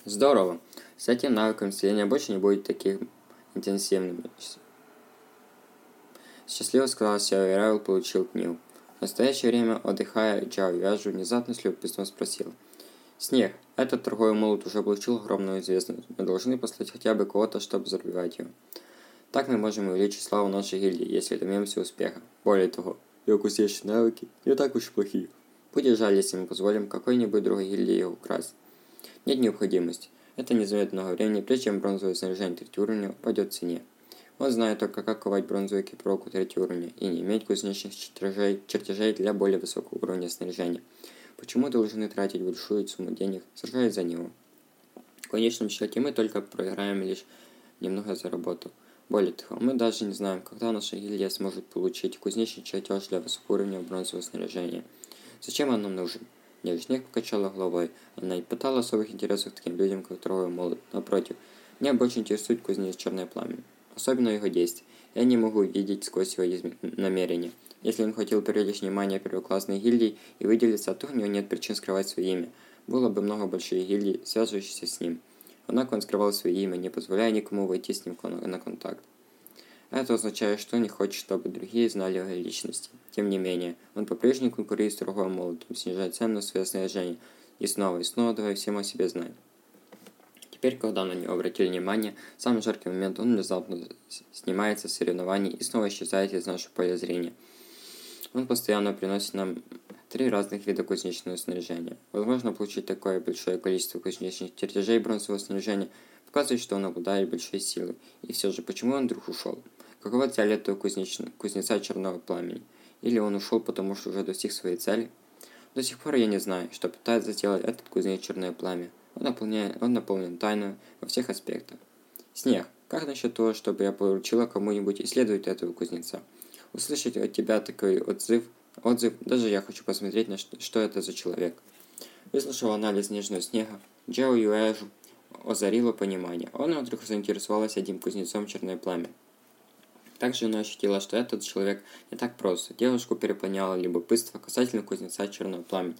Здорово! С этим навыком исцеления больше не будет таким интенсивным. Счастливо сказал Сяо и получил книгу. В настоящее время, отдыхая, Джао Вяжу внезапно с любопытством спросил. «Снег, этот торговый молот уже получил огромную известность. Мы должны послать хотя бы кого-то, чтобы зарабивать его. Так мы можем увеличить славу нашей гильдии, если добьемся успеха. Более того, его кузнечные навыки не так уж и плохие. Будет жаль, если мы позволим какой-нибудь другой гильдии его украсть. Нет необходимости. Это не займет много времени, прежде чем бронзовое снаряжение третьего уровня упадет в цене. Он знает только, как ковать бронзовую экипировку третьего уровня и не иметь кузнечных чертежей, чертежей для более высокого уровня снаряжения. Почему должны тратить большую сумму денег, сражаясь за него? В конечном счете мы только проиграем лишь немного за работу. Более того, мы даже не знаем, когда наша гильдия сможет получить кузнечный чертеж для высокого уровня бронзового снаряжения. Зачем он нам нужен? Нежнек покачала головой. Она не пытала особых интересов к таким людям, как торговый молот. Напротив, меня больше интересует кузнец черное пламя. Особенно его действия. Я не могу видеть сквозь его намерения. Если он хотел привлечь внимание первоклассной гильдии и выделиться, то у него нет причин скрывать свое имя. Было бы много больших гильдий, связывающихся с ним. Однако он скрывал свое имя, не позволяя никому войти с ним на контакт. Это означает, что не хочет, чтобы другие знали о его личности. Тем не менее, он по-прежнему конкурирует с торговым молотом, снижая цену на свое снаряжение, и снова и снова давая всем о себе знать. Теперь, когда на него обратили внимание, в самый жаркий момент он внезапно снимается с соревнований и снова исчезает из нашего поля зрения. Он постоянно приносит нам три разных вида кузнечного снаряжения. Возможно, получить такое большое количество кузнечных чертежей бронзового снаряжения показывает, что он обладает большой силой. И все же, почему он вдруг ушел? Какова цель этого кузнеца черного пламени? Или он ушел, потому что уже достиг своей цели? До сих пор я не знаю, что пытается сделать этот кузнец черное пламя. Он, наполняет, он наполнен тайной во всех аспектах. Снег, как насчет того, чтобы я поручила кому-нибудь исследовать этого кузнеца? Услышать от тебя такой отзыв, отзыв, даже я хочу посмотреть, на что, что это за человек. Выслушав анализ нежного снега, Джао Юэжу озарило понимание. Он вдруг заинтересовался одним кузнецом черное пламя. Также она ощутила, что этот человек не так прост. Девушку переполняло любопытство касательно кузнеца черного пламени.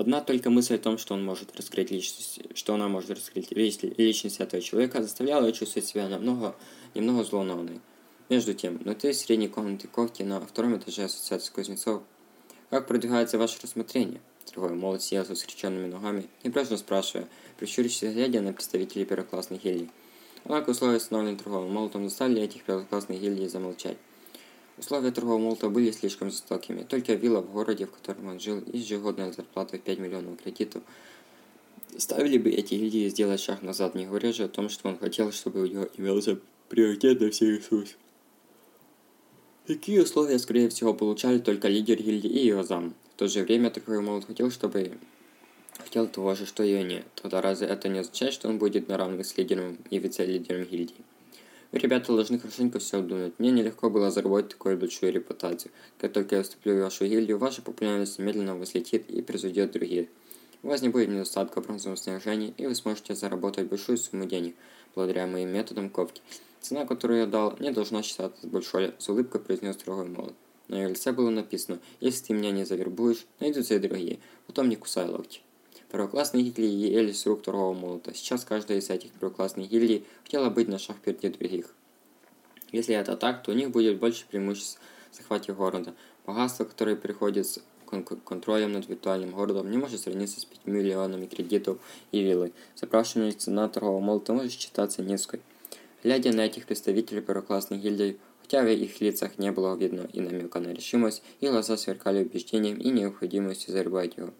Одна только мысль о том, что он может раскрыть личность, что она может раскрыть личность этого человека, заставляла ее чувствовать себя намного, немного взволнованной. Между тем, внутри средней комнаты Ковки на втором этаже Ассоциации кузнецов, как продвигается ваше рассмотрение? Другой молот сел с скрещенными ногами, небрежно спрашивая, прищурившись глядя на представителей первоклассных гильдий. Однако условия, установленные торговым молотом, заставили этих первоклассных гильдий замолчать. Условия торгового молота были слишком жестокими. Только вилла в городе, в котором он жил, и ежегодная зарплата в 5 миллионов кредитов, Ставили бы эти гильдии сделать шаг назад, не говоря же о том, что он хотел, чтобы у него имелся приоритет на все ресурсы. Такие условия, скорее всего, получали только лидер гильдии и его зам. В то же время такой молот хотел, чтобы хотел того же, что и они. Тогда разве это не означает, что он будет на равных с лидером и вице-лидером гильдии? Ребята, должны хорошенько все обдумать. Мне нелегко было заработать такую большую репутацию. Как только я вступлю в вашу гильдию, ваша популярность немедленно возлетит и произведет других. У вас не будет недостатка в бронзовом снаряжении, и вы сможете заработать большую сумму денег, благодаря моим методам ковки. Цена, которую я дал, не должна считаться большой, с улыбкой произнес другой молот. На ее лице было написано, если ты меня не завербуешь, найдутся и другие, потом не кусай локти. Первоклассные гильдии ели с рук второго молота. Сейчас каждая из этих первоклассных гильдий хотела быть на шаг впереди других. Если это так, то у них будет больше преимуществ в захвате города. Богатство, которое приходит с кон контролем над виртуальным городом, не может сравниться с 5 миллионами кредитов и виллы. Запрашиваемая цена торгового молота может считаться низкой. Глядя на этих представителей первоклассных гильдий, хотя в их лицах не было видно и намека на решимость, их глаза сверкали убеждением и необходимостью зарабатывать его.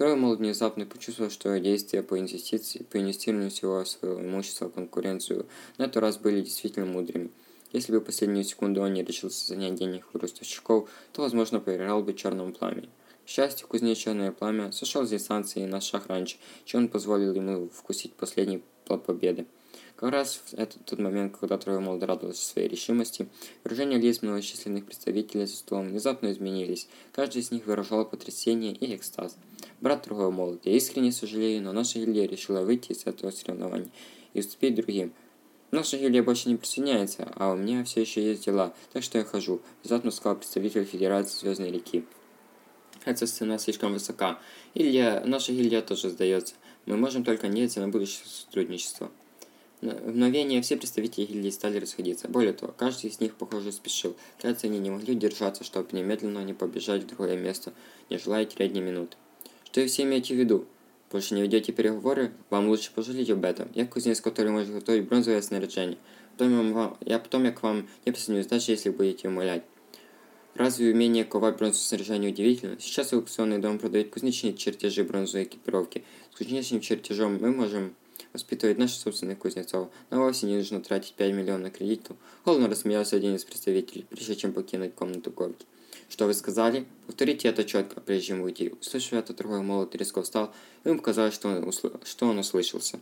Молод внезапно почувствовал, что действия по, инвестиции, по инвестированию всего своего имущества в конкуренцию на этот раз были действительно мудрыми. Если бы последнюю секунду он не решился занять денег у ростовщиков, то, возможно, проиграл бы черному пламени. К счастью, кузнец Черное Пламя сошел с дистанции на шаг раньше, чем он позволил ему вкусить последний плод победы. Как раз в этот тот момент, когда Трое Молод радовался своей решимости, выражения лиц многочисленных представителей столом внезапно изменились. Каждый из них выражал потрясение и экстаз. Брат Трое Молод, я искренне сожалею, но наша гильдия решила выйти из этого соревнования и уступить другим. Наша гильдия больше не присоединяется, а у меня все еще есть дела, так что я хожу, внезапно сказал представитель Федерации Звездной реки. Эта цена слишком высока. Илья, наша гильдия тоже сдается. Мы можем только надеяться на будущее сотрудничество. В мгновение все представители гильдии стали расходиться. Более того, каждый из них, похоже, спешил. Кажется, они не могли удержаться, чтобы немедленно не побежать в другое место, не желая терять ни минуты. Что вы все имеете в виду? Больше не ведете переговоры? Вам лучше пожалеть об этом. Я кузнец, который может готовить бронзовое снаряжение. Потом я, вам, я потом я к вам не присоединюсь, даже если будете умолять. Разве умение ковать бронзовое снаряжение удивительно? Сейчас аукционный дом продает кузнечные чертежи бронзовой экипировки. С кузнечным чертежом мы можем воспитывать наших собственных кузнецов, но вовсе не нужно тратить 5 миллионов кредитов. Холодно рассмеялся один из представителей, прежде чем покинуть комнату ковки. Что вы сказали? Повторите это четко, прежде чем уйти. Услышав это, другой молот резко встал, и ему показалось, что он, усл... что он услышался.